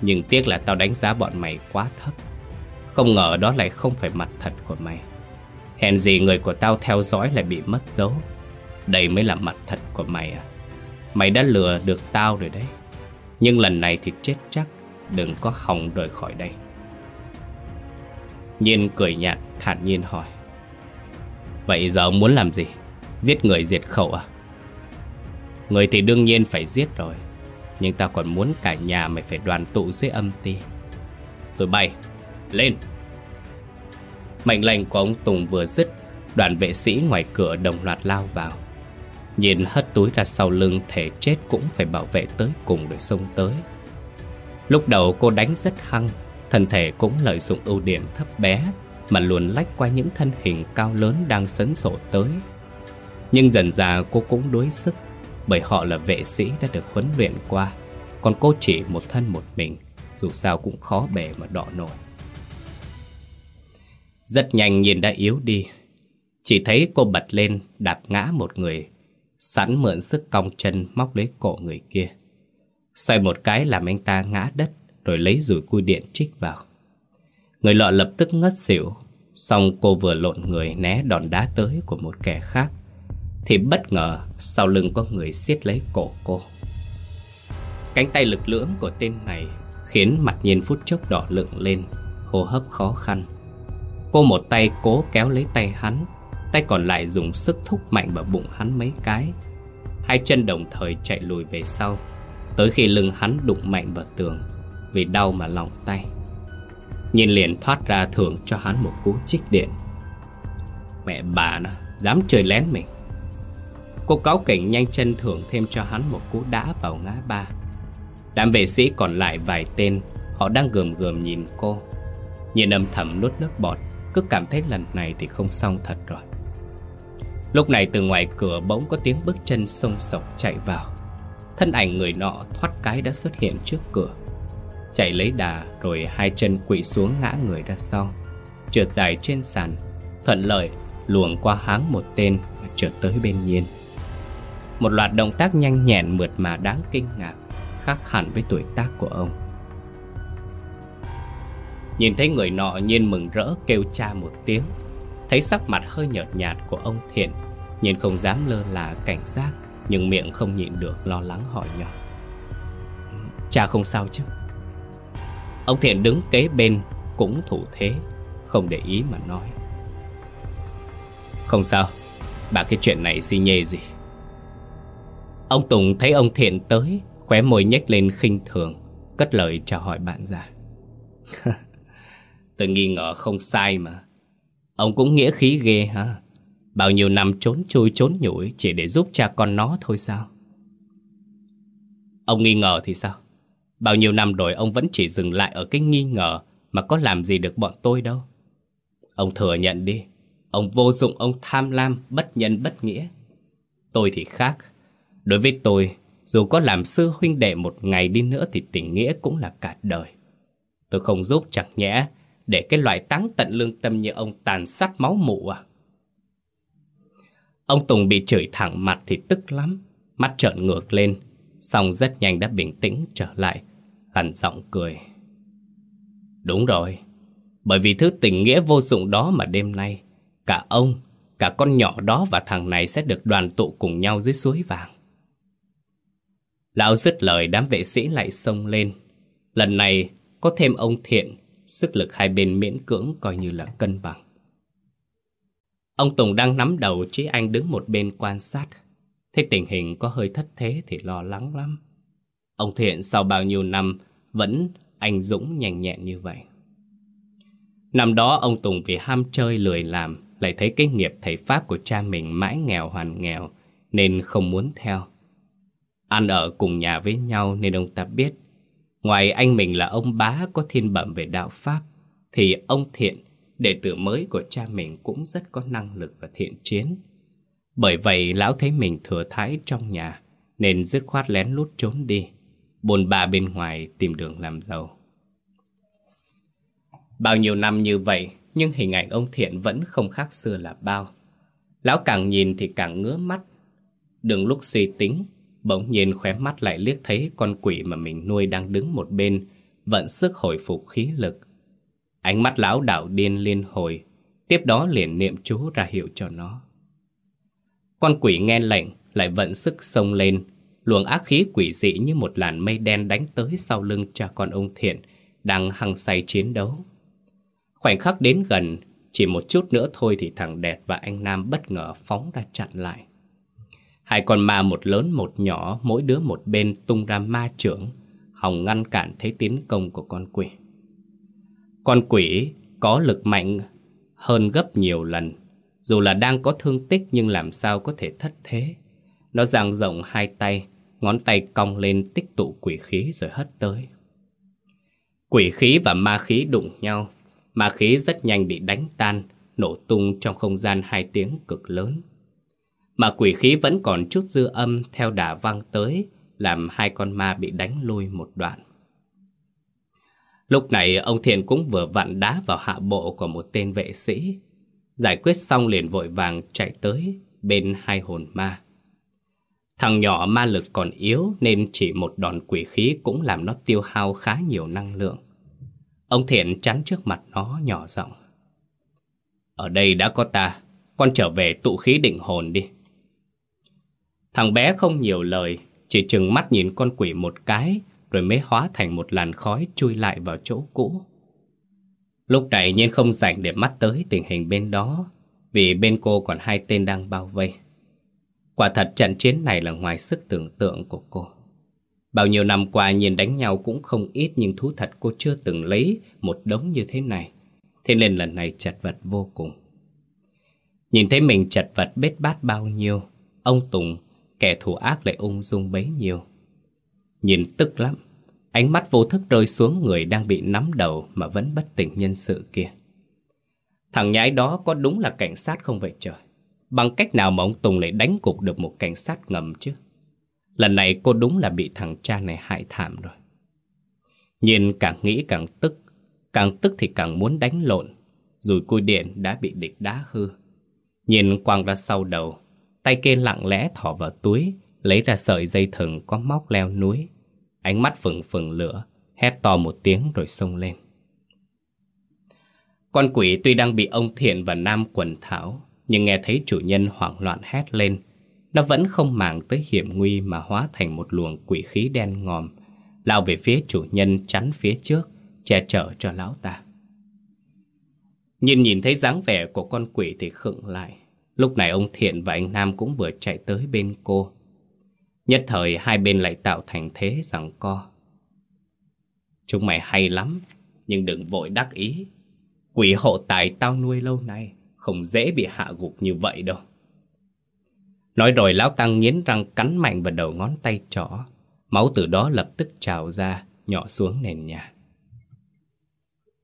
A: Nhưng tiếc là tao đánh giá bọn mày quá thấp. Không ngờ đó lại không phải mặt thật của mày. Hèn gì người của tao theo dõi lại bị mất dấu. Đây mới là mặt thật của mày à. Mày đã lừa được tao rồi đấy. Nhưng lần này thì chết chắc, Đừng có hòng rời khỏi đây. Nhiên cười nhạt, thản nhiên hỏi. Vậy giờ muốn làm gì? Giết người diệt khẩu à? Người thì đương nhiên phải giết rồi, Nhưng ta còn muốn cả nhà mày phải đoàn tụ dưới âm ti. Tôi bay, Lên. Mệnh lệnh của ông Tùng vừa dứt, Đoàn vệ sĩ ngoài cửa đồng loạt lao vào. Nhìn hất túi ra sau lưng, thể chết cũng phải bảo vệ tới cùng để xông tới. Lúc đầu cô đánh rất hăng Thân thể cũng lợi dụng ưu điểm thấp bé Mà luồn lách qua những thân hình cao lớn đang sấn sổ tới. Nhưng dần dà cô cũng đối sức, Bởi họ là vệ sĩ đã được huấn luyện qua, Còn cô chỉ một thân một mình, Dù sao cũng khó bề mà đọ nổi. Rất nhanh nhìn đã yếu đi, Chỉ thấy cô bật lên, đạp ngã một người, Sẵn mượn sức cong chân móc lấy cổ người kia. Xoay một cái làm anh ta ngã đất. Rồi lấy rủi cui điện trích vào. Người lọ lập tức ngất xỉu, Xong cô vừa lộn người né đòn đá tới của một kẻ khác, Thì bất ngờ sau lưng có người siết lấy cổ cô. Cánh tay lực lưỡng của tên này Khiến mặt nhiên phút chốc đỏ lựng lên, Hô hấp khó khăn. Cô một tay cố kéo lấy tay hắn, Tay còn lại dùng sức thúc mạnh vào bụng hắn mấy cái. Hai chân đồng thời chạy lùi về sau, Tới khi lưng hắn đụng mạnh vào tường. Vì đau mà lòng tay. Nhìn liền thoát ra thưởng cho hắn một cú chích điện. Mẹ bà nó, Dám chơi lén mình. Cô cáo cảnh nhanh chân thưởng thêm cho hắn một cú đá vào ngã ba. Đám vệ sĩ còn lại vài tên, Họ đang gườm gườm nhìn cô. Nhìn âm thầm nuốt nước bọt, Cứ cảm thấy lần này thì không xong thật rồi. Lúc này từ ngoài cửa bỗng có tiếng bước chân sông sộc chạy vào. Thân ảnh người nọ thoát cái đã xuất hiện trước cửa. Chạy lấy đà rồi hai chân quỵ xuống ngã người ra sau. Trượt dài trên sàn, Thuận lợi luồng qua háng một tên trượt tới bên nhiên. Một loạt động tác nhanh nhẹn mượt mà đáng kinh ngạc, Khác hẳn với tuổi tác của ông. Nhìn thấy người nọ nhiên mừng rỡ kêu cha một tiếng, Thấy sắc mặt hơi nhợt nhạt của ông Thiện, Nhìn không dám lơ là cảnh giác, Nhưng miệng không nhịn được lo lắng hỏi nhỏ. Cha không sao chứ? Ông Thiện đứng kế bên Cũng thủ thế, Không để ý mà nói. Không sao, Bà cái chuyện này xi nhê gì. Ông Tùng thấy ông Thiện tới, Khóe môi nhếch lên khinh thường, Cất lời chào hỏi bạn già. Tôi nghi ngờ không sai mà. Ông cũng nghĩa khí ghê ha. Bao nhiêu năm trốn chui trốn nhủi Chỉ để giúp cha con nó thôi sao? Ông nghi ngờ thì sao? Bao nhiêu năm rồi ông vẫn chỉ dừng lại ở cái nghi ngờ Mà có làm gì được bọn tôi đâu. Ông thừa nhận đi. Ông vô dụng, ông tham lam, bất nhân bất nghĩa. Tôi thì khác. Đối với tôi Dù có làm sư huynh đệ một ngày đi nữa Thì tình nghĩa cũng là cả đời. Tôi không giúp chẳng nhẽ Để cái loại táng tận lương tâm như ông tàn sát máu mụ à. Ông Tùng bị chửi thẳng mặt thì tức lắm. Mắt trợn ngược lên Xong rất nhanh đã bình tĩnh trở lại. Hẳn giọng cười. Đúng rồi, Bởi vì thứ tình nghĩa vô dụng đó mà đêm nay, Cả ông, Cả con nhỏ đó và thằng này sẽ được đoàn tụ cùng nhau dưới suối vàng. Lão dứt lời, đám vệ sĩ lại xông lên. Lần này, có thêm ông thiện, Sức lực hai bên miễn cưỡng coi như là cân bằng. Ông Tùng đang nắm đầu, Chí Anh đứng một bên quan sát. Thấy tình hình có hơi thất thế thì lo lắng lắm. Ông Thiện sau bao nhiêu năm vẫn anh Dũng nhanh nhẹn như vậy. Năm đó ông Tùng vì ham chơi lười làm Lại thấy cái nghiệp thầy Pháp của cha mình mãi nghèo hoàn nghèo Nên không muốn theo. Ăn ở cùng nhà với nhau nên ông ta biết Ngoài anh mình là ông bá có thiên bẩm về đạo Pháp Thì ông Thiện, đệ tử mới của cha mình cũng rất có năng lực và thiện chiến. Bởi vậy lão thấy mình thừa thái trong nhà Nên dứt khoát lén lút trốn đi. Bồn bà bên ngoài tìm đường làm giàu Bao nhiêu năm như vậy Nhưng hình ảnh ông Thiện vẫn không khác xưa là bao Lão càng nhìn thì càng ngứa mắt Đừng lúc suy tính Bỗng nhiên khóe mắt lại liếc thấy con quỷ mà mình nuôi đang đứng một bên, vận sức hồi phục khí lực. Ánh mắt lão đảo điên liên hồi, tiếp đó liền niệm chú ra hiệu cho nó. Con quỷ nghe lệnh, lại vận sức xông lên, luồng ác khí quỷ dị như một làn mây đen đánh tới sau lưng cha con ông Thiện, đang hăng say chiến đấu. Khoảnh khắc đến gần, chỉ một chút nữa thôi thì thằng Đẹp và anh Nam bất ngờ phóng ra chặn lại. Hai con ma một lớn một nhỏ, mỗi đứa một bên tung ra ma trưởng, hòng ngăn cản thế tiến công của con quỷ. Con quỷ có lực mạnh hơn gấp nhiều lần, dù là đang có thương tích nhưng làm sao có thể thất thế. Nó dang rộng hai tay, ngón tay cong lên tích tụ quỷ khí rồi hất tới. Quỷ khí và ma khí đụng nhau, ma khí rất nhanh bị đánh tan, nổ tung trong không gian hai tiếng cực lớn. Mà quỷ khí vẫn còn chút dư âm theo đà vang tới, làm hai con ma bị đánh lui một đoạn. Lúc này ông Thiện cũng vừa vặn đá vào hạ bộ của một tên vệ sĩ. Giải quyết xong liền vội vàng chạy tới bên hai hồn ma. Thằng nhỏ ma lực còn yếu nên chỉ một đòn quỷ khí cũng làm nó tiêu hao khá nhiều năng lượng. Ông Thiện chắn trước mặt nó nhỏ giọng. Ở đây đã có ta, con trở về tụ khí định hồn đi. Thằng bé không nhiều lời, chỉ chừng mắt nhìn con quỷ một cái, rồi mới hóa thành một làn khói chui lại vào chỗ cũ. Lúc này nhiên không rảnh để mắt tới tình hình bên đó, vì bên cô còn hai tên đang bao vây. Quả thật trận chiến này là ngoài sức tưởng tượng của cô. Bao nhiêu năm qua nhìn đánh nhau cũng không ít nhưng thú thật cô chưa từng lấy một đống như thế này. Thế nên lần này chật vật vô cùng. Nhìn thấy mình chật vật bết bát bao nhiêu, ông Tùng Kẻ thù ác lại ung dung bấy nhiêu Nhìn tức lắm Ánh mắt vô thức rơi xuống người đang bị nắm đầu Mà vẫn bất tỉnh nhân sự kia Thằng nhãi đó có đúng là cảnh sát không vậy trời Bằng cách nào mà ông Tùng lại đánh cục được một cảnh sát ngầm chứ Lần này cô đúng là bị thằng cha này hại thảm rồi Nhìn càng nghĩ càng tức Càng tức thì càng muốn đánh lộn Rồi cui điện đã bị địch đá hư Nhìn quang ra sau đầu Tay kia lặng lẽ thỏ vào túi, lấy ra sợi dây thừng có móc leo núi. Ánh mắt phừng phừng lửa, hét to một tiếng rồi xông lên. Con quỷ tuy đang bị ông Thiện và Nam quần thảo, nhưng nghe thấy chủ nhân hoảng loạn hét lên. Nó vẫn không màng tới hiểm nguy mà hóa thành một luồng quỷ khí đen ngòm, lao về phía chủ nhân chắn phía trước, che chở cho lão ta. Nhìn nhìn thấy dáng vẻ của con quỷ thì khựng lại. Lúc này ông Thiện và anh Nam cũng vừa chạy tới bên cô. Nhất thời hai bên lại tạo thành thế rằng co. Chúng mày hay lắm, nhưng đừng vội đắc ý. Quỷ hộ tài tao nuôi lâu nay, không dễ bị hạ gục như vậy đâu. Nói rồi lão tăng nghiến răng cắn mạnh vào đầu ngón tay trỏ. Máu từ đó lập tức trào ra, nhỏ xuống nền nhà.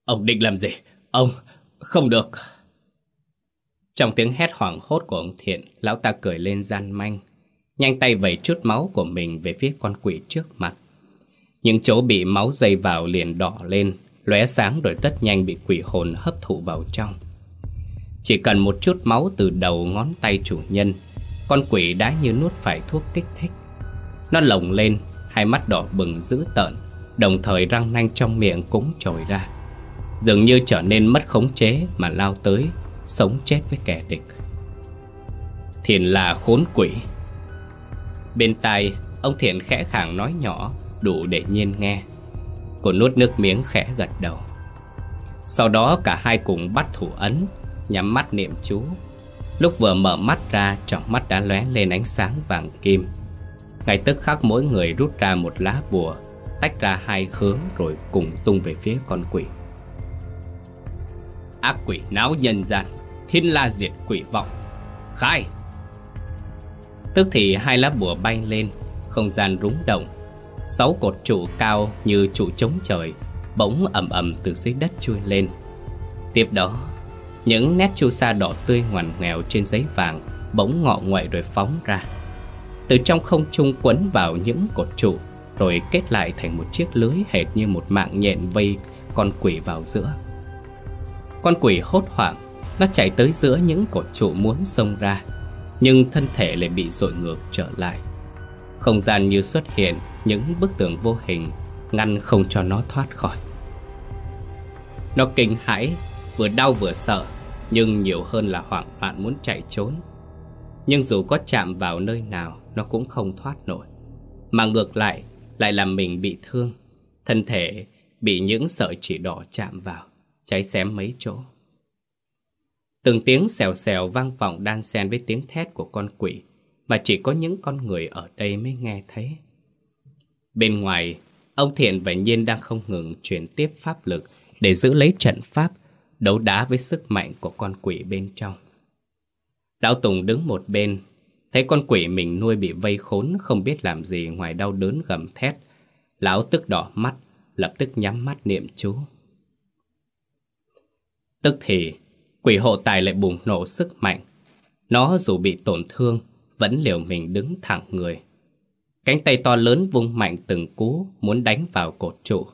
A: Ông định làm gì? Ông, không được. Trong tiếng hét hoảng hốt của ông Thiện, lão ta cười lên gian manh. Nhanh tay vẩy chút máu của mình về phía con quỷ trước mặt. Những chỗ bị máu dây vào liền đỏ lên, lóe sáng rồi tất nhanh bị quỷ hồn hấp thụ vào trong. Chỉ cần một chút máu từ đầu ngón tay chủ nhân, con quỷ đã như nuốt phải thuốc kích thích. Nó lồng lên, hai mắt đỏ bừng dữ tợn, đồng thời răng nanh trong miệng cũng trồi ra. Dường như trở nên mất khống chế mà lao tới, sống chết với kẻ địch. Thiện là khốn quỷ. Bên tai, ông Thiện khẽ khàng nói nhỏ, đủ để nhiên nghe. Cô nuốt nước miếng khẽ gật đầu. Sau đó cả hai cùng bắt thủ ấn, nhắm mắt niệm chú. Lúc vừa mở mắt ra, trong mắt đã lóe lên ánh sáng vàng kim. Ngay tức khắc mỗi người rút ra một lá bùa, tách ra hai hướng rồi cùng tung về phía con quỷ. Ác quỷ náo nhân gian, thiên la diệt quỷ vọng. Khai! Tức thì hai lá bùa bay lên, không gian rúng động. Sáu cột trụ cao như trụ chống trời, bỗng ầm ầm từ dưới đất chui lên. Tiếp đó, những nét chu sa đỏ tươi ngoằn nghèo trên giấy vàng bỗng ngọ ngoại rồi phóng ra. Từ trong không trung quấn vào những cột trụ, rồi kết lại thành một chiếc lưới hệt như một mạng nhện vây con quỷ vào giữa. Con quỷ hốt hoảng, nó chạy tới giữa những cột trụ muốn xông ra, nhưng thân thể lại bị dội ngược trở lại. Không gian như xuất hiện những bức tường vô hình ngăn không cho nó thoát khỏi. Nó kinh hãi, vừa đau vừa sợ, nhưng nhiều hơn là hoảng loạn muốn chạy trốn. Nhưng dù có chạm vào nơi nào, nó cũng không thoát nổi. Mà ngược lại, lại làm mình bị thương. Thân thể bị những sợi chỉ đỏ chạm vào, cháy xém mấy chỗ. Từng tiếng xèo xèo vang vọng đan xen với tiếng thét của con quỷ, mà chỉ có những con người ở đây mới nghe thấy. Bên ngoài, ông Thiện và Nhiên đang không ngừng chuyển tiếp pháp lực để giữ lấy trận pháp, đấu đá với sức mạnh của con quỷ bên trong. Lão Tùng đứng một bên, thấy con quỷ mình nuôi bị vây khốn không biết làm gì ngoài đau đớn gầm thét. Lão tức đỏ mắt, lập tức nhắm mắt niệm chú. Tức thì, quỷ hộ tài lại bùng nổ sức mạnh. Nó dù bị tổn thương, vẫn liều mình đứng thẳng người. Cánh tay to lớn vung mạnh từng cú muốn đánh vào cột trụ,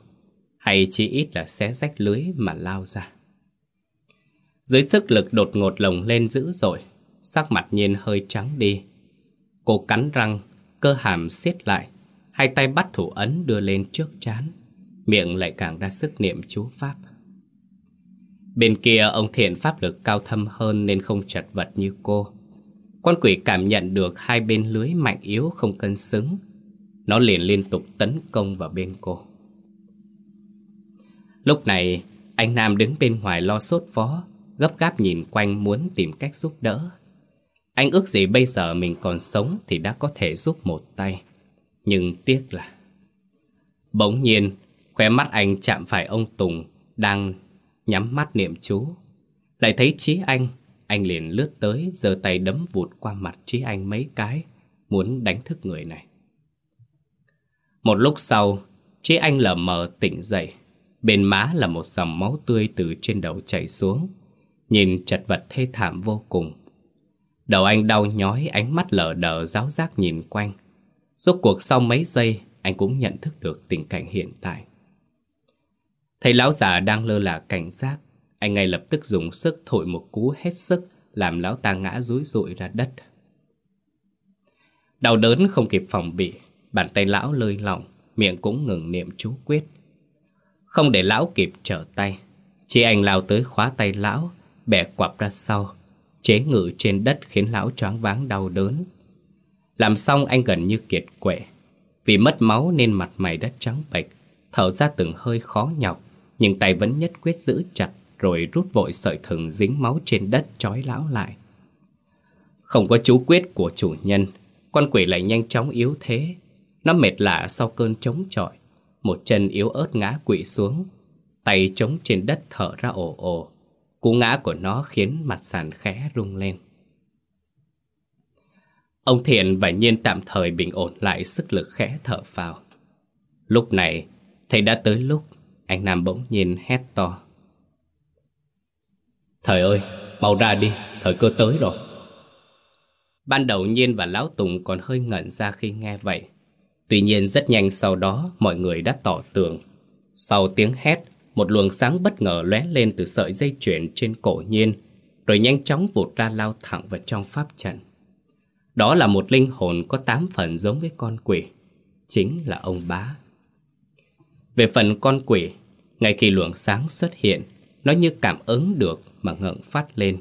A: hay chỉ ít là xé rách lưới mà lao ra. Dưới sức lực đột ngột lồng lên dữ dội, sắc mặt nhiên hơi trắng đi. Cô cắn răng, cơ hàm siết lại, hai tay bắt thủ ấn đưa lên trước chán, miệng lại càng ra sức niệm chú pháp. Bên kia ông thiện pháp lực cao thâm hơn nên không chật vật như cô. Con quỷ cảm nhận được hai bên lưới mạnh yếu không cân xứng. Nó liền liên tục tấn công vào bên cô. Lúc này, anh Nam đứng bên ngoài lo sốt vó, gấp gáp nhìn quanh muốn tìm cách giúp đỡ. Anh ước gì bây giờ mình còn sống thì đã có thể giúp một tay. Nhưng tiếc là... Bỗng nhiên, khóe mắt anh chạm phải ông Tùng đang nhắm mắt niệm chú. Lại thấy Chí Anh, anh liền lướt tới giơ tay đấm vụt qua mặt Chí Anh mấy cái, muốn đánh thức người này. Một lúc sau, Chí Anh lờ mờ tỉnh dậy. Bên má là một dòng máu tươi từ trên đầu chảy xuống. Nhìn chật vật thê thảm vô cùng. Đầu anh đau nhói, ánh mắt lờ đờ giáo giác nhìn quanh. Rốt cuộc sau mấy giây, anh cũng nhận thức được tình cảnh hiện tại. Thấy lão già đang lơ là cảnh giác, anh ngay lập tức dùng sức thổi một cú hết sức, làm lão ta ngã rúi rụi ra đất. Đau đớn không kịp phòng bị, bàn tay lão lơi lỏng, miệng cũng ngừng niệm chú quyết. Không để lão kịp trở tay, Chị anh lao tới khóa tay lão, bẻ quặp ra sau, chế ngự trên đất khiến lão choáng váng đau đớn. Làm xong anh gần như kiệt quệ. Vì mất máu nên mặt mày đã trắng bệch, thở ra từng hơi khó nhọc, nhưng tay vẫn nhất quyết giữ chặt rồi rút vội sợi thừng dính máu trên đất trói lão lại. Không có chú quyết của chủ nhân, con quỷ lại nhanh chóng yếu thế. Nó mệt lạ sau cơn chống chọi, một chân yếu ớt ngã quỵ xuống, tay chống trên đất thở ra ồ ồ. Cú ngã của nó khiến mặt sàn khẽ rung lên. Ông Thiện và Nhiên tạm thời bình ổn lại sức lực khẽ thở vào. Lúc này, thầy đã tới lúc anh Nam bỗng nhiên hét to. Thời ơi, mau ra đi, thời cơ tới rồi. Ban đầu Nhiên và Lão Tùng còn hơi ngẩn ra khi nghe vậy. Tuy nhiên rất nhanh sau đó mọi người đã tỏ tường. Sau tiếng hét, một luồng sáng bất ngờ lóe lên từ sợi dây chuyền trên cổ Nhiên, rồi nhanh chóng vụt ra lao thẳng vào trong pháp trận. Đó là một linh hồn có tám phần giống với con quỷ, chính là ông bá. Về phần con quỷ, ngay khi luồng sáng xuất hiện, nó như cảm ứng được mà ngẩng phát lên.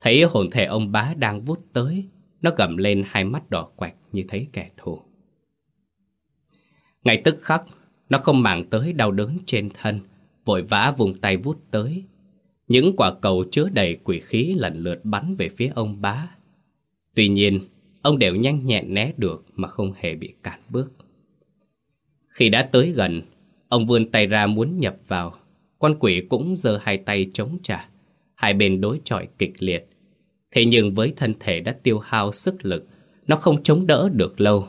A: Thấy hồn thể ông bá đang vút tới, nó gầm lên hai mắt đỏ quạch như thấy kẻ thù. Ngay tức khắc, nó không màng tới đau đớn trên thân, vội vã vùng tay vút tới. Những quả cầu chứa đầy quỷ khí lần lượt bắn về phía ông bá. Tuy nhiên, ông đều nhanh nhẹn né được mà không hề bị cản bước. Khi đã tới gần, ông vươn tay ra muốn nhập vào. Con quỷ cũng giơ hai tay chống trả. Hai bên đối chọi kịch liệt. Thế nhưng với thân thể đã tiêu hao sức lực, nó không chống đỡ được lâu.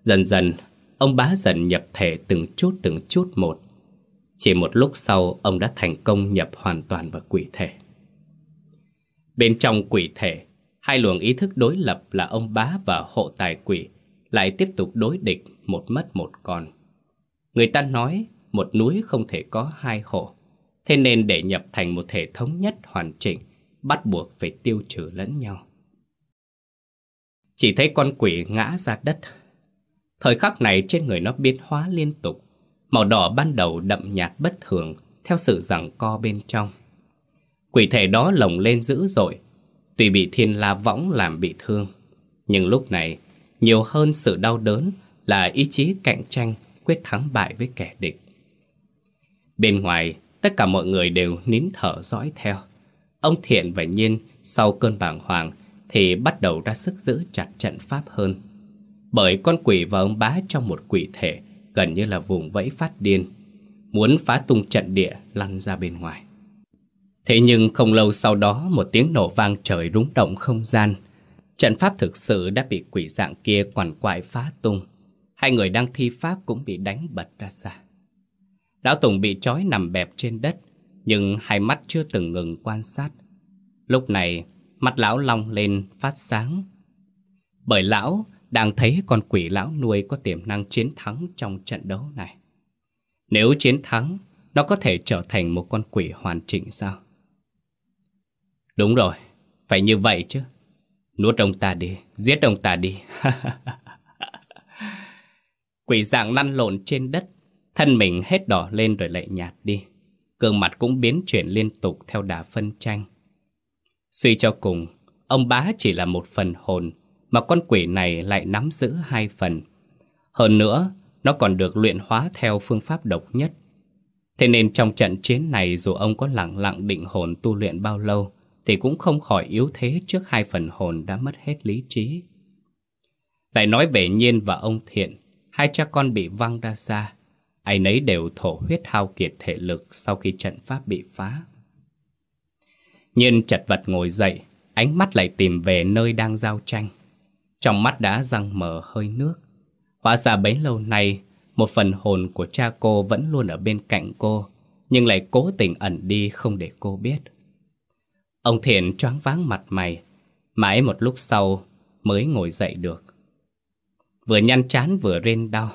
A: Dần dần, ông bá dần nhập thể từng chút từng chút một. Chỉ một lúc sau, ông đã thành công nhập hoàn toàn vào quỷ thể. Bên trong quỷ thể, hai luồng ý thức đối lập là ông bá và hộ tài quỷ lại tiếp tục đối địch một mất một còn. Người ta nói một núi không thể có hai hộ, thế nên để nhập thành một thể thống nhất hoàn chỉnh, bắt buộc phải tiêu trừ lẫn nhau. Chỉ thấy con quỷ ngã ra đất. Thời khắc này trên người nó biến hóa liên tục, màu đỏ ban đầu đậm nhạt bất thường theo sự giằng co bên trong. Quỷ thể đó lồng lên dữ dội, tuy bị thiên la võng làm bị thương. Nhưng lúc này, nhiều hơn sự đau đớn là ý chí cạnh tranh quyết thắng bại với kẻ địch. Bên ngoài, tất cả mọi người đều nín thở dõi theo. Ông Thiện và Nhiên sau cơn bàng hoàng thì bắt đầu ra sức giữ chặt trận pháp hơn. Bởi con quỷ và ông bá trong một quỷ thể gần như là vùng vẫy phát điên, muốn phá tung trận địa lăn ra bên ngoài. Thế nhưng không lâu sau đó một tiếng nổ vang trời rúng động không gian. Trận pháp thực sự đã bị quỷ dạng kia quằn quại phá tung. Hai người đang thi pháp cũng bị đánh bật ra xa. Lão Tùng bị trói nằm bẹp trên đất, nhưng hai mắt chưa từng ngừng quan sát. Lúc này, mắt lão long lên phát sáng. Bởi lão đang thấy con quỷ lão nuôi có tiềm năng chiến thắng trong trận đấu này. Nếu chiến thắng, nó có thể trở thành một con quỷ hoàn chỉnh sao? Đúng rồi, phải như vậy chứ. Nuốt ông ta đi, giết ông ta đi. Quỷ dạng lăn lộn trên đất, thân mình hết đỏ lên rồi lại nhạt đi. Cương mặt cũng biến chuyển liên tục theo đà phân tranh. Suy cho cùng, ông bá chỉ là một phần hồn, mà con quỷ này lại nắm giữ hai phần. Hơn nữa, nó còn được luyện hóa theo phương pháp độc nhất. Thế nên trong trận chiến này dù ông có lặng lặng định hồn tu luyện bao lâu, thì cũng không khỏi yếu thế trước hai phần hồn đã mất hết lý trí. Lại nói về Nhiên và ông Thiện, hai cha con bị văng ra xa. Ai nấy đều thổ huyết hao kiệt thể lực sau khi trận pháp bị phá. Nhiên chật vật ngồi dậy, ánh mắt lại tìm về nơi đang giao tranh. Trong mắt đã răng mở hơi nước. Hóa ra bấy lâu nay, một phần hồn của cha cô vẫn luôn ở bên cạnh cô, nhưng lại cố tình ẩn đi không để cô biết. Ông Thiện choáng váng mặt mày, mãi một lúc sau mới ngồi dậy được. Vừa nhăn chán vừa rên đau.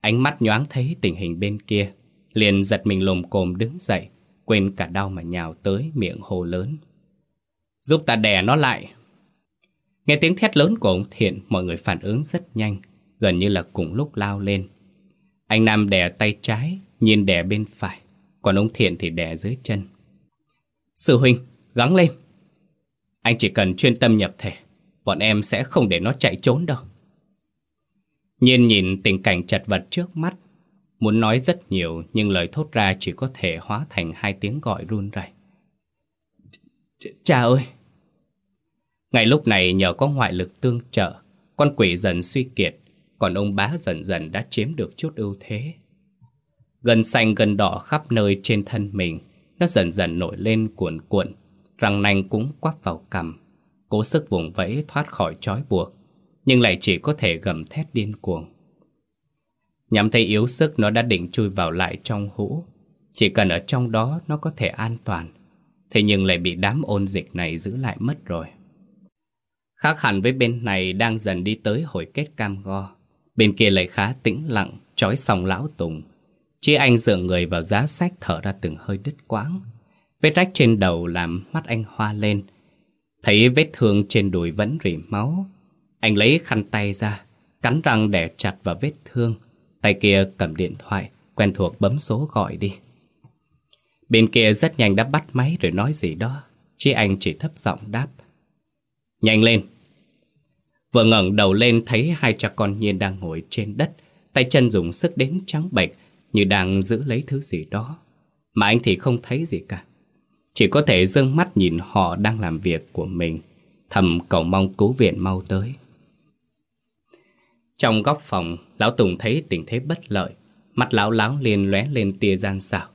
A: Ánh mắt nhoáng thấy tình hình bên kia, liền giật mình lồm cồm đứng dậy, quên cả đau mà nhào tới miệng hồ lớn. Giúp ta đè nó lại. Nghe tiếng thét lớn của ông Thiện, mọi người phản ứng rất nhanh, gần như là cùng lúc lao lên. Anh Nam đè tay trái, nhìn đè bên phải. Còn ông Thiện thì đè dưới chân Sư huynh, gắng lên Anh chỉ cần chuyên tâm nhập thể Bọn em sẽ không để nó chạy trốn đâu Nhiên nhìn tình cảnh chật vật trước mắt Muốn nói rất nhiều Nhưng lời thốt ra chỉ có thể hóa thành hai tiếng gọi run rẩy. Cha ơi ngay lúc này nhờ có ngoại lực tương trợ, Con quỷ dần suy kiệt, Còn ông bá dần dần đã chiếm được chút ưu thế. Gần xanh gần đỏ khắp nơi trên thân mình, Nó dần dần nổi lên cuộn cuộn, Răng nanh cũng quắp vào cằm, Cố sức vùng vẫy thoát khỏi trói buộc, Nhưng lại chỉ có thể gầm thét điên cuồng. Nhắm thấy yếu sức nó đã định chui vào lại trong hũ, Chỉ cần ở trong đó nó có thể an toàn, Thế nhưng lại bị đám ôn dịch này giữ lại mất rồi. Khác hẳn với bên này đang dần đi tới hồi kết cam go. Bên kia lại khá tĩnh lặng, trói xong lão Tùng. Chi anh dựa người vào giá sách thở ra từng hơi đứt quãng. Vết rách trên đầu làm mắt anh hoa lên. Thấy vết thương trên đùi vẫn rỉ máu. Anh lấy khăn tay ra Cắn răng đè chặt vào vết thương. Tay kia cầm điện thoại Quen thuộc bấm số gọi đi. Bên kia rất nhanh đã bắt máy rồi nói gì đó. Chi anh chỉ thấp giọng đáp. Nhanh lên. Vừa ngẩng đầu lên thấy hai cha con nhiên đang ngồi trên đất, Tay chân dùng sức đến trắng bệch Như đang giữ lấy thứ gì đó, Mà anh thì không thấy gì cả. Chỉ có thể dâng mắt nhìn họ đang làm việc của mình, Thầm cầu mong cứu viện mau tới. Trong góc phòng, Lão Tùng thấy tình thế bất lợi, Mắt lão láo liền lóe lên tia gian xảo,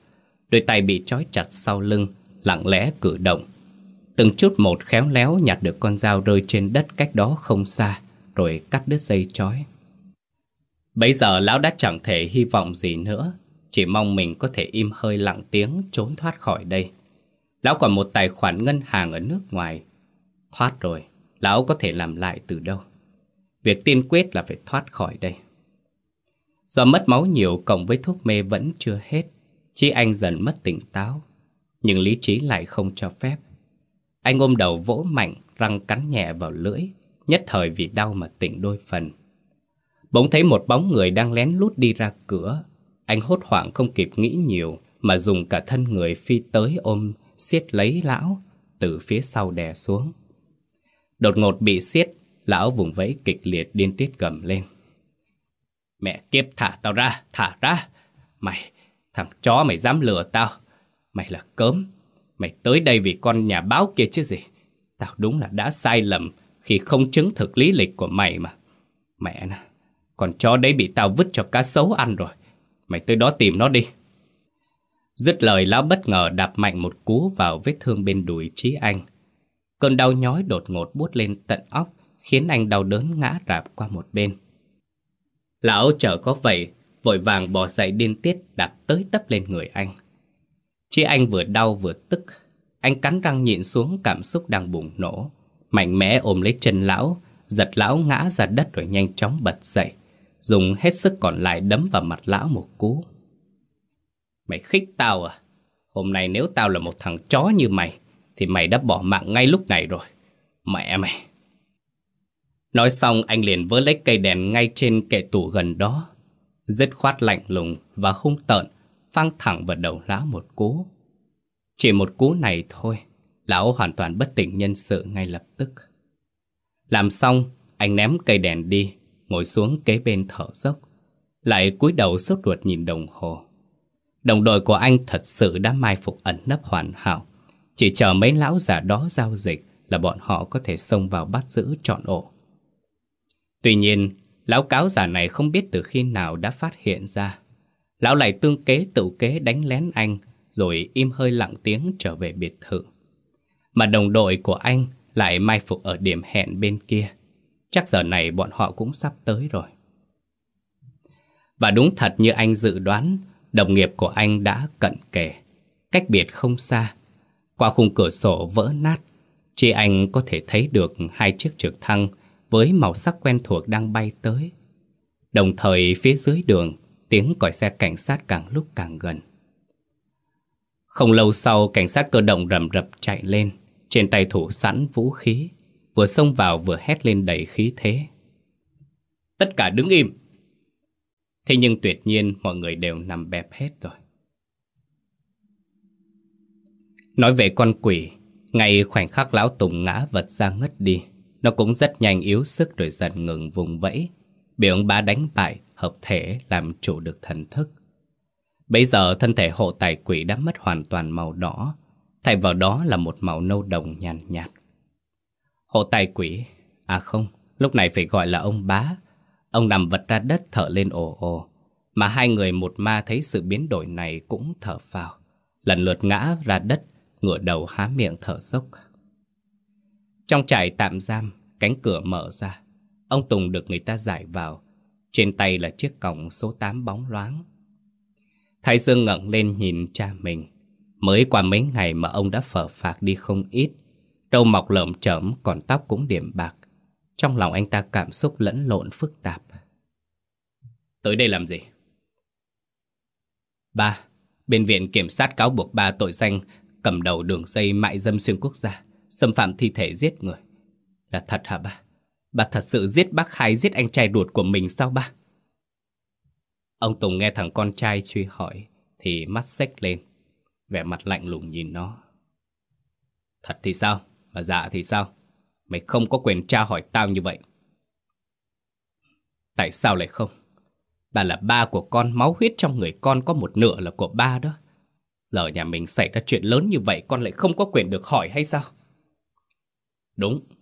A: Đôi tay bị trói chặt sau lưng, Lặng lẽ cử động. Từng chút một khéo léo nhặt được con dao rơi trên đất cách đó không xa Rồi cắt đứt dây chói. Bây giờ lão đã chẳng thể hy vọng gì nữa Chỉ mong mình có thể im hơi lặng tiếng trốn thoát khỏi đây. Lão còn một tài khoản ngân hàng ở nước ngoài. Thoát rồi, lão có thể làm lại từ đâu? Việc tiên quyết là phải thoát khỏi đây. Do mất máu nhiều cộng với thuốc mê vẫn chưa hết Chí anh dần mất tỉnh táo Nhưng lý trí lại không cho phép. Anh ôm đầu vỗ mạnh Răng cắn nhẹ vào lưỡi Nhất thời vì đau mà tỉnh đôi phần. Bỗng thấy một bóng người đang lén lút đi ra cửa. Anh hốt hoảng không kịp nghĩ nhiều Mà dùng cả thân người phi tới ôm siết lấy lão Từ phía sau đè xuống. Đột ngột bị siết Lão vùng vẫy kịch liệt điên tiết gầm lên. Mẹ kiếp thả tao ra, thả ra! Mày, thằng chó mày dám lừa tao! Mày là cớm Mày tới đây vì con nhà báo kia chứ gì? Tao đúng là đã sai lầm Khi không chứng thực lý lịch của mày mà. Mẹ nè Con chó đấy bị tao vứt cho cá sấu ăn rồi. Mày tới đó tìm nó đi. Dứt lời, lão bất ngờ đạp mạnh một cú vào vết thương bên đùi trí anh. Cơn đau nhói đột ngột buốt lên tận óc, Khiến anh đau đớn ngã rạp qua một bên. Lão chờ có vậy, Vội vàng bỏ dậy điên tiết đạp tới tấp lên người anh. Chi anh vừa đau vừa tức. Anh cắn răng nhịn xuống, cảm xúc đang bùng nổ. Mạnh mẽ ôm lấy chân lão, Giật lão ngã ra đất rồi nhanh chóng bật dậy. Dùng hết sức còn lại đấm vào mặt lão một cú. Mày khích tao à? Hôm nay nếu tao là một thằng chó như mày, Thì mày đã bỏ mạng ngay lúc này rồi. Mẹ mày. Nói xong, anh liền vớ lấy cây đèn ngay trên kệ tủ gần đó. Dứt khoát lạnh lùng và hung tợn Phang thẳng vào đầu lão một cú. Chỉ một cú này thôi Lão hoàn toàn bất tỉnh nhân sự ngay lập tức. Làm xong Anh ném cây đèn đi Ngồi xuống kế bên thở dốc Lại cúi đầu sốt ruột nhìn đồng hồ. Đồng đội của anh thật sự đã mai phục ẩn nấp hoàn hảo. Chỉ chờ mấy lão già đó giao dịch Là bọn họ có thể xông vào bắt giữ trọn ổ. Tuy nhiên, lão cáo giả này không biết từ khi nào đã phát hiện ra. Lão lại tương kế tự kế đánh lén anh, rồi im hơi lặng tiếng trở về biệt thự. Mà đồng đội của anh lại mai phục ở điểm hẹn bên kia. Chắc giờ này bọn họ cũng sắp tới rồi. Và đúng thật như anh dự đoán, đồng nghiệp của anh đã cận kề. Cách biệt không xa. Qua khung cửa sổ vỡ nát, chỉ anh có thể thấy được hai chiếc trực thăng với màu sắc quen thuộc đang bay tới. Đồng thời phía dưới đường, tiếng còi xe cảnh sát càng lúc càng gần. Không lâu sau, cảnh sát cơ động rầm rập chạy lên, trên tay thủ sẵn vũ khí, vừa xông vào vừa hét lên đầy khí thế. Tất cả đứng im! Thế nhưng tuyệt nhiên mọi người đều nằm bẹp hết rồi. Nói về con quỷ, ngay khoảnh khắc lão Tùng ngã vật ra ngất đi, nó cũng rất nhanh yếu sức rồi dần ngừng vùng vẫy. Bị ông bá đánh bại, hợp thể làm chủ được thần thức. Bây giờ thân thể hộ tài quỷ đã mất hoàn toàn màu đỏ, thay vào đó là một màu nâu đồng nhàn nhạt, nhạt. Hộ tài quỷ, à không, lúc này phải gọi là ông bá. Ông nằm vật ra đất thở lên ồ ồ, mà hai người một ma thấy sự biến đổi này cũng thở phào. Lần lượt ngã ra đất, ngửa đầu há miệng thở dốc. Trong trại tạm giam, cánh cửa mở ra. Ông Tùng được người ta giải vào. Trên tay là chiếc còng số 8 bóng loáng. Thái Dương ngẩng lên nhìn cha mình. Mới qua mấy ngày mà ông đã phở phạc đi không ít. Râu mọc lợm chởm còn tóc cũng điểm bạc. Trong lòng anh ta cảm xúc lẫn lộn phức tạp. Tới đây làm gì? Ba, bên viện kiểm sát cáo buộc ba tội danh cầm đầu đường dây mại dâm xuyên quốc gia, xâm phạm thi thể giết người. Là thật hả ba? Bà thật sự giết bác hai giết anh trai ruột của mình sao ba? Ông Tùng nghe thằng con trai truy hỏi thì mắt xếch lên, vẻ mặt lạnh lùng nhìn nó. Thật thì sao? Mà dạ thì sao? Mày không có quyền tra hỏi tao như vậy. Tại sao lại không? Bà là ba của con, máu huyết trong người con có một nửa là của ba đó. Giờ nhà mình xảy ra chuyện lớn như vậy con lại không có quyền được hỏi hay sao? Đúng.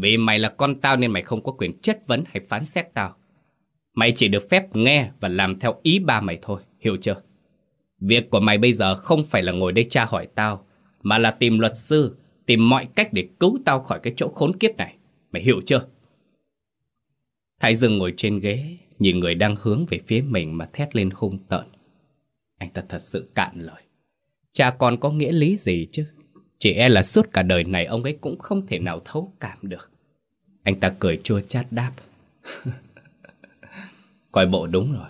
A: Vì mày là con tao nên mày không có quyền chất vấn hay phán xét tao. Mày chỉ được phép nghe và làm theo ý ba mày thôi, hiểu chưa? Việc của mày bây giờ không phải là ngồi đây tra hỏi tao, mà là tìm luật sư, tìm mọi cách để cứu tao khỏi cái chỗ khốn kiếp này. Mày hiểu chưa? Thái Dương ngồi trên ghế, nhìn người đang hướng về phía mình mà thét lên hung tợn. Anh ta thật sự cạn lời. Cha con có nghĩa lý gì chứ? Chỉ e là suốt cả đời này ông ấy cũng không thể nào thấu cảm được. Anh ta cười chua chát đáp. Coi bộ đúng rồi.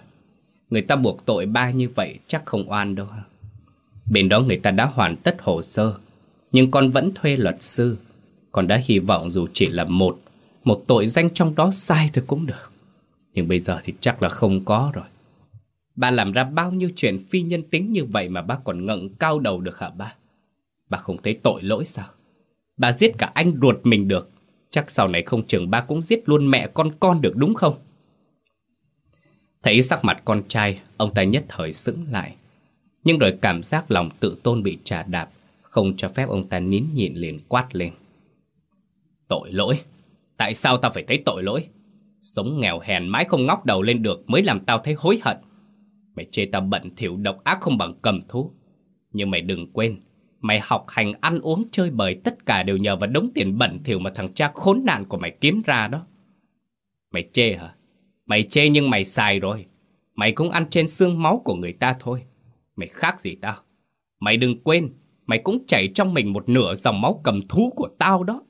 A: Người ta buộc tội ba như vậy chắc không oan đâu. Bên đó người ta đã hoàn tất hồ sơ. Nhưng con vẫn thuê luật sư. Con đã hy vọng dù chỉ là một, một tội danh trong đó sai thì cũng được. Nhưng bây giờ thì chắc là không có rồi. ba làm ra bao nhiêu chuyện phi nhân tính như vậy mà ba còn ngẩng cao đầu được hả ba? Bà không thấy tội lỗi sao? Bà giết cả anh ruột mình được. Chắc sau này không chừng ba cũng giết luôn mẹ con con được đúng không? Thấy sắc mặt con trai, ông ta nhất thời sững lại. Nhưng rồi cảm giác lòng tự tôn bị trà đạp, không cho phép ông ta nín nhịn liền quát lên. Tội lỗi? Tại sao tao phải thấy tội lỗi? Sống nghèo hèn mãi không ngóc đầu lên được mới làm tao thấy hối hận. Mày chê tao bận thiểu độc ác không bằng cầm thú. Nhưng mày đừng quên, mày học hành ăn uống chơi bời tất cả đều nhờ vào đống tiền bẩn thỉu mà thằng cha khốn nạn của mày kiếm ra đó. Mày chê hả? Mày chê nhưng mày xài rồi. Mày cũng ăn trên xương máu của người ta thôi. Mày khác gì tao? Mày đừng quên, mày cũng chảy trong mình một nửa dòng máu cầm thú của tao đó.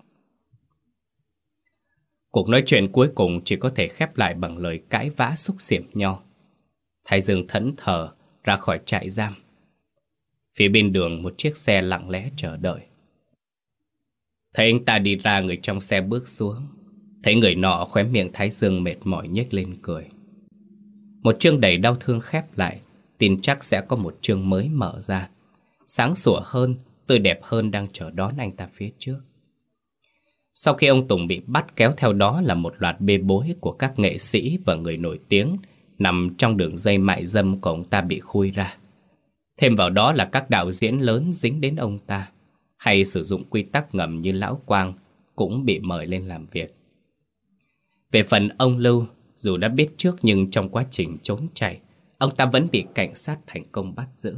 A: Cuộc nói chuyện cuối cùng chỉ có thể khép lại bằng lời cãi vã xúc xỉm nhau. Thái Dương thẫn thờ ra khỏi trại giam. Phía bên đường một chiếc xe lặng lẽ chờ đợi. Thấy anh ta đi ra người trong xe bước xuống. Thấy người nọ khóe miệng Thái Dương mệt mỏi nhếch lên cười. Một chương đầy đau thương khép lại, tin chắc sẽ có một chương mới mở ra. Sáng sủa hơn, tươi đẹp hơn đang chờ đón anh ta phía trước. Sau khi ông Tùng bị bắt kéo theo đó là một loạt bê bối của các nghệ sĩ và người nổi tiếng nằm trong đường dây mại dâm của ông ta bị khui ra. Thêm vào đó là các đạo diễn lớn dính đến ông ta, hay sử dụng quy tắc ngầm như Lão Quang cũng bị mời lên làm việc. Về phần ông Lưu, dù đã biết trước nhưng trong quá trình trốn chạy, ông ta vẫn bị cảnh sát thành công bắt giữ.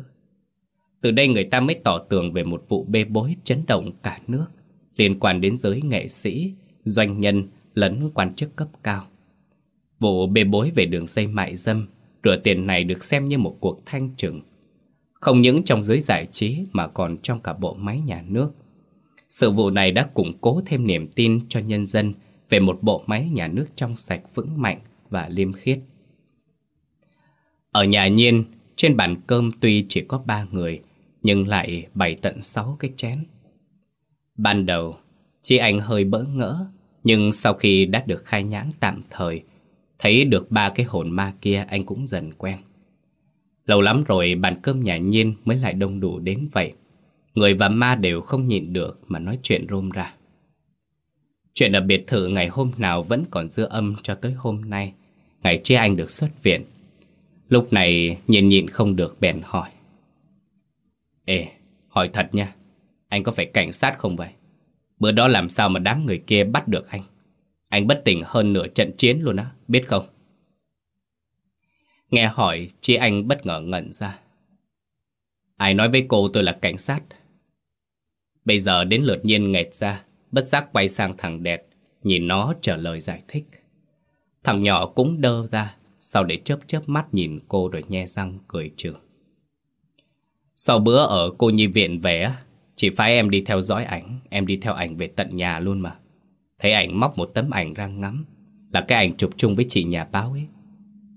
A: Từ đây người ta mới tỏ tường về một vụ bê bối chấn động cả nước liên quan đến giới nghệ sĩ, doanh nhân lẫn quan chức cấp cao. Vụ bê bối về đường dây mại dâm, rửa tiền này được xem như một cuộc thanh trừng. Không những trong giới giải trí mà còn trong cả bộ máy nhà nước. Sự vụ này đã củng cố thêm niềm tin cho nhân dân về một bộ máy nhà nước trong sạch vững mạnh và liêm khiết. Ở nhà nhiên, trên bàn cơm tuy chỉ có ba người, nhưng lại bày tận sáu cái chén. Ban đầu, chị anh hơi bỡ ngỡ, nhưng sau khi đã được khai nhãn tạm thời, thấy được ba cái hồn ma kia anh cũng dần quen. Lâu lắm rồi bàn cơm nhà nhiên mới lại đông đủ đến vậy. Người và ma đều không nhịn được mà nói chuyện rôm ra. Chuyện ở biệt thự ngày hôm nào vẫn còn dư âm cho tới hôm nay, ngày chia anh được xuất viện. Lúc này nhìn nhịn không được bèn hỏi. Ê, hỏi thật nha, anh có phải cảnh sát không vậy? Bữa đó làm sao mà đám người kia bắt được anh? Anh bất tỉnh hơn nửa trận chiến luôn á, biết không? Nghe hỏi, chị anh bất ngờ ngẩn ra. Ai nói với cô tôi là cảnh sát? Bây giờ đến lượt nhiên nghẹt ra, bất giác quay sang thằng đẹp, nhìn nó trả lời giải thích. Thằng nhỏ cũng đơ ra, sau để chớp chớp mắt nhìn cô rồi nhe răng cười trừ. Sau bữa ở cô nhi viện về chỉ phải em đi theo dõi ảnh, em đi theo ảnh về tận nhà luôn mà. Thấy ảnh móc một tấm ảnh ra ngắm, là cái ảnh chụp chung với chị nhà báo ấy.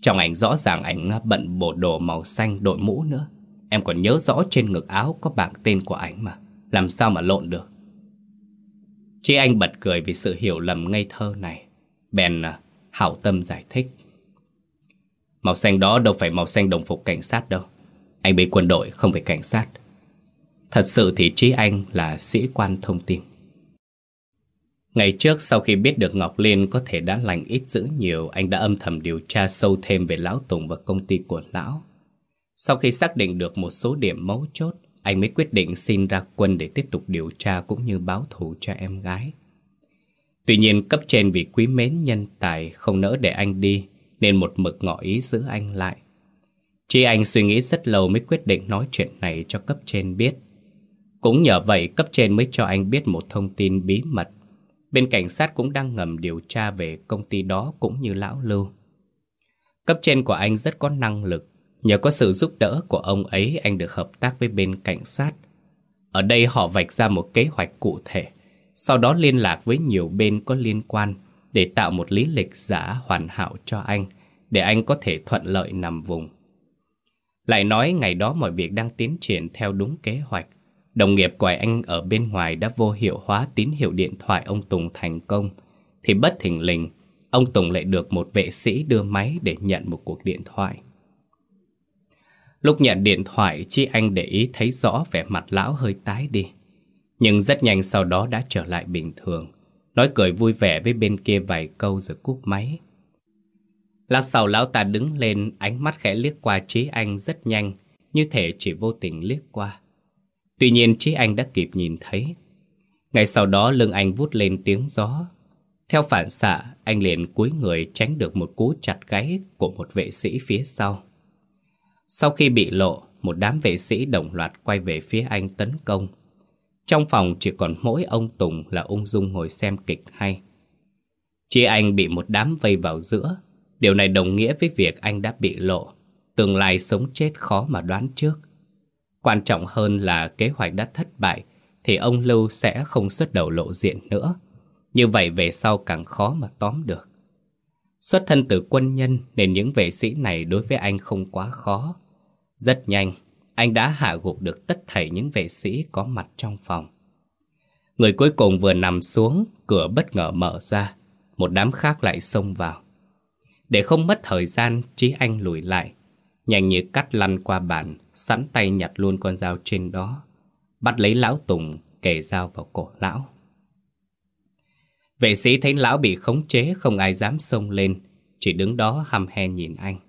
A: Trong ảnh rõ ràng ảnh bận bộ đồ màu xanh đội mũ nữa. Em còn nhớ rõ trên ngực áo có bảng tên của ảnh mà. Làm sao mà lộn được. Chị anh bật cười vì sự hiểu lầm ngây thơ này. Bèn à, hảo tâm giải thích. Màu xanh đó đâu phải màu xanh đồng phục cảnh sát đâu. Anh bị quân đội, không phải cảnh sát. Thật sự thì Trí Anh là sĩ quan thông tin. Ngày trước sau khi biết được Ngọc Liên có thể đã lành ít dữ nhiều, anh đã âm thầm điều tra sâu thêm về Lão Tùng và công ty của Lão. Sau khi xác định được một số điểm mấu chốt, anh mới quyết định xin ra quân để tiếp tục điều tra cũng như báo thù cho em gái. Tuy nhiên cấp trên vì quý mến nhân tài không nỡ để anh đi, nên một mực ngỏ ý giữ anh lại. Chi anh suy nghĩ rất lâu mới quyết định nói chuyện này cho cấp trên biết. Cũng nhờ vậy cấp trên mới cho anh biết một thông tin bí mật Bên cảnh sát cũng đang ngầm điều tra về công ty đó cũng như lão Lưu. Cấp trên của anh rất có năng lực. Nhờ có sự giúp đỡ của ông ấy, anh được hợp tác với bên cảnh sát. Ở đây họ vạch ra một kế hoạch cụ thể. Sau đó liên lạc với nhiều bên có liên quan để tạo một lý lịch giả hoàn hảo cho anh, để anh có thể thuận lợi nằm vùng. Lại nói ngày đó mọi việc đang tiến triển theo đúng kế hoạch. Đồng nghiệp của anh ở bên ngoài đã vô hiệu hóa tín hiệu điện thoại ông Tùng thành công. Thì bất thình lình, Ông Tùng lại được một vệ sĩ đưa máy để nhận một cuộc điện thoại. Lúc nhận điện thoại Chi Anh để ý thấy rõ vẻ mặt lão hơi tái đi. Nhưng rất nhanh sau đó đã trở lại bình thường. Nói cười vui vẻ với bên kia vài câu rồi cúp máy. Lát sau lão ta đứng lên, Ánh mắt khẽ liếc qua Trí Anh rất nhanh, Như thể chỉ vô tình liếc qua. Tuy nhiên Trí Anh đã kịp nhìn thấy. Ngay sau đó lưng anh vút lên tiếng gió. Theo phản xạ, anh liền cúi người tránh được một cú chặt gáy của một vệ sĩ phía sau. Sau khi bị lộ, một đám vệ sĩ đồng loạt quay về phía anh tấn công. Trong phòng chỉ còn mỗi ông Tùng là ung dung ngồi xem kịch hay. Chị anh bị một đám vây vào giữa. Điều này đồng nghĩa với việc anh đã bị lộ. Tương lai sống chết khó mà đoán trước. Quan trọng hơn là kế hoạch đã thất bại thì ông Lưu sẽ không xuất đầu lộ diện nữa. Như vậy về sau càng khó mà tóm được. Xuất thân từ quân nhân nên những vệ sĩ này đối với anh không quá khó. Rất nhanh, anh đã hạ gục được tất thảy những vệ sĩ có mặt trong phòng. Người cuối cùng vừa nằm xuống, cửa bất ngờ mở ra, một đám khác lại xông vào. Để không mất thời gian, Trí Anh lùi lại, nhanh như cắt lăn qua bàn, sẵn tay nhặt luôn con dao trên đó, bắt lấy lão Tùng kề dao vào cổ lão. Vệ sĩ thấy lão bị khống chế không ai dám xông lên, chỉ đứng đó hăm he nhìn anh.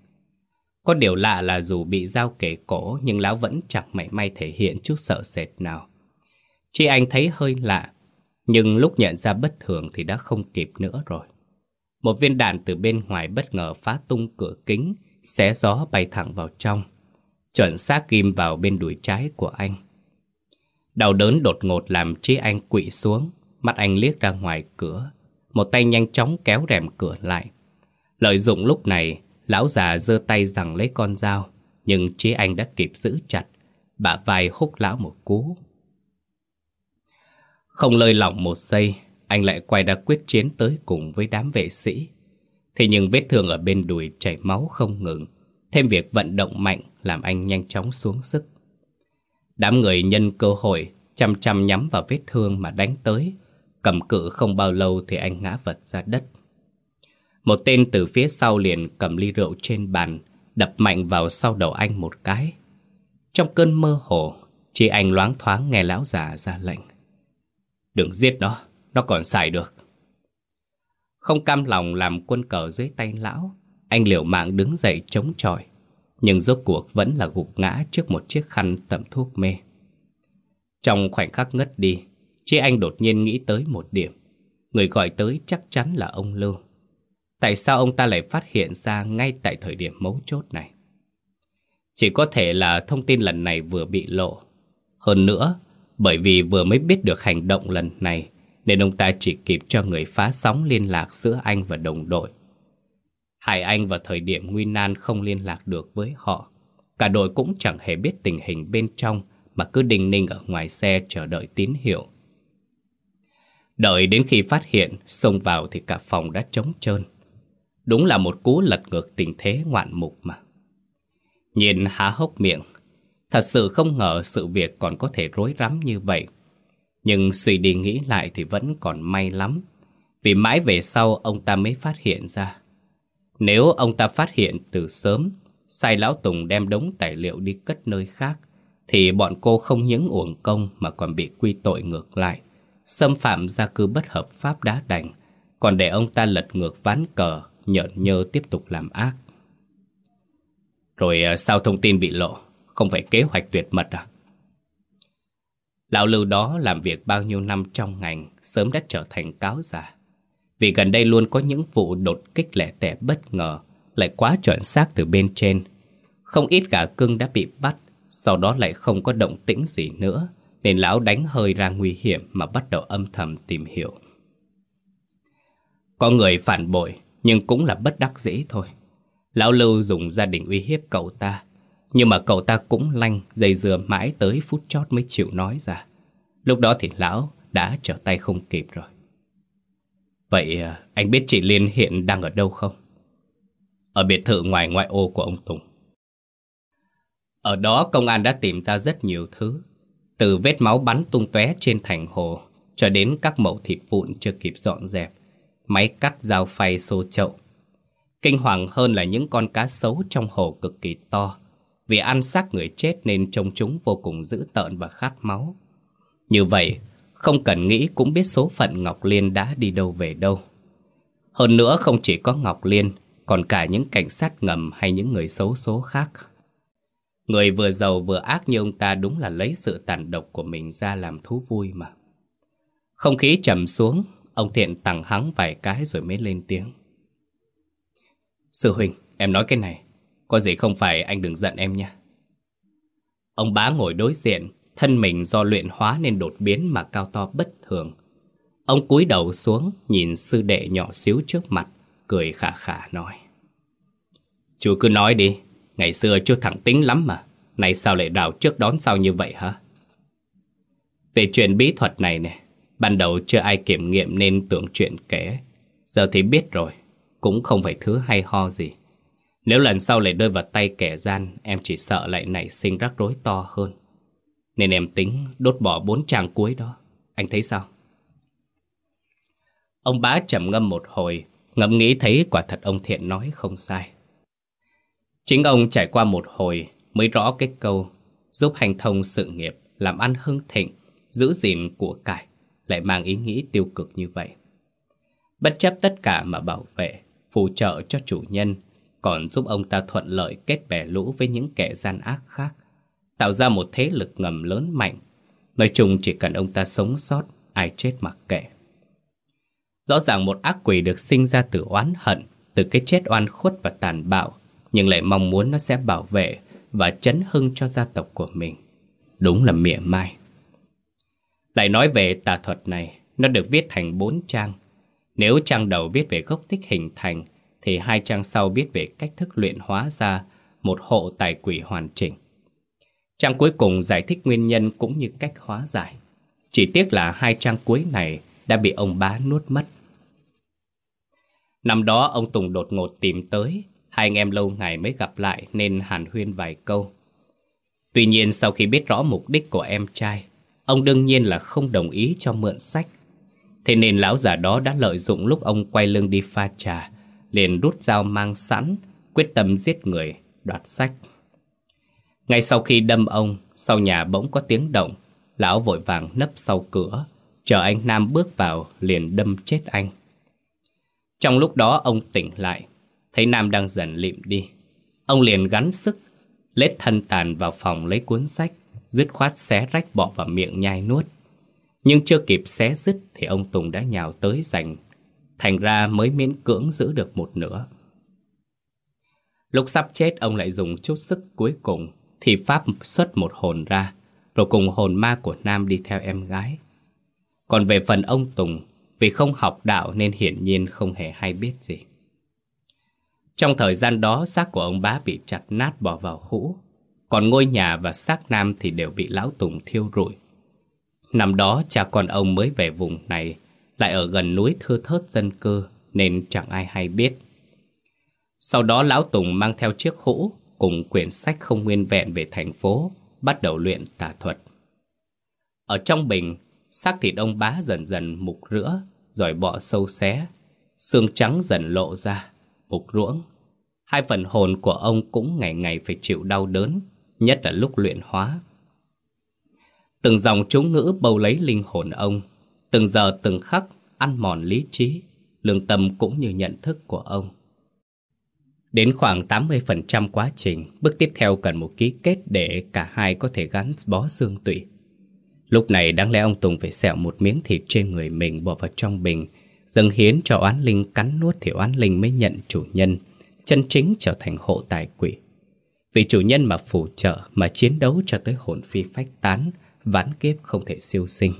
A: Có điều lạ là dù bị dao kề cổ nhưng lão vẫn chẳng mảy may thể hiện chút sợ sệt nào. Chỉ anh thấy hơi lạ, nhưng lúc nhận ra bất thường thì đã không kịp nữa rồi. Một viên đạn từ bên ngoài bất ngờ phá tung cửa kính, xé gió bay thẳng vào trong chuẩn xác ghim vào bên đùi trái của anh. Đau đớn đột ngột làm trí anh quỵ xuống, mắt anh liếc ra ngoài cửa. Một tay nhanh chóng kéo rèm cửa lại. Lợi dụng lúc này, lão già giơ tay rằng lấy con dao, nhưng trí anh đã kịp giữ chặt, bả vai húc lão một cú. Không lơi lỏng một giây, anh lại quay ra quyết chiến tới cùng với đám vệ sĩ. Thế nhưng vết thương ở bên đùi chảy máu không ngừng, thêm việc vận động mạnh làm anh nhanh chóng xuống sức. Đám người nhân cơ hội chăm chăm nhắm vào vết thương mà đánh tới, cầm cự không bao lâu thì anh ngã vật ra đất. Một tên từ phía sau liền cầm ly rượu trên bàn, đập mạnh vào sau đầu anh một cái. Trong cơn mơ hồ, Chị anh loáng thoáng nghe lão già ra lệnh Đừng giết nó Nó còn xài được không cam lòng làm quân cờ dưới tay lão Anh liều mạng đứng dậy chống chọi Nhưng rốt cuộc vẫn là gục ngã Trước một chiếc khăn tẩm thuốc mê Trong khoảnh khắc ngất đi Chị anh đột nhiên nghĩ tới một điểm Người gọi tới chắc chắn là ông Lưu Tại sao ông ta lại phát hiện ra ngay tại thời điểm mấu chốt này? Chỉ có thể là thông tin lần này vừa bị lộ. Hơn nữa, bởi vì vừa mới biết được hành động lần này, nên ông ta chỉ kịp cho người phá sóng liên lạc giữa anh và đồng đội. Hải Anh vào thời điểm nguy nan không liên lạc được với họ. Cả đội cũng chẳng hề biết tình hình bên trong mà cứ đình ninh ở ngoài xe chờ đợi tín hiệu. Đợi đến khi phát hiện, xông vào thì cả phòng đã trống trơn. Đúng là một cú lật ngược tình thế ngoạn mục mà. Nhìn há hốc miệng, thật sự không ngờ sự việc còn có thể rối rắm như vậy. Nhưng suy đi nghĩ lại thì vẫn còn may lắm, vì mãi về sau ông ta mới phát hiện ra. Nếu ông ta phát hiện từ sớm, sai lão Tùng đem đống tài liệu đi cất nơi khác, thì bọn cô không những uổng công mà còn bị quy tội ngược lại, xâm phạm gia cư bất hợp pháp đá đành, còn để ông ta lật ngược ván cờ, nhợn nhơ tiếp tục làm ác. Rồi à, sao thông tin bị lộ Không phải kế hoạch tuyệt mật à Lão lưu đó làm việc bao nhiêu năm trong ngành, Sớm đã trở thành cáo già. Vì gần đây luôn có những vụ đột kích lẻ tẻ bất ngờ, Lại quá chuẩn xác từ bên trên. Không ít gà cưng đã bị bắt, Sau đó lại không có động tĩnh gì nữa, Nên lão đánh hơi ra nguy hiểm Mà bắt đầu âm thầm tìm hiểu. Có người phản bội, Nhưng cũng là bất đắc dĩ thôi. Lão Lưu dùng gia đình uy hiếp cậu ta nhưng mà cậu ta cũng lanh, Dây dừa mãi tới phút chót mới chịu nói ra Lúc đó thì lão đã trở tay không kịp rồi Vậy à, anh biết chị Liên hiện đang ở đâu không? Ở biệt thự ngoài ngoại ô của ông Tùng Ở đó công an đã tìm ra rất nhiều thứ Từ vết máu bắn tung tóe trên thành hồ Cho đến các mẩu thịt vụn chưa kịp dọn dẹp, Máy cắt dao phay xô chậu Kinh hoàng hơn là những con cá sấu trong hồ cực kỳ to. Vì ăn xác người chết nên trông chúng vô cùng dữ tợn và khát máu. Như vậy, không cần nghĩ cũng biết số phận Ngọc Liên đã đi đâu về đâu. Hơn nữa không chỉ có Ngọc Liên, còn cả những cảnh sát ngầm hay những người xấu số khác. Người vừa giàu vừa ác như ông ta đúng là lấy sự tàn độc của mình ra làm thú vui mà. Không khí trầm xuống, ông Thiện tặng hắng vài cái rồi mới lên tiếng. Sư huynh, em nói cái này có gì không phải anh đừng giận em nha Ông bá ngồi đối diện, Thân mình do luyện hóa nên đột biến mà cao to bất thường. Ông cúi đầu xuống, Nhìn sư đệ nhỏ xíu trước mặt, Cười khả khả nói. Chú cứ nói đi, Ngày xưa chú thẳng tính lắm mà, nay sao lại đào trước đón sau như vậy hả? Về chuyện bí thuật này nè, Ban đầu chưa ai kiểm nghiệm nên tưởng chuyện kể. Giờ thì biết rồi, cũng không phải thứ hay ho gì. Nếu lần sau lại rơi vào tay kẻ gian, em chỉ sợ lại nảy sinh rắc rối to hơn. Nên em tính đốt bỏ bốn trang cuối đó. Anh thấy sao? Ông bá trầm ngâm một hồi, ngẫm nghĩ thấy quả thật ông Thiện nói không sai. Chính ông trải qua một hồi mới rõ cái câu giúp hành thông sự nghiệp, làm ăn hưng thịnh, giữ gìn của cải, lại mang ý nghĩ tiêu cực như vậy. Bất chấp tất cả mà bảo vệ, phù trợ cho chủ nhân, còn giúp ông ta thuận lợi kết bè lũ với những kẻ gian ác khác, tạo ra một thế lực ngầm lớn mạnh. Nói chung chỉ cần ông ta sống sót, ai chết mặc kệ. Rõ ràng một ác quỷ được sinh ra từ oán hận, từ cái chết oan khuất và tàn bạo, nhưng lại mong muốn nó sẽ bảo vệ và chấn hưng cho gia tộc của mình. Đúng là mỉa mai. Lại nói về tà thuật này, nó được viết thành bốn trang, nếu trang đầu viết về gốc tích hình thành, thì hai trang sau viết về cách thức luyện hóa ra một hộ tài quỷ hoàn chỉnh. Trang cuối cùng giải thích nguyên nhân cũng như cách hóa giải. Chỉ tiếc là hai trang cuối này đã bị ông bá nuốt mất. Năm đó ông Tùng đột ngột tìm tới, hai anh em lâu ngày mới gặp lại nên hàn huyên vài câu. Tuy nhiên sau khi biết rõ mục đích của em trai, ông đương nhiên là không đồng ý cho mượn sách Thế nên lão già đó đã lợi dụng lúc ông quay lưng đi pha trà, liền rút dao mang sẵn, quyết tâm giết người, đoạt sách. Ngay sau khi đâm ông, sau nhà bỗng có tiếng động. Lão vội vàng nấp sau cửa Chờ anh Nam bước vào liền đâm chết anh. Trong lúc đó ông tỉnh lại Thấy Nam đang dần lịm đi. Ông liền gắn sức Lết thân tàn vào phòng lấy cuốn sách Dứt khoát xé rách bỏ vào miệng nhai nuốt. Nhưng chưa kịp xé dứt Thì ông Tùng đã nhào tới giành Thành ra mới miễn cưỡng giữ được một nửa. Lúc sắp chết, ông lại dùng chút sức cuối cùng Thì Pháp xuất một hồn ra, Rồi cùng hồn ma của Nam đi theo em gái. Còn về phần ông Tùng, Vì không học đạo nên hiển nhiên không hề hay biết gì. Trong thời gian đó, xác của ông bá bị chặt nát bỏ vào hũ, Còn ngôi nhà và xác Nam thì đều bị lão Tùng thiêu rụi. Năm đó, cha con ông mới về vùng này lại ở gần núi thưa thớt dân cư Nên chẳng ai hay biết sau đó Lão Tùng mang theo chiếc hũ cùng quyển sách không nguyên vẹn về thành phố, bắt đầu luyện tà thuật. Ở trong bình, xác thịt ông bá dần dần mục rữa, rồi bọ sâu xé, xương trắng dần lộ ra, mục ruỗng. Hai phần hồn của ông cũng ngày ngày phải chịu đau đớn, nhất là lúc luyện hóa. Từng dòng chú ngữ bầu lấy linh hồn ông, từng giờ từng khắc ăn mòn lý trí, lương tâm cũng như nhận thức của ông. Đến khoảng 80% quá trình, bước tiếp theo cần một ký kết để cả hai có thể gắn bó xương tủy. Lúc này đáng lẽ ông Tùng phải xẻo một miếng thịt trên người mình bỏ vào trong bình, dâng hiến cho oán linh cắn nuốt thì oán linh mới nhận chủ nhân, chân chính trở thành hộ tài quỷ. Vì chủ nhân mà phù trợ mà chiến đấu cho tới hồn phi phách tán, ván kiếp không thể siêu sinh.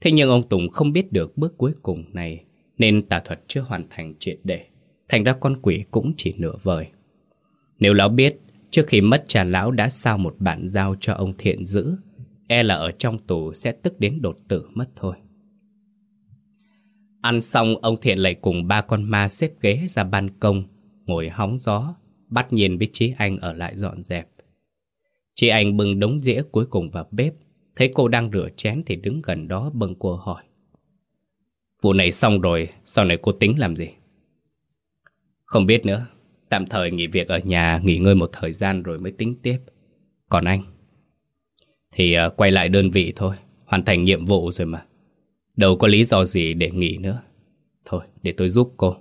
A: Thế nhưng ông Tùng không biết được bước cuối cùng này, nên tà thuật chưa hoàn thành triệt để. Thành ra con quỷ cũng chỉ nửa vời Nếu lão biết Trước khi mất cha lão đã sao một bản giao cho ông thiện giữ E là ở trong tù sẽ tức đến đột tử mất thôi Ăn xong ông thiện lại cùng ba con ma xếp ghế ra ban công Ngồi hóng gió Bắt nhìn với Trí Anh ở lại dọn dẹp Chị Anh bưng đống dĩa cuối cùng vào bếp Thấy cô đang rửa chén thì đứng gần đó bưng cô hỏi. Vụ này xong rồi, sau này cô tính làm gì? Không biết nữa. Tạm thời nghỉ việc ở nhà Nghỉ ngơi một thời gian rồi mới tính tiếp. Còn anh? Thì uh, quay lại đơn vị thôi. Hoàn thành nhiệm vụ rồi mà. Đâu có lý do gì để nghỉ nữa. Thôi để tôi giúp cô.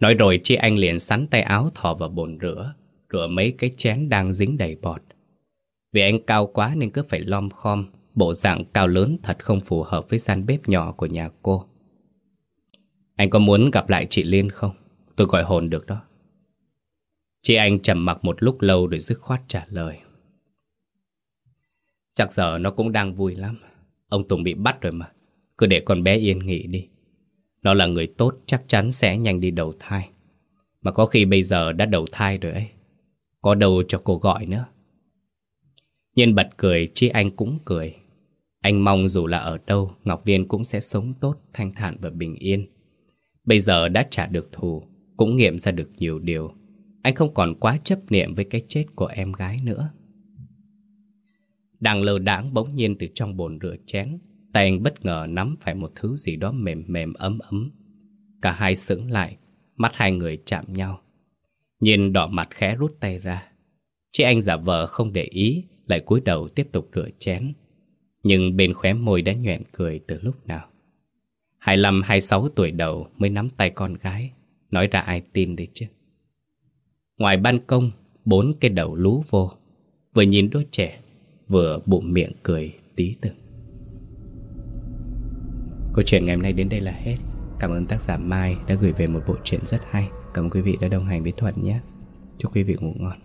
A: Nói rồi chị anh liền sắn tay áo thò vào bồn rửa. Rửa mấy cái chén đang dính đầy bọt. Vì anh cao quá nên cứ phải lom khom, Bộ dạng cao lớn thật không phù hợp với gian bếp nhỏ của nhà cô anh có muốn gặp lại chị Liên không? Tôi gọi hồn được đó. Chị anh trầm mặc một lúc lâu rồi dứt khoát trả lời. Chắc giờ nó cũng đang vui lắm. Ông Tùng bị bắt rồi mà. Cứ để con bé yên nghỉ đi. Nó là người tốt, chắc chắn sẽ nhanh đi đầu thai. Mà có khi bây giờ đã đầu thai rồi ấy. Có đâu cho cô gọi nữa. Nhiên bật cười, chi anh cũng cười. Anh mong dù là ở đâu, Ngọc Liên cũng sẽ sống tốt, thanh thản và bình yên. Bây giờ đã trả được thù Cũng nghiệm ra được nhiều điều. Anh không còn quá chấp niệm với cái chết của em gái nữa. Đang lờ đãng bỗng nhiên từ trong bồn rửa chén Tay anh bất ngờ nắm phải một thứ gì đó mềm mềm ấm ấm. Cả hai sững lại Mắt hai người chạm nhau. Nhìn đỏ mặt khẽ rút tay ra. Chị anh giả vờ không để ý lại cúi đầu tiếp tục rửa chén. Nhưng bên khóe môi đã nhoẹn cười từ lúc nào. 25, 26 tuổi đầu mới nắm tay con gái Nói ra ai tin đấy chứ? Ngoài ban công Bốn cái đầu lú vô Vừa nhìn đôi trẻ Vừa bụng miệng cười tí từng Câu chuyện ngày hôm nay đến đây là hết. Cảm ơn tác giả Mai đã gửi về một bộ truyện rất hay. Cảm ơn quý vị đã đồng hành với Thuận nhé. Chúc quý vị ngủ ngon.